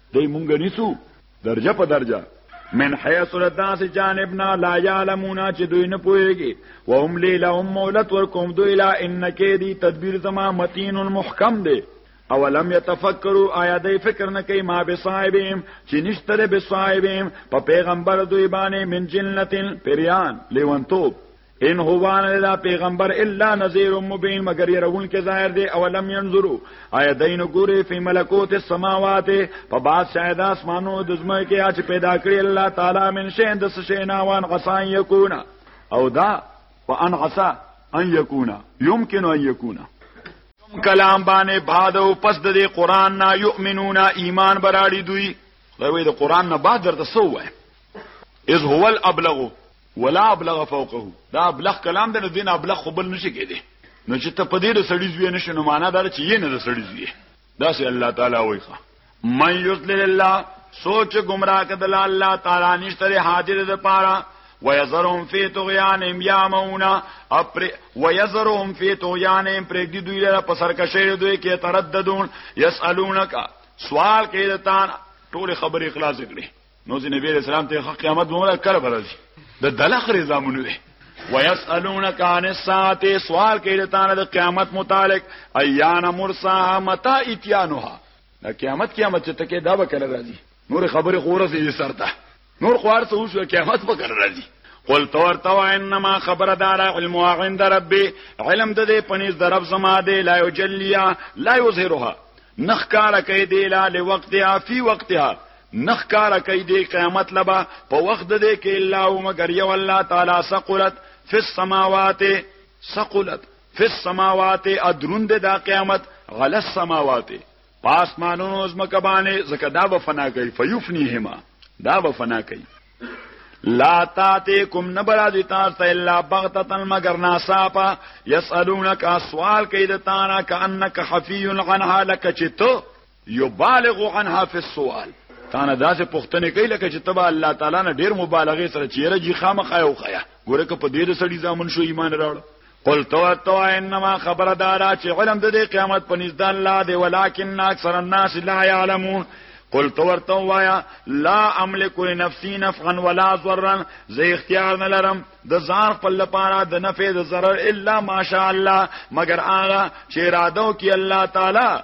دی مونږ نیسو درجه په درجه من حيث لداس جانبنا لا يعلمون چې دوی نه پوهیږي وهم ليلهم مولت ورکوم دوی لا انکه دي تدبیر زما متین محکم دی او لم يتفکروا آیا دای فکر نه کوي ما به صاحبهم چې نشتره به صاحبهم په پیغمبر دوی باندې من جنتن پریان لیونتوب ان هو ان الا پیغمبر الا نذير مبين مگر يرون کې ظاهر دي او لم ينظروا اي دین ګوري په ملکوت السماوات په باد شاید اسمانو د زمه کې اچ پیدا کړی الله تعالی من شي د شینا وان غسان يكون او دا وان غسا ان يكون يمكن ان يكون کلام باندې بعد او پس د قران نه يؤمنون ایمان براړي دوی لوی د قران نه بعد درته سو وای اذ هو الابلغ ولا ابلغ فوقه دا ابلغ کلام دی نو دین ابلغ خو بل نشي کېده نو چې ته په دې د سړي زوی نشې نو معنا دا چې یې نه د سړي زوی دا سي الله تعالی وایي من یذل الله سوچ گمراه کدل الله تعالی نشتره حاضر د پاره ويذرهم في طغيانهم يعمهون اپر ويذرهم في طغيانهم پر دې دوی لپاره په سرکشه دوی کې ترددون يسالونک سوال کوي تان ټول خبرې خلاص کړي نو چې نبی رسول الله ته قیامت ومره کړه برځي د دلخ رضامونه وي ويسالونك عن الساعه سوال کوي ته د قیامت متعلق ايان مرسا متا اتيانها د قیامت قیامت چې تکي دا وکړه راځي نور خبره خورس یې سرته نور خوار څه وشو قیامت وکړه راځي قل تور تو انما خبر دار علم عند ربي علم د دې پنيز درب زما دې لا يجليا لا يظهرها نخکار کوي دې لا لوقتها في وقتها نه ښکاره کوي دې قیامت لبا په وخت د دې کې الا او مگر یو الله تعالی ثقلت فی السماوات ثقلت فی السماوات ادرون د قیامت علی السماوات پاسمانونو زمکه باندې زکه دا به فنا کوي فیفنیهما دا به فنا کوي لا تاتیکم نبرا دی تاسو ته الا بغتتن مگر ناصافا یسالونک سوال کوي د تانا کانک حفی عنها لک چتو یبالغ عنها فی السوال تا نه داسې پوښتنه کوي لکه چې تبا الله تعالی نه ډیر مبالغه سره چیرې جی خامخا یو خیا ګوره که په دې د سړي ځامن شو ایمان راوړ قل تو تو انما خبر دارا چې علم د دې قیامت په نزد الله دی ولکن اکثر الناس لا يعلمون قل تو ورته وایا لا املک لنفسي نفعا ولا ضرا زه اختیار نه لرم د ځان خپل لپاره د نفع د ضرر الا ماشاء الله مگر هغه چې اراده وکي الله تعالی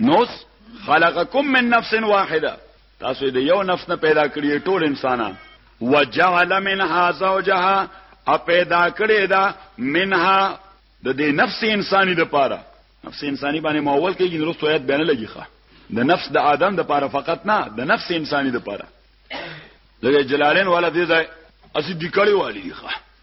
نوس خلقکم من نفس واحده تاسو د یو نفس نه پیدا کړی ټول انسانان وجعل منها زوجها ا پیدا کړی دا منها د دې نفس انساني د پاره نفس انساني باندې ماول کې جن رسو آیات بیان لګي ښه د نفس د آدم د پاره فقط نه د نفس انساني د پاره د جلالین ولا دې ځای اسی دکړی والی ښه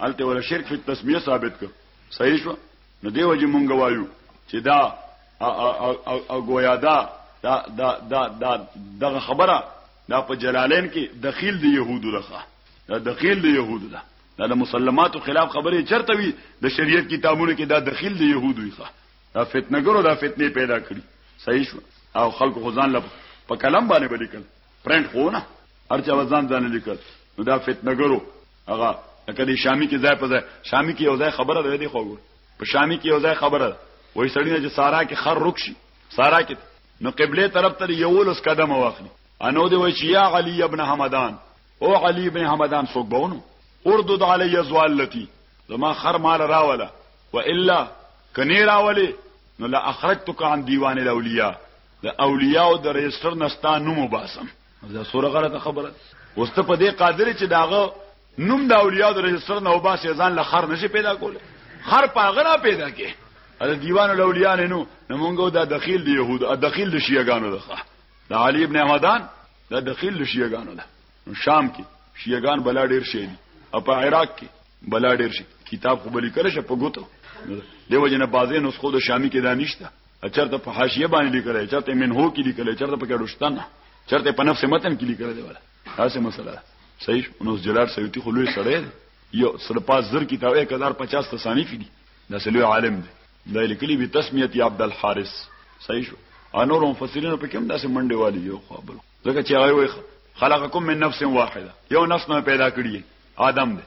هلته ولا شرک فی التسمیه ثابت کړ صحیح شو نو دی وجه مونږ وایو چې دا او گویا دا دا دا دا دا دغه خبره دا په جلالین کې دخیل دی يهودو لخوا دا دخیل دی يهودو ده دا د مسلماتو خلاف خبره چرته وي د شریعت کتابونو کې دا دخیل دی يهودو ښه دا فتنه ګرو دا فتنه پیدا کړی صحیح شو او خلق خزان لپ په کلم باندې ولیکل پرنټ خو نه هرچا وزن ځان لیکل نو دا فتنه ګرو هغه لکه د شامی کې ځای په ځای شامی کې یو ځای خبره ده دی خو ګور په شامی کې یو ځای خبره ده وای سړی نه چې سارا کې خر رکشي سارا کې نو قبله طرف ته یو لس قدم واخلي انو دی وای چې یا علی ابن حمدان او علی ابن حمدان څوک بونو اردد علی زوالتی زما خر مال راولا و الا کني راولي نو لا اخرجتک عن دیوان الاولیاء د اولیاء او د رجستر نستا نوم باسم دا سوره غلطه خبره اوس ته په دې قادر چې داغه نوم د اولیاء د رجستر نه وباسي ځان له خر نشي پیدا کوله خر پاغه نه پیدا کې دا دیوان الاولیاء نه نو موږ دا دخیل دی يهود ا دخیل د شیعاګانو ده د علی ابن احمدان دا دخیل د شیعاګانو ده شام کې شیعاګان بلا ډیر شي دي او په عراق کې بلا ډیر شي کتاب خو بلی کړی شه په ګوتو دیو جن بازه نسخو د شامی کې دانشته چرته په حاشیه باندې لیکل چرته منهو کې لیکل چرته په کډوشتن چرته په نفس متن کې لیکل دی ولا هاڅه مسله صحیح نو جلال سیوطی خو لوی سړی یو سره پاس زر کتاب 1050 تصانیف دي دا سلوی عالم دی دا لیکلی به تسمیت عبد الحارث صحیح شو انور مفسرین په کوم داسې منډه والی یو خو بل ځکه چې هغه خلقکم من نفس واحده یو نفس نه پیدا کړی آدم دی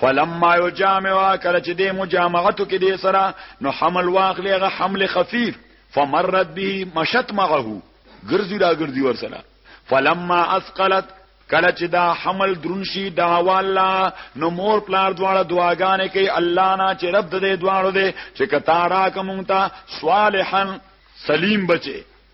فلما یجامعوا کله چې د مجامعتو کې دې سره نو حمل واخلې هغه حمل خفیف فمرت به مشت معه ګرځي را ګرځي ور سره فلما اسقلت کله چې دا حمل درون شي دا والا نو مور پلار دواړه دعاګانې کوي الله نه چې رب دې دواړو دې چې کتا را کوم ته صالحا سلیم بچي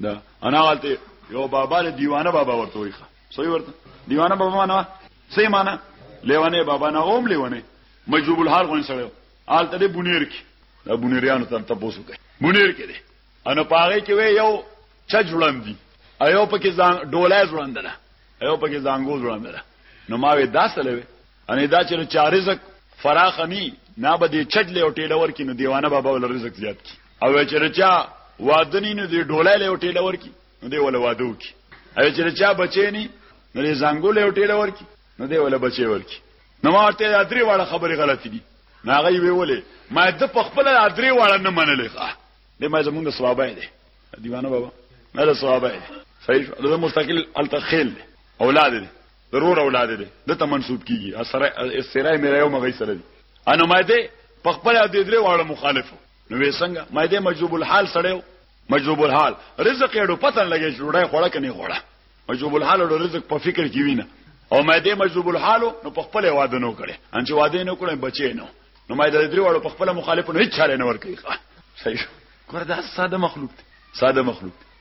دا انا والته یو بابا له دیوانه بابا ورته وای سوی ورته دیوانه بابا معنا سې معنا لیوانه بابا نه اوم لیوانه مجذوب الحال غون سره آلته دې بونیر کې دا بونیریانو تر تاسو کوي بونیر کې دې انا پاره کې وې یو چا جوړم دي ایو پکې ځان ډولای ځوړندره ایو پکې ځانګو ځوړندره نو ما وې داسلې ان دا چې چا رزق فراخ ني نه به دې چټ له ټیډه ورکی نو دیوانه بابا ول رزق زیات کی او چې چا وادنی نو دې ډولای له ټیډه ورکی نو دې ول وادو کی او چې چا بچی ني نو دې زنګول له ټیډه ورکی نو دې ول بچی ورکی نو ماته دا درې واړه خبره غلطې دي ناغه وی ولې ما د پخپل درې واړه نه منلې ښه دې ما زمونږ ثوابه دي دیوانه بابا نه ثوابه دي صحیح ده مستقل التخیل اولاد دي د رور اولاد دی د ته منسوب کیږي اسره سره مې راو مغی سره دی انو ما دې په خپل د درې واړو مخالفو نو وې څنګه ما دې مجذوب الحال سره مجذوب الحال رزق یې ډو پتن لګې جوړه خوړه کني خوړه مجذوب الحال ډو رزق په فکر کې وینه او ما دې مجذوب الحال نو په خپل واده نو کړي ان چې واده نو کړي بچي نو نو ما دې درې واړو په خپل مخالفو نه هیڅ چاره نه ور کوي صحیح ګور دا ساده مخلوق دی ساده مخلوق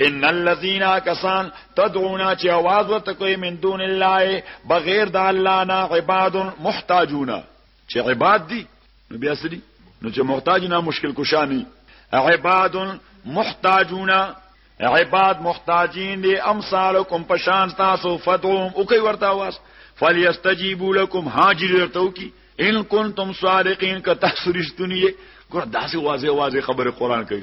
ان الذين كسان تدعون چې आवाज ورته کوي من دون الله بغیر د الله نه عباد محتاجون چې عباد دي نو بیا سړي نو چې محتاج نه مشکل کشانی عباد محتاجون عباد محتاجین دي امثالکم پشان تاسو فدعوهم او کوي ورته आवाज فليستجيبوا لكم حاجر ورته کی ان کنتم صادقین که تاسو رښتونی ګور داسې واضح واضح خبره قران کوي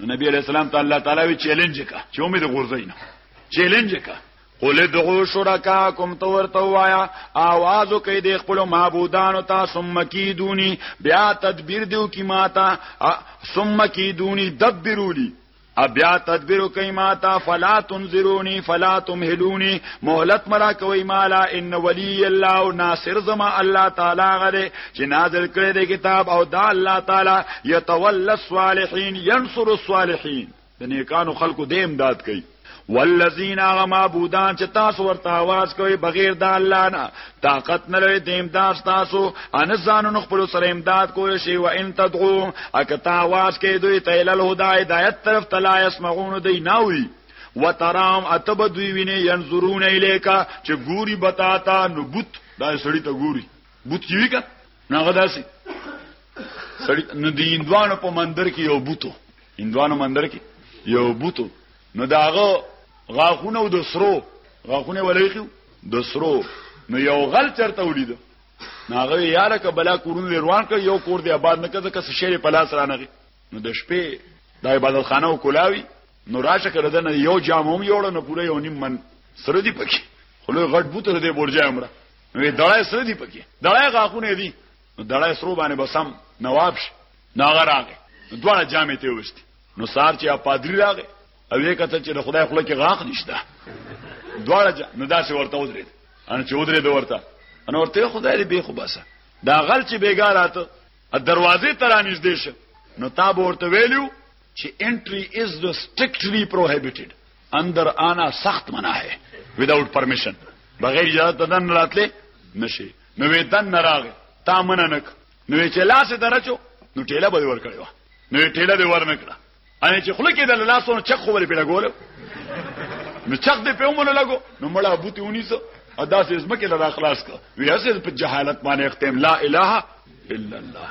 نو نبی علیہ السلام ته الله تعالی وی چیلنج کا چې امید غورځي نه چیلنج کا قل ادعو شرکاکم تو ورته وایا आवाज کوي د خپل معبودانو ته ثم کیدونی بیا تدبیر دیو کی ماتا ثم کیدونی دبرولی بیا تدبیر کوي ما تا فلا تنذروني فلا تمهلوني مهلت مرا کوي مالا ان ولي الله ناصر زما الله تعالی غره چې نازل کړی دی کتاب او دا الله تعالی یتول الصالحین ينصر الصالحین د نیکانو خلقو د امداد کوي والذین هغه معبودان چې تاسو ورته आवाज کوي بغیر د الله نه طاقت نه لري د امداد تاسو ان ځانونو خپل سره امداد کوی شي و ان تدعو اک تا आवाज کوي دوی ته ال هدا هدایت طرف تلا يسمعون دی ناوي وترام اتب دوی ویني ينظرون الیکا چې ګوري بتاتا نبوت دا سړی ته ګوري بوت کیوی کا ناغه داسي سړی نو د هندوانو په مندر کې یو بوتو هندوانو مندر کې یو بوتو نو داغه غاخونه او د سرو غاخونه ولې خو د سرو نو یو غل چرته ولید ناغه یاره ک بلا کورونه روان کړ یو کور دی آباد نه کړه کس شهر په لاس رانغی نو د شپې د عبادت خانه او کولاوی نو راشه کړه دنه یو جام هم یوړ نو پوره یو نیم من سره دی پکې خلوی غټ بوتره دی برجه امره نو دړای سره دی پکې دړای غاخونه دی نو دړای سرو باندې بسم نواب شي ناغه راغې دواړه جامې ته وشتي نو سار چې پادری راغې او یې کته چې خدای خپل کې غاخ نشته دواړه نو داسې ورته ودرېد ان چې ودرېد ورته ان ورته خدای دې به خو باسه دا غل چې بیګاراته دروازې تر نږدې شه نو تا ورته ویلو چې انټری از د سټریکټلی پروهیبټډ اندر آنا سخت منع ہے وداؤٹ پرمیشن بغیر اجازه دن راتلې نشي نو وې دن نه راغې تا منه نک نو چې لاس درچو نو ټیله به ور کړو نو ټیله به ور نکړه ان چې خلک د لاسونو چک خو ور پیډه ګول نو چک دې په ومنه لګو نو مړه ابوتی ونیسو ادا سه زمکه لرا خلاص کا وی اسه په جهالت باندې اختم لا اله الا الله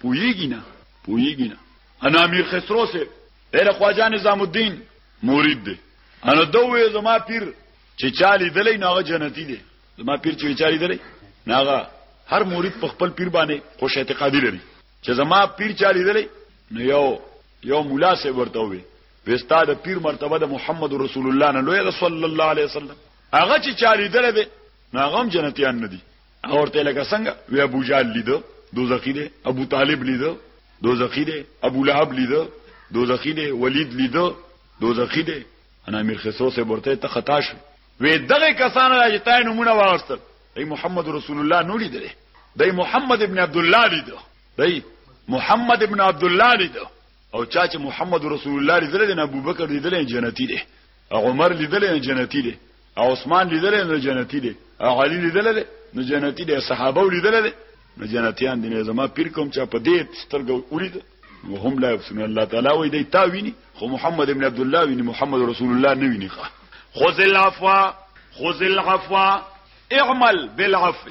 پویږي نه پویږي نه انا امیر خسرو سه ډېر خواجه نظام الدین مرید دی انا دوی زما پیر چې چالي دلې ناغه جنتی دی زما پیر چې چالي دلې ناغه هر مرید په خپل پیر باندې خوش اعتقادي لري چې زما پیر چالي دلې نو یو یو مولا سه ورته وي وستا د پیر مرتبه د محمد رسول الله نه لوی صلی الله علیه وسلم هغه چې چالي دلې دی ناغه جنتیان ندي اورته لکه څنګه وی ابو جال لیدو دوزخی دی ابو طالب لیدو دوزخی دی ابو لهب لیدو دوزخی دی ولید لیدو دوزخی دی انا امیر خسرو سے ورته ته خطا شو وی دغه کسان راځي تا نمونه واغستل ای محمد رسول الله نو لیدل دای محمد ابن عبد الله لیدو دای محمد ابن عبد الله لیدو او چا چې محمد رسول الله لیدل دی ابو بکر لیدل جنتی دی عمر لیدل جنتی دی عثمان لیدل نو جنتی دی علی لیدل دی نو جنتی دی صحابه لیدل دی نو جنتیان دي زما پیر کوم چا په دې سترګو ولید وهم لا یفسن الله تعالی وې دی تا ویني خو محمد ابن عبد الله ویني محمد رسول الله نه ویني خو خذ العفو خذ العفو اعمل بالعفو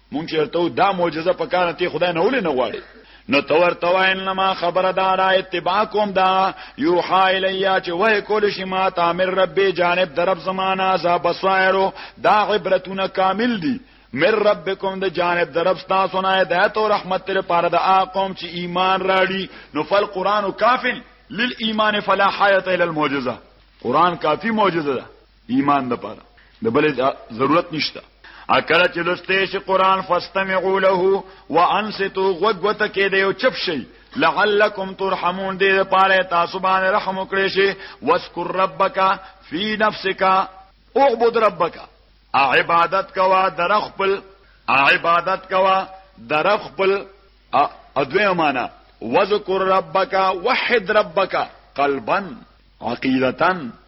مونږ چرته دا معجزه په کار ته خدای نه ولې نه غواړي نو تور توا انما خبر دارا اتباع کوم دا یوحا الیا چې وای کول شي ما تامر ربي جانب درب زمانہ ذا بصائرو دا عبرتونه کامل دي مر ربکم د جانب درب تاسو نه هدایت او رحمت تر پاره د اقوم چې ایمان راړي نو فل قران کافل للایمان فلا حیات الا المعجزه قران کافی معجزه ده ایمان د پاره د بل ضرورت نشته اکل چې لسته شي قران فاستمعوا له وانصتوا غوغوت کې دی او چپ شي لعلکم ترحمون دې لپاره تاسو باندې رحم وکړي شي واذكر ربک فی نفسک اعبد ربک عبادت کوا در خپل عبادت کوا در خپل ادوی معنا واذكر ربک وحد ربک قلبا عقیدتا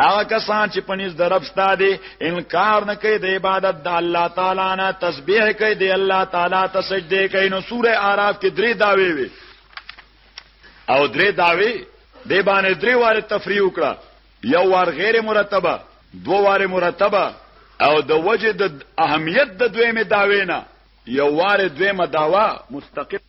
هغه کسان چې پنيز درب ستا دي انکار نه کوي د عبادت د الله تعالی نه تسبيح کوي د الله تعالی ته سجده کوي نو سوره اعراف کې درې داوي وي او درې داوي د باندې درې واره تفریح وکړه یو وار غیر مرتبه دو واره مرتبه او د وجه د اهمیت د دویمه داوی نه یو واره دویمه داوا مستقل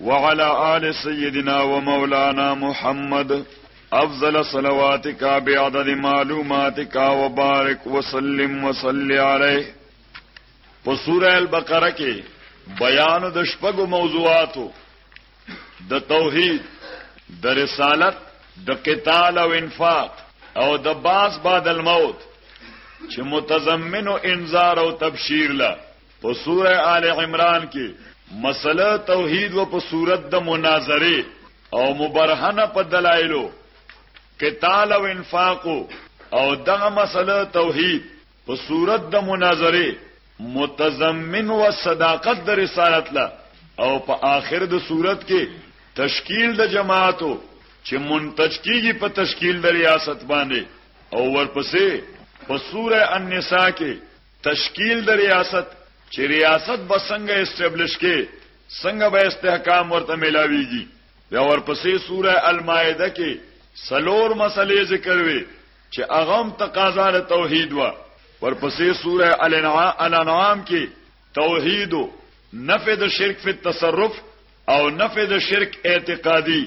وعلى آل سيدنا ومولانا محمد افضل صلواتك بعدد معلوماتك وبارك وسلم وصل عليه په سوره البقره کې بیان د شپږو موضوعاتو د توحید د رسالت د قتال او انفاق او د باس بعد الموت چې متضمن انذار او تبشیر له په سوره آل عمران کې مسله توحید و په صورت د مناظره او مبرهنه په دلایلو قتال او انفاق او دغه مسله توحید په صورت د مناظره متضمن و صداقت د رسالت لا او په آخر د صورت کې تشکیل د جماعتو چې منتج کیږي په تشکیل د ریاست باندې او ورپسې په سوره النساء کې تشکیل د ریاست چې ریاست به څنګه اسټابلیش کې څنګه به استحکام ورته ملاويږي بیا ورپسې سوره المائده کې سلور مسلې ذکر وي چې اغم تقاضا له توحید وا ورپسې سوره الانعام کې توحید او نفي د شرک په تصرف او نفي د شرک اعتقادي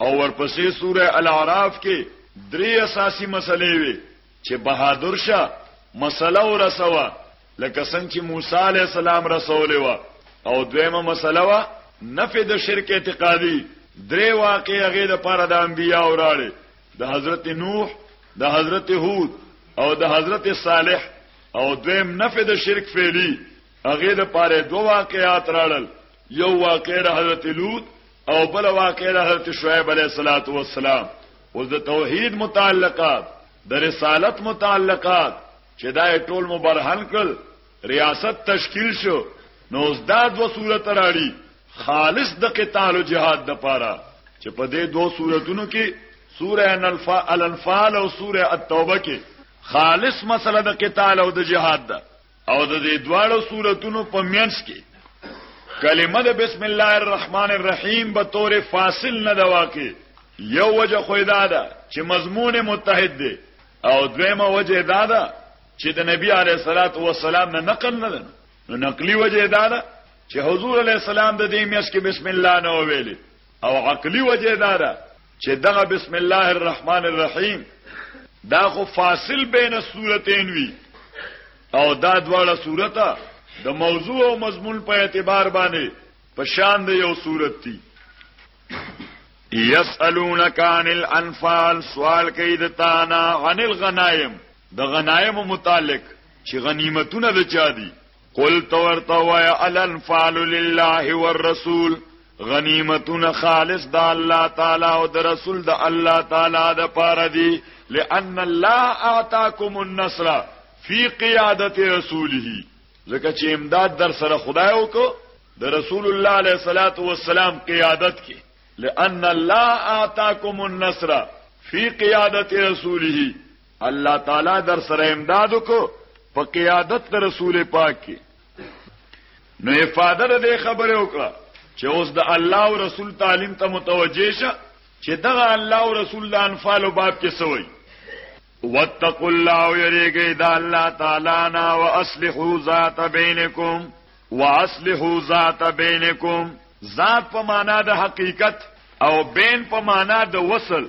او ورپسې سوره الاعراف کې درې اساسي مسلې وي چې بهادر شه مسله ورسوه لکه څنګه چې موسی علی السلام رسولې و او دویمه مسله وا نفي د شرک اعتقادي درې واقع هغه د پاره د انبیا اوراله د حضرت نوح د حضرت هود او د حضرت صالح او دویم نفي د شرک فعلی هغه د پاره دوه واقعات راړل یو واقع د حضرت لوط او بل واقع د حضرت شعیب علیه السلام اوس د توحید متعلقات د رسالت متعلقات چې دا ټول مبرهن کړ ریاست تشکیل شو نو اوس دا دو صورت راړي خالص د قتال او جهاد د پاره چې په دې دوه صورتونو کې سوره الانفال او سوره التوبه کې خالص مسله د قتال او د جهاد ده او د دې دواړو سوراتونو په منځ کې کلمه د بسم الله الرحمن الرحیم به تور فاصل نه دا واقع یو وجه خو دا ده چې مضمون متحد دی او دویمه وجه دا ده چې د نبی علی صلوات و سلام نه نقل نه ده نو نقلی وجه دا ده چې حضور علی السلام د دې میاش کې بسم الله نه ویلي او عقلی وجه دا ده چې دغه بسم الله الرحمن الرحیم دا خو فاصل بین السورتین وی او دا دواړه سورته د موضوع او مضمون په اعتبار باندې په شان د یو صورت دی یسالونک عن الانفال سوال کوي د تانا عن الغنائم د غنائم متعلق چې غنیمتونه د چا دي قل تورته وای الانفال لله والرسول غنیمتون خالص د الله تعالی او د رسول د الله تعالی د پاره دی لئن الله اعطاکم النصر فی قیادت رسوله ځکه چې امداد در سره خدای وکړو د رسول الله علیه الصلاۃ والسلام قیادت کې لئن الله اعطاکم النصر فی قیادت رسوله الله تعالی در سره امداد کو په قیادت د رسول پاک کې نو افاده د خبره وکړه چې اوس د الله او رسول تعلیم ته متوجه شه چې دغه الله او رسول د انفال باب کې سوی واتقوا الله ويريګي د الله تعالی نا واصلحوا ذات بينكم واصلحوا ذات بينكم ذات په معنا د حقیقت او بین په معنا د وصل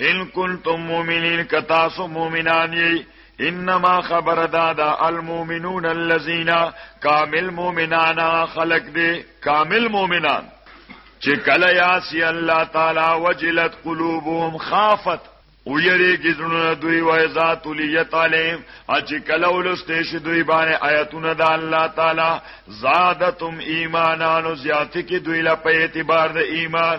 ان کنتم مؤمنین کتاسو مؤمنان یی انما خبر دادا المؤمنون الذين کامل مؤمنان خلق دي کامل مؤمنان چې کله یاسی الله تعالی وجلت قلوبهم خافت او یری گزرونه دوی و ازا تولیت علیم اچی کلا ولستیش دوی بانه آیتون دا اللہ تعالی زادتم ایمانانو زیادتی کی دوی لپا اعتبار دا ایمان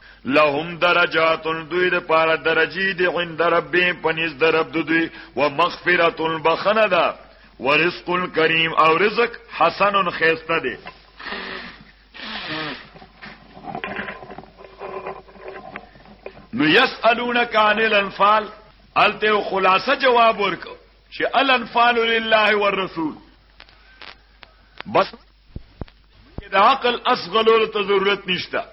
لهم درجات دوی د پاره درجی دی عند ربهم پنځ درب دوی ومغفرت البخنه ده ورزق الكريم او رزق حسن خيسته ده نو يسالونك عن الانفال الته خلاصه جواب ورک چې الانفال لله والرسول بس کې د عقل اصغلو ته ضرورت نشته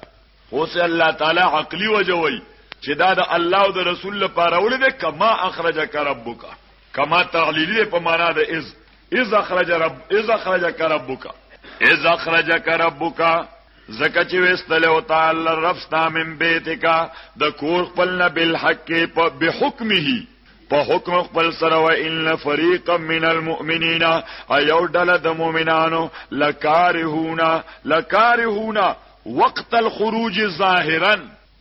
خو سه الله تعالی عقلی وجوي چې دا د الله او د رسول لپاره ولید کما اخرجک ربک کما تعلیلی په معنا د از از اخرج رب از اخرجک ربک از اخرجک ربک زکه چې وستل او تعالی رب ستا من بیتک د کور خپل نه بالحق په بحکمه په حکم خپل سره و ان فريقا من المؤمنين ايو ډله د مؤمنانو لکارهونا لکارهونا وقت الخروج ظاهرا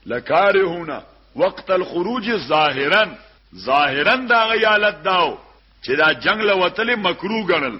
لکارهونا وقت الخروج ظاهرا ظاهرا دا غیالت داو چې دا جنگ لوتل مکروه ګڼل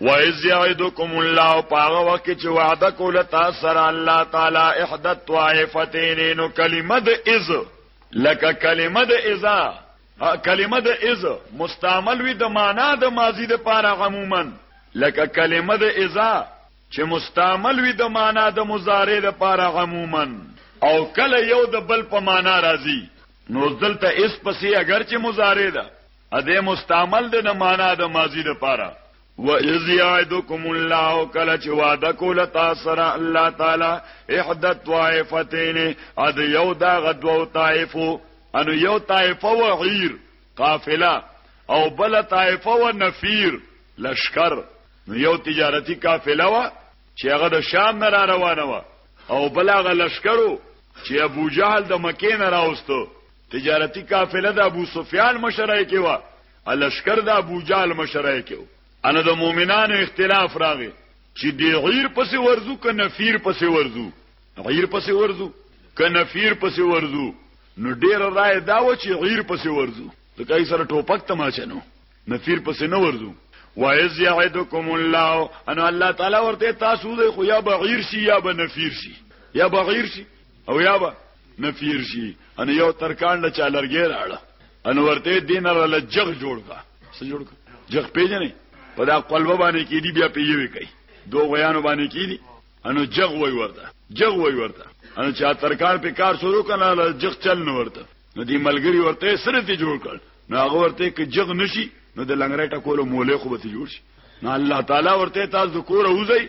وَإِذْ يَعِدُكُمُ اللَّهُ پاغه وخت کې چې وعده کوله تاسو سره الله تعالی احد الطائفتين نو کلمه د اذ لکه کلمه د اذا کلمه د اذ مستعمل وي د معنا د ماضي د پاره عموما لکه کلمه د اذا چې مستعمل وي د معنا د مضارع د پاره عموما او کله یو د بل په معنا راځي نو دلته اس پسې اگر چې مضارع ده اده مستعمل ده د معنا د ماضی لپاره و اذ یعدکم الله کله چې وعده کول تاسو سره الله تعالی احد الطائفتین اد یو دا غدو طائفو انو یو طائفه و غیر قافله او بل طائفه و نفیر لشکر نو یو تجارتی قافله و چې هغه د شام نه را روانه و او بل هغه لشکرو چې ابو جهل د مکې نه راوستو تجارتی قافله د ابو سفیان مشرای کې و الشکر د ابو جال مشرای کې و ان د مؤمنانو اختلاف راغی چې د غیر پسې ورزو ک نفیر پسې ورزو غیر پسې ورزو ک نفیر پسې ورزو نو ډیر رائے دا و چې غیر پسې ورزو د کای سره ټوپک تماشه نو نفیر پسې نه ورزو وایز یعدکم الله ان الله تعالی ورته تاسو د خو یا بغیر شي یا بنفیر شي یا بغیر شي او یا به نه پیر شي ان یو ترکان له چالرګې راړه ان ورته دین را لجغ جوړ کا څه جوړ کا جغ پیژنې په دا قلبه باندې کې دی بیا پیوي کوي دوه غیانو باندې کې دي انو جغ وای ورته جغ وای ورته انو چا ترکان په کار شروع کنه له جغ چل نه ورته نو دی ملګری ورته سره ته جوړ کړ نو هغه ورته کې جغ نشي نو د لنګرټه کولو مولې خو به جوړ شي نو الله تعالی ورته تاسو کور وځي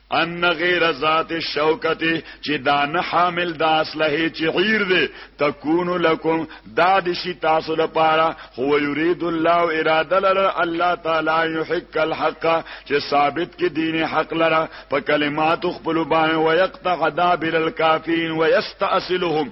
ان غیر ذات الشوکت چې دا نه حامل د اصله چې غیر دی تکون لکم دا د شي تاسو لپاره هو یرید الله اراده لره الله تعالی یحق الحق چې ثابت کې دین حق لره په کلمات خپل باندې ويقطع دابر الکافین ويستاصلهم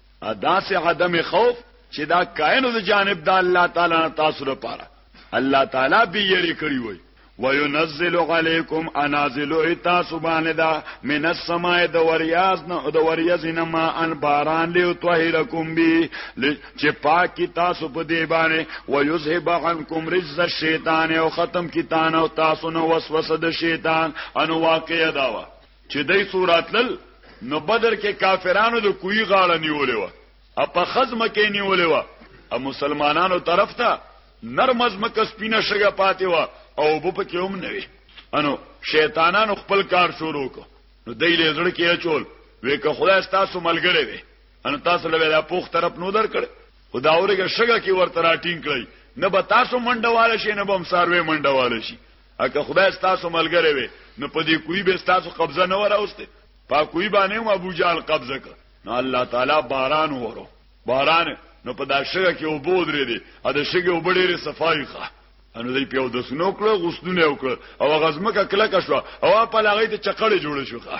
داسې عدم خوف چې دا کائنو د جانب د الله تعالی نه تاسو لپاره الله تعالی به یې کړی وای وينزل عليكم انازل اتا سبحان دا من السماء د ورياز نه د ورياز نه ما ان باران له طاهرکم بي چې پاکي تاسو په دی باندې ويذهب عنكم رجز الشيطان او ختم کی تان او تاسو نو وسوسه د شیطان انو واقع داوا چې دوی څو راتلل نو بدر کې کافرانو د کوی غاړه نیولې وه او په خزمه کې نیولې وه او مسلمانانو طرف ته نرم ځمکه سپینه شګه پاتې وه او اوبه پکې هم نه وي انو شیطانانو خپل کار شروع کړ نو دی له زړه کې اچول وې که خدای ستاسو ملګری وي ان تاسو له ویلا پوخ طرف نو درکړ او دا اورګه شګه کې ورته راټینګ کړی نه به تاسو منډواله شي نه به هم ساروي منډواله شي اکه خدای ستاسو ملګری وي نو په دې کوی به ستاسو قبضه نه وراوسته په کوی باندې هم ابو جال قبضه کړ نو الله تعالی باران ورو باران نو په دا شګه کې وبو درې دي ا د شګه وبډېره صفائی ښه انو دې پیو د سنو کړو غسلونه وکړو او غزمکه کله کا شو او په لاغې ته چقړې جوړې شو ښه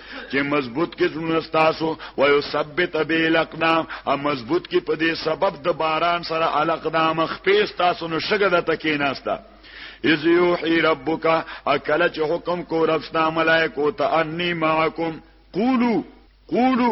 چې مضبوط کې زړونه تاسو ويثبت به الاقدام ا مضبوط کې په دې سبب د باران سره الاقدام خپې تاسو نو شګه د تکې ناستا اذ یوحی ربک اکل چې حکم کو رب ستا ملائکو ته انی معکم قولو قولو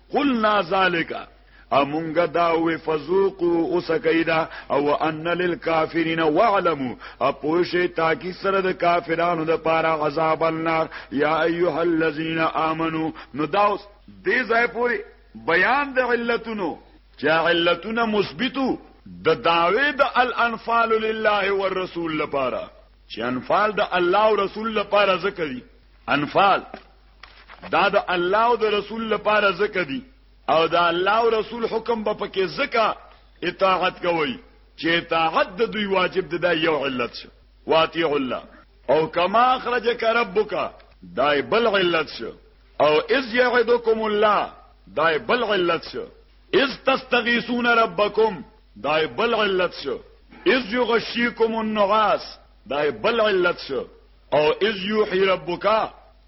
قلنا ذالک امونگا داوی فزوقو اسکیدا او ان للکافرین وعلمو اپوش تاکی سر د کافرانو د پارا عذاب النار یا ایوها الذین آمنو نو داوس دی ځای پوری بیان د علتونو چا علتونه مثبتو د داوی د الانفال لله والرسول لپاره چې انفال د الله او رسول لپاره ذکر دي انفال دا د الله او د رسول لپاره زکه دي او دا الله او رسول حکم به پکې زکه اطاعت کوي چې اطاعت د دوی واجب ده دا یو علت شو واطیع الله او کما اخرجک ربک دا بل علت شو او اذ یعدکم الله دا بل علت شو اذ تستغیثون ربکم دا بل علت شو اذ یغشیکم النعاس دا بل علت شو او اذ یوحی ربک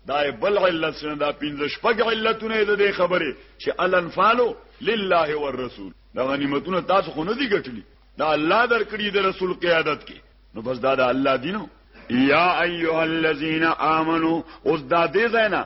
دا بل علت شو دا پنځه شپږ علتونه د دې خبره چې الانفال لله والرسول دا غنیمتونه تاسو خو نه دي ګټلي دا الله درکړي د رسول قیادت کې نو بس دا د الله دینو یا ایها الذین آمنو اوس دا دې زینا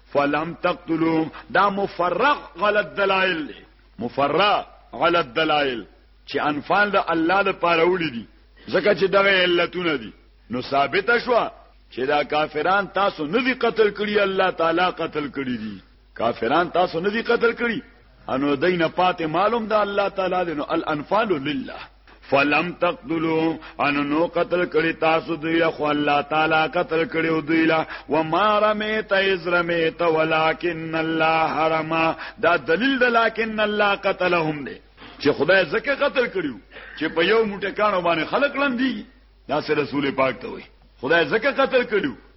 فلم تقتلوهم دا مفرغ علی الدلائل دی مفرغ علی الدلائل چې انفال د الله د پاره وړي دي ځکه چې دغه علتونه دي نو ثابت شو چې دا کافران تاسو نه دي قتل کړی الله تعالی قتل کړی دي کافران تاسو نه دي قتل کړی انو دینه پاتې معلوم د الله تعالی دینو الانفال لله فلم تقتلوا ان نو قتل کړي تاسو دوی خو الله تعالی قتل کړي دوی لا و ما رمیت از رمیت ولکن الله حرما دا دلیل د لکن الله قتلهم دی چې خدای زکه قتل کړیو چې په یو موټه کانو باندې خلق لندي دا سره رسول پاک ته وي خدای زکه قتل کړیو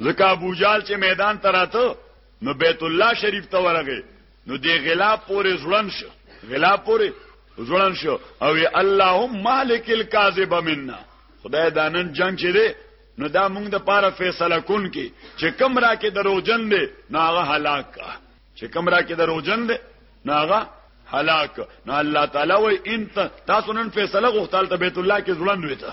ځکه ابو جال چې میدان ته راته نو بیت الله شریف ته ورغه نو دی غلاب پورې ځړن شو غلاب پورې ځړن شو او اللهم مالک الکاذب منا خدای دانن جنگ چې دی نو دا موږ د پاره فیصله کون کې چې کم را کې دروژن دی نو هغه هلاک کا چې کم را کې دروژن دی نو هغه هلاک نو الله تعالی وای انت تاسو نن فیصله غوښتل ته بیت الله کې ځړن وې ته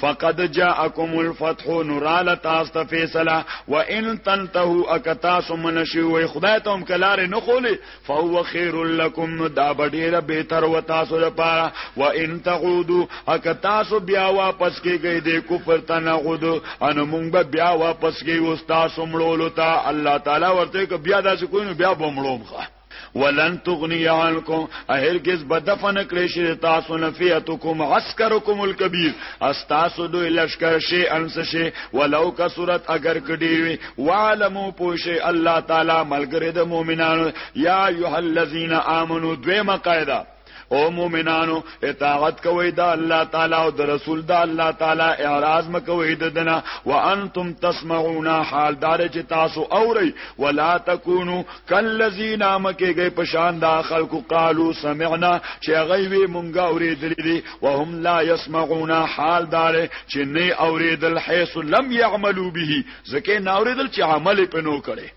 فقد جاءكم الفتح نرال تاس ته فیصله وان تنتهوا اکتاس من شي وي خدای ته هم کلار نه خولي فهو خير لكم دا بډيره به تر و تاسو لپاره وان تعودوا اکتاس بیا واپس کیږي د کفر تنغود ان مونږ به بیا واپس کیږو تاسو مړولو ته الله تعالی ورته بیا داسې کوی بیا بمړوم ښه ولن تغنی عنکم هرگز بدفن کړی شي تاسو نفیتکم عسکرکم الکبیر استاسو دوی لشکر شي انس شي ولو کثرت اگر کډی وي وعلمو پوشي الله تعالی ملګری د مؤمنانو یا ایه الذین آمنو دویمه قاعده او مؤمنانو اطاعت کوئ د الله تعالی او د رسول د الله تعالی اعراض مکوئ ددنه وانتم تسمعون حال دار چې تاسو اوري ولا تکونو کلذین مکیږي پشان دا خلق قالو سمعنا چې غیوی مونږه اوریدلې دي وهم لا يسمعون حال دار چې نه اوریدل حيث لم يعملوا به ځکه نه اوریدل چې عمل پنو کړي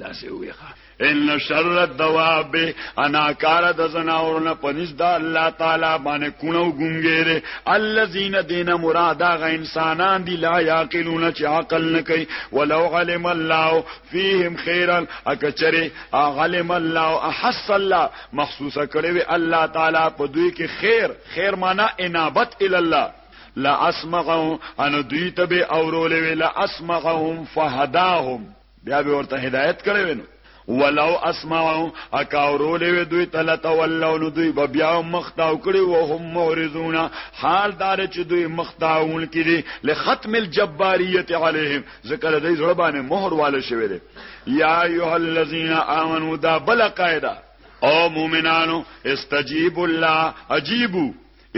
دا سه وی ښا ان شر الدواب انا کار د زناور نه پنځ د الله تعالی باندې کونو ګونګېره الذين دین مراد غ انسانان دی لا یاقلون چې عقل نه کوي ولو علم الله فيهم خيرا اکچره علم الله احس الله مخصوصه کړی وی الله تعالی په دوی کې خیر خیر معنا انابت ال الله لا اسمعهم ان دوی ته به اورولې وی لا اسمعهم فهداهم بیا به ورته هدایت کړی وینو ولو اسمعوا اکاورول وی دوی تل تولوا نو دوی بیا مختاو کړي او هم مورزون حال دار چې دوی مختاون کړي لختم الجباریت علیهم ذکر دې زړه باندې مہر واله شوی دی یا ایه الذین آمنو دا بل قاعده او مؤمنانو استجیبوا الله عجیبو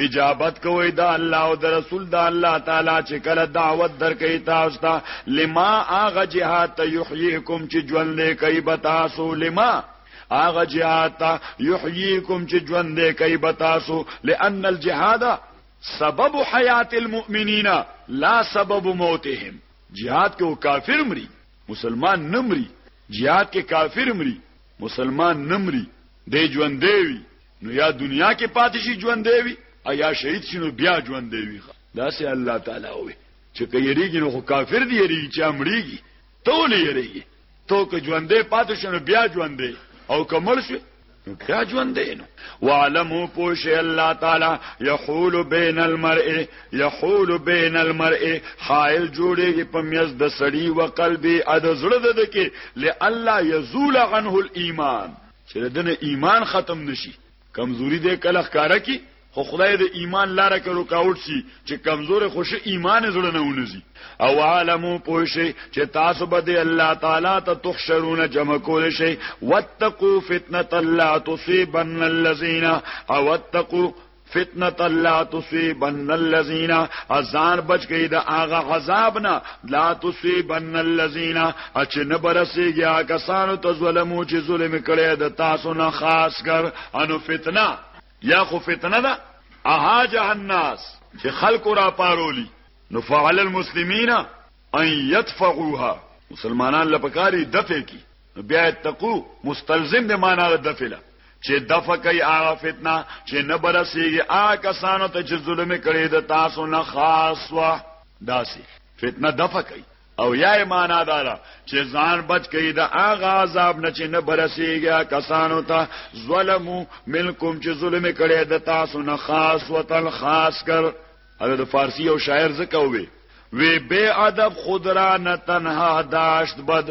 اجابت کوي دا الله او د رسول دا الله تعالی چې کله دعوت درکې تاسو ته لما اغه جهاد یحییکم چې ژوند دې کوي بتاسو لما اغه جهاد یحییکم چې ژوند دې کوي بتاسو لئن الجهاد سبب حیات المؤمنین لا سبب موتهم جهاد کې کافر مري مسلمان نمري جهاد کې کافر مري مسلمان نمري دې ژوند دی نو یا دنیا کې پاتې شي ژوند دی وي او یا شهید شي نو بیا ژوند دی وي دا سه الله تعالی وي چې کيریږي نو کافر دی یریږي چې امړيږي تول یریږي تو که ژوند دی پاتې شنو بیا ژوند دی او کمل شي بیا ژوند دی نو وعلمو پوش الله تعالی یحول بین المرء یحول بین المرء حائل جوړیږي په میز د سړی او قلبي اد زړه د کې لالا یزول عنه الايمان چې د دنه ایمان ختم نشي کمزوري دې کله ښکارا کی خو خدای د ایمان لاره کې رکاوټ شي چې کمزور خوش ایمان زړه نه ونزي او عالمو پوښي چې تاسو به د الله تعالی ته تخشرون جمع کول شي واتقوا فتنه لا تصيبن الذين او واتقوا فتنه لا تصيبن الذين ازان بچ گئی دا آغا عذاب نه لا تصيبن الذين اچ نه برسیږي کسانو ته ظلمو چې ظلم کړي د تاسو نه خاص کر انو فتنه یا خو فتنه ده اها جهناس چې خلق را پارولی نو فعل المسلمین ان يدفعوها مسلمانان لپاره دفع کی نو بیا اتقو مستلزم د معنا د دفله چې دفع کوي هغه فتنه چې نه برسیږي هغه کسانو ته چې ظلم کړي د تاسو نه خاص وا داسي فتنه دفع کوي او یا معنا دا ده چې ځان بچ کړي د هغه عذاب نه چې نه برسیږي کسانو ته ظلمو ملکم چې ظلم کړي د تاسو نه خاص وتل خاص کر هغه د فارسی او شاعر زکه وي وی بے ادب خود را نه تنها داشت بد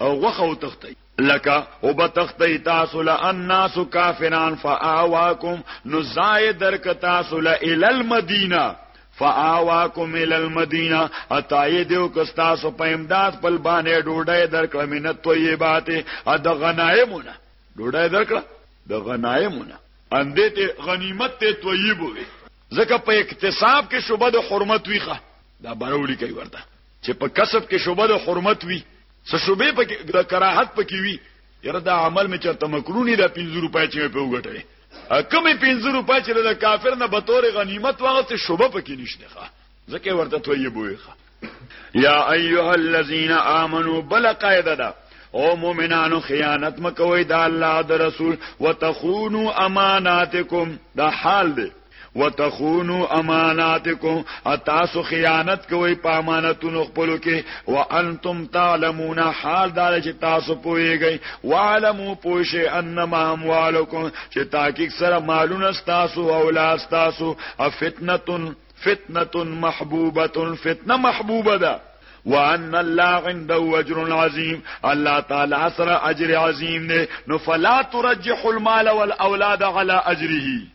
او غوخه وتختی لکه او بتختی تاسو له الناس کافران فاواکم نو زای درک تاسو له ال المدینه فاواکم ال المدینه اتای دیو کستا سو په امداد پل باندې ډوډۍ درکړه مینه طیبات ا د غنایمونه ډوډۍ درکړه د غنایمونه اندې ته غنیمت ته طیب وي ځکه په اکتساب کې شوبه د حرمت ویخه دا برولی کوي ورته چې په کسب کې شوبه د حرمت وي څه شوبه په کې د کراهت په کې وي یره دا عمل مې چرته مکرو نه دا 50 روپۍ چې په وګټه کمې 50 روپۍ چې د کافر نه بطور غنیمت وغوته شوبه په کې نشته ښه ځکه ورته توي بوي ښه یا ایها الذین آمنو بل قاعده ده او مؤمنانو خیانت مکوئ د الله د رسول وتخونوا اماناتکم دا حال دی وتخونو اماناتکم اتاسو خیانت کوي په امانتونو خپلو کې وانتم تعلمون حال دا چې تاسو پويږئ وعلمو پوشه انما اموالکم چې تحقیق سره مالونه تاسو او اولاد تاسو فتنه فتنه محبوبه فتنه محبوبه ده وان الله عنده اجر عظیم الله تعالی سره اجر عظیم نه نو فلا ترجح المال والاولاد على اجره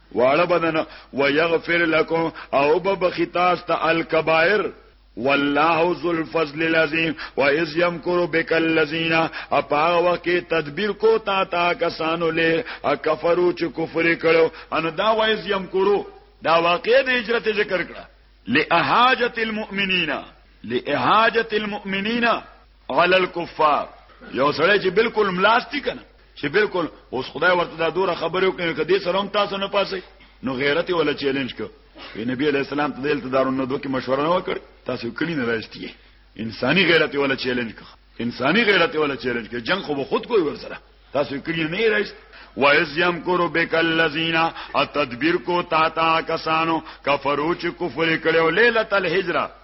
واړه بدن ويغفر لكم او ببخي تاسو ته الکبائر والله ذو الفضل العظیم و اذ یمکر بک الذین اپا وقت تدبیر کو تا تا کسانو له کفرو چې کفر کړو ان دا و اذ یمکرو دا واقع د هجرت ذکر کړه لاحاجت المؤمنین لاحاجت المؤمنین علی الكفار یو سره چې بالکل ملاستی کنه چې بالکل اوس خدای ورته دا دوره خبرو کوي کدي سره هم تاسو نه پاسي نو غیرت ولا چیلنج کو وی نبی علیہ السلام ته دلته دارو نه دوه کې مشوره نه وکړ تاسو کړی نه راځتي انساني غیرت ولا چیلنج کو انساني غیرت ولا چیلنج کو جنگ خو خود کوی ورسره تاسو کړی نه راځي وَإِذْ يَمْكُرُ بِكَ الَّذِينَ أَتَدْبِرْكُ تَعْتَا كَسَانُ كَفَرُوا چ کفر کړو ليله الهجره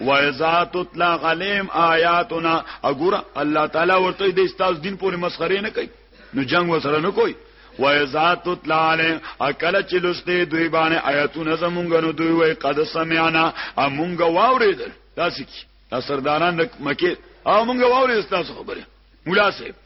وایزا تطلع علیم آیاتنا اګور الله تعالی ورته د استاز دین پورې مسخره نه کوي نو جنگ وسره نه کوي وایزا تطلع علیم اکل چې لسته دوی باندې آیاتونه زمونږ نو دوی وای قد سمعنا امونږ واورېدل تاسو کی سرداران مکه او مونږ واورې تاسو خبره مولا صاحب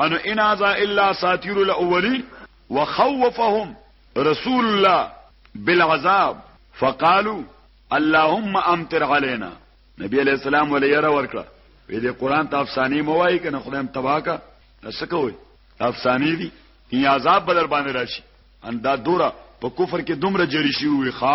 ان ان ذا الا ساتیر الاولی وخوفهم رسول الله بالعذاب فقالوا اللهم امطر علينا نبی علیہ السلام ولې یره ورکړه وې دې قران ته افسانه مو وایي کنه خدایم تباکا نسکوي افسانه دي هي عذاب بدل باندې راشي ان دا دوره په کفر کې دومره جری شي وي ښا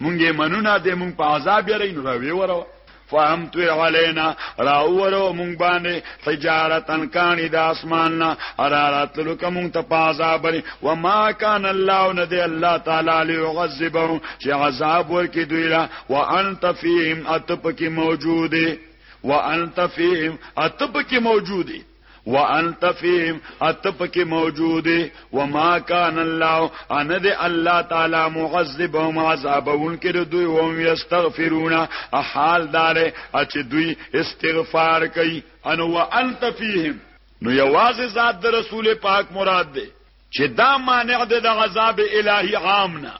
مونږ یې منو نه دې مونږ په عذاب یې رین راوي ورو فهم تو علینا راورو مونږ باندې حجارتن کانی د اسمان نه حرارت لکه مونږ ته پازا بری و ما کان الله ند الله تعالی لیعذبهم چې عذاب ورکی دوی را وانت فیهم اتپکی موجوده وانت فیهم اتپکی موجوده وانت فيهم اتپک موجود وما كان الله ان ذي الله تعالی معذبهم عذابون کې دوی هم یستغفرون حال دار چې دوی استغفار کوي ان وانت فيهم نو یوازې ذات د رسول پاک مراد دی چې دا مانع دی د عذاب الهي عام نه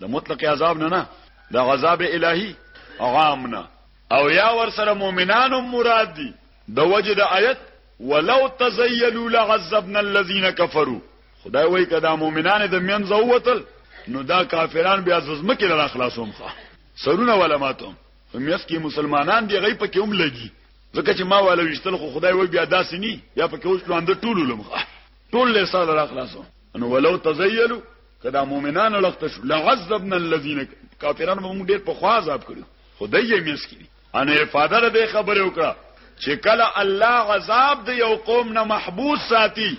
د مطلق عذاب نه نه د عذاب الهي عام نه او یا ور سره مؤمنانو مراد دي د وجه د آیت ولو تزیلوا لعذبنا الذين كفروا خدای وای کدا مؤمنان د منځ ووتل نو دا کافران بیا زما کې را خلاصوم ښه سرونه ولا ماتم مېس کې مسلمانان دی غي پکې هم لګي ځکه چې ما والا وشتل خو خدای وای بیا داسې ني یا پکې اوس لاندې ټول لمخه ټول له سره را خلاصو نو ولو تزیلوا کدا مؤمنان لغت شو لعذبنا الذين کافرانو موږ ډېر په خوا عذاب کړو خدای یې مېس کې ان افاده د دې خبرې وکړه چې کله الله عذاب د یو قوم نه محبوس ساتي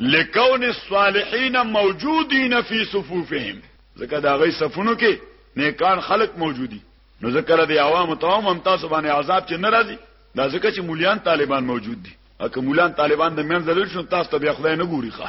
لکون الصالحین موجودین فی صفوفهم ځکه دا غي صفونو کې نیکان خلق موجودي نو ذکر د عوام تمام هم تاسو باندې عذاب چې ناراضي دا ځکه چې مولیان طالبان موجود دي اګه مولیان طالبان د منځ لري شو تاسو ته بیا خدای نه ګوري ښه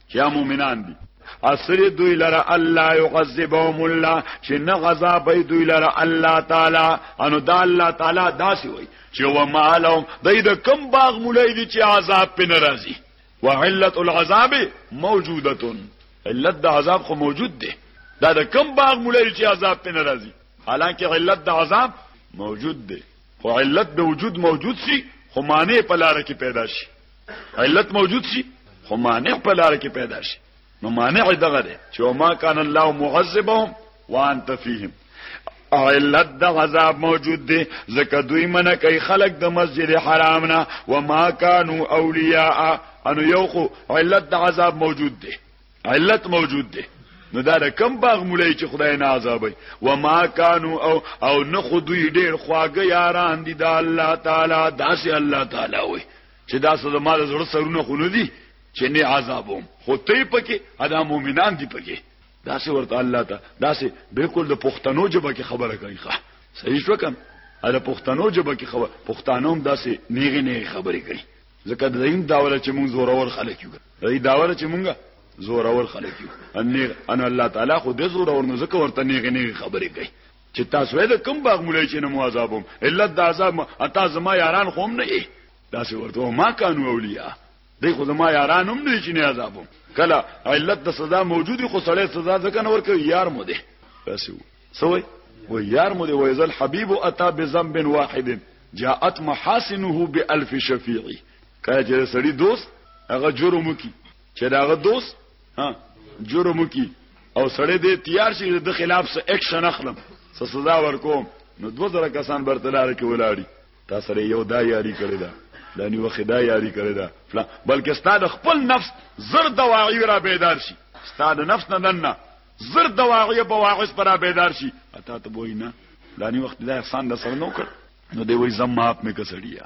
چا مومنان دي اسری دوی لره الله يعذبهم الله چې نه غضب وي دوی لره الله تعالی انو دا الله تعالی داسي وي چې و مالهم دای د کم باغ مولای دي چې عذاب په ناراضي وعلت العذاب موجوده علت د عذاب خو موجود دی دا د کم باغ مولای چې عذاب په ناراضي حالانکه علت د عذاب موجود دی خو علت د وجود موجود سي خو معنی په لار کې پیدا شي علت موجود شي خو مانع په لار کې پیدا شي نو مانع دغه دی چې ما کان الله معذبهم وانت فیهم او علت د عذاب موجود دی ځکه دوی منه کوي خلق د مسجد حرام نه و ما كانوا اولیاء انو یو خو علت د عذاب موجود دی علت موجود دی نو دا د کم باغ مولای چې خدای نه عذابي و ما کانو او او نه خدوی ډیر خواګه یاران دي د الله تعالی داسې الله تعالی وي چې دا څه ما د زړه سرونه خونه دي چې نه عذابوم خو ته پکې ادا مؤمنان دي پکې داسې ورته الله ته داسې بالکل د پښتنو جبه کې خبره کوي ښه صحیح شو کنه ادا پښتنو جبه کې خبره پښتانوم داسې نیغه نیغه خبرې کوي ځکه د دین داوله چې مونږ زورور خلک یو د دې داور چې مونږه زور اور خلک یو ان ان الله تعالی خو د زور اور نو زکه ورته نیغه نیغه خبرې کوي چې تاسو یې د کم باغ مولای چې نه مو عذابوم الا د عذاب اتا زما یاران خوم نه یې تاسو ورته ما کانو اولیاء دی خو زما یاران هم نه چې نه عذابوم کله علت د سزا موجودی خو سړی سزا ځکه نه ورکوي یار مو دی تاسو سوې و یار مو دی وایزل حبیب اتا بذنب واحد جاءت محاسنه بالف شفیعی کله چې سړی دوست هغه جرم وکي چې داغه دوست ها جرم وکي او سړی دې تیار شي د خلاف څه اکشن اخلم څه سزا ورکوم نو دوه زره کسان برتلار کې ولاړی تا سره یو دا یاری کړی دا دا نیو خدا یاری کړی دا فلا بلکې ستاد خپل نفس زر دواعی را بیدار شي ستاد نفس نه دنه زر دواعی په واعظ پر بیدار شي اته ته وای نه لانی وخت دا احسان د سره نو کړ نو دی وای زم ماپ مې کسړیا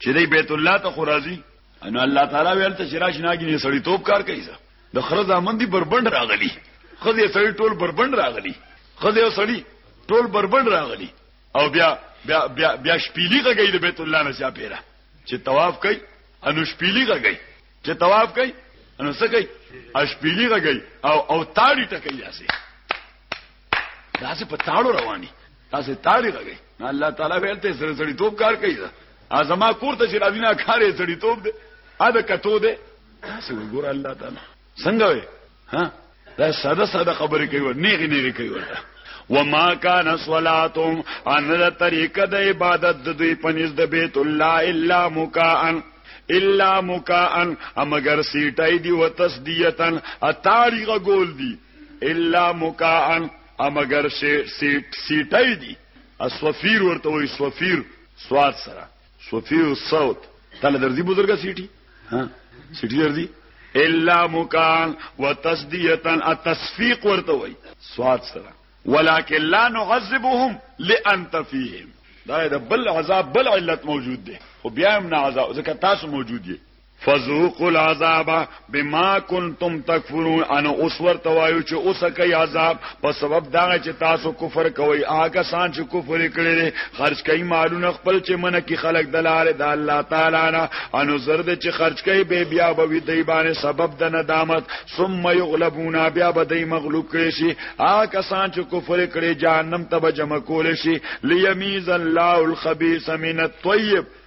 چې دی بیت الله ته خو راځي ان الله تعالی ویل ته شراش ناګي نه سړی توپ کار کوي زه د خره ځامن دی بربند راغلی خزه سړی ټول بربند راغلی خزه سړی ټول بربند راغلی او بیا بیا بیا بیا شپېلی غږی د بیت الله نه چا پیرا چې طواف کوي انو شپېلی غږی چې طواف کوي انو څه کوي اشپېلی غږی او او تاړي ټکې یاسي داسې په تاړو رواني تاسو تاړي غږی الله تعالی ویل ته سره سړی توپ کار کوي دا زما کور ته چې راځي نه کارې سړی توپ دی ا د کتو دی تاسو وګور الله تعالی څنګه وي ها دا ساده ساده خبرې کوي نیغي نیغي کوي ورته وما كان صلاتهم ان طريقه د عبادت د دوی پنځ د بیت الله الا مکان الا مکان امگر سیټای دی وتسدیتن اتاریغه ګول دی الا مکان امگر شی سیټ سیټای دی اسوفیر ورته وای سوفیر سواد سره سوفیر صوت تل درځي بزرګه سیټي ها سیټي درځي الا مکان وتصدیه التصفیق ورته وای سواد سره ولكن لا نعذبهم لانت فيهم دا د بل عذاب بل علت موجود دی خو بیا هم نه عذاب ځکه تاسو موجود یې فذوقوا العذاب بما كنتم تكفرون ان اوس ورته وایو چې اوس کوي عذاب په سبب دا چې تاسو کفر کوي هغه سان چې کفر کړي خرج کوي مالونه خپل چې من کې خلق دلاله د الله تعالی نه ان زرد چې خرج کوي به بیا به وی دی باندې سبب د ندامت ثم يغلبون بیا به دی مغلوب کړي شي هغه سان چې کفر کړي جهنم ته به جمع کول شي ليميز الله الخبيث من الطيب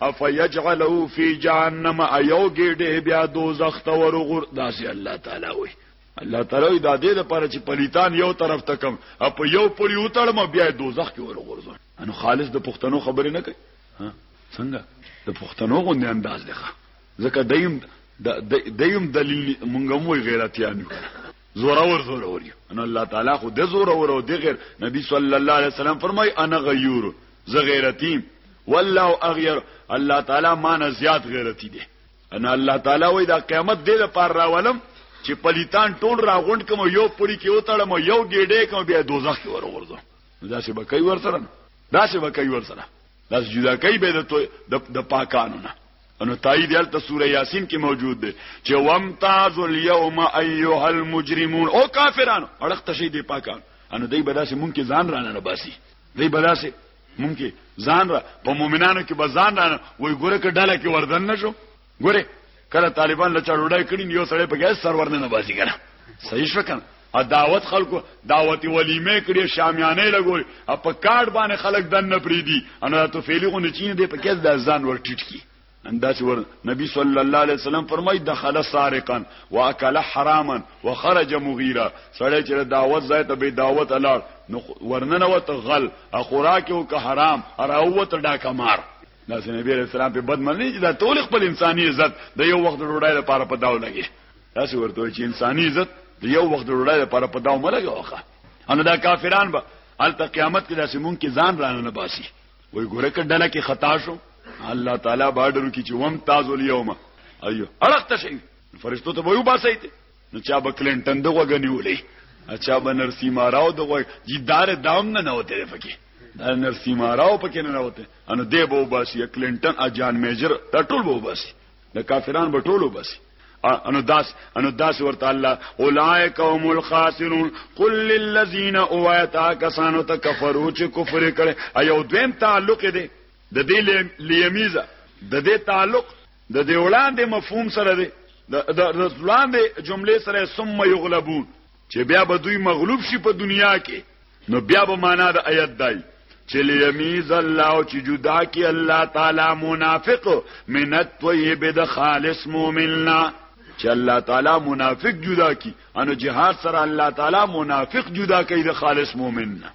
افیجعلو فی جهنم ایو ګډه بیا دوزخ ته ورغور داسې الله تعالی وي الله تعالی دا دې لپاره چې پلیتان یو طرف ته کم اپ یو پوری وتړم بیا دوزخ کې ورغورځم انو خالص د پښتنو خبرې نه کوي ها څنګه د پښتنو غوندې انداز دی ځکه دیم د دیم دلیل مونږ مو غیرتیان یو زورور زورور یو ان الله تعالی خو د زورور او د غیر نبی صلی الله علیه وسلم فرمای انا غیور ز غیرتی والله اغیر الله تعالی ما نه زیات غیرتی دی ان الله تعالی وای دا قیامت دې لپاره راولم چې پلیتان ټول راغونډ کوم یو پړی کې وتړم یو ګډې کوم بیا دوزخ کې ورورځم دا څه بکای ورسره دا څه بکای ورسره دا جدا کوي به د د پاکانو نه انو تایید هلته سوره یاسین کې موجود دی چې وامتاز اليوم ايها المجرمون او کافرانو اړخ تشي دی پاکان انو دای بداسه مونږ کې ځان رانه نه باسي دای بداسه مونږ کې ځان را په مؤمنانو کې بزان رانه وای ګوره ک ډاله کې وردن نشو ګوره کله طالبان له چړوډای کړي یو سړی په ګیس سرور نه باسي کنه صحیح شو کنه ا دعوت خلکو دعوت ولیمه کړي شامیانه لګول ا په کارت باندې خلک دن نه پریدي انا تو فعلیغو نه چین دی په کیس د ځان ور ټیټ کی انداز ور نبی صلی الله علیه وسلم فرمای دخل سارقا واکل حراما وخرج مغیرا سړی چې دعوت ځای ته به دعوت الاړ نو ورننه وت غل اخوراک او که حرام اراوت ډاکه مار دا نبی رسول الله په بدمنی چې دا ټول خپل انساني عزت د یو وخت ډوډۍ لپاره په داو لګي تاسو ورته چې انساني عزت د یو وخت ډوډۍ لپاره په داو ملګه وخه ان دا کافران به الته قیامت کې داسې مونږ کې ځان رانه نه باسي وای ګوره کډله کې خطا شو الله تعالی بارډر کې چې وم تاسو اليوم ايو اړخته شي فرشتو ته وایو باسي ته نو چا به کلینټن دغه غنیولې اچھا به نرسی ماراو دغه جی دار دام نه نه وته پکې دا نرسی ماراو پکې نه نه وته ان دې بو باسي کلینټن اجان میجر ټول بو باسي د کافرانو به ټول وباسي انو داس انو داس ورته الله اولائک هم الخاسرون قل للذین اوایتا کسانو ته کفرو چې کفر کړي ایو دویم تعلق دی د دې لیمیزه د دې تعلق د دې وړاندې مفهوم سره دی د وړاندې جملې سره ثم یغلبون چې بیا به دوی مغلوب شي په دنیا کې نو بیا به معنا د آیت دای چې لیمیز الله چې جدا کی الله تعالی منافق من الطیب د خالص مؤمننا چې الله تعالی منافق جدا کی انو جهاد سره الله تعالی منافق جدا کوي د خالص مؤمننا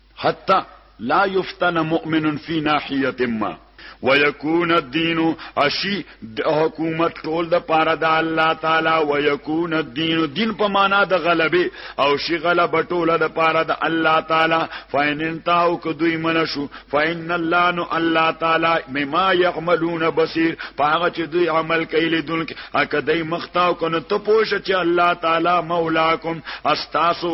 حتى لا يفتن مؤمن في ناحية ما ويكون الدين اشي د حکومت ټول د پاره د الله تعالی ويكون الدين دين په معنا د غلبه او شي غلبه ټول د پاره د الله تعالی فإن انتهوا كدوی منشو فإن الله نو الله تعالی مما يعملون بصير پاغه چې دوی عمل کوي لیدونکو اکه دای مختاو کنه ته پوښ چې الله تعالی مولاکم استاسو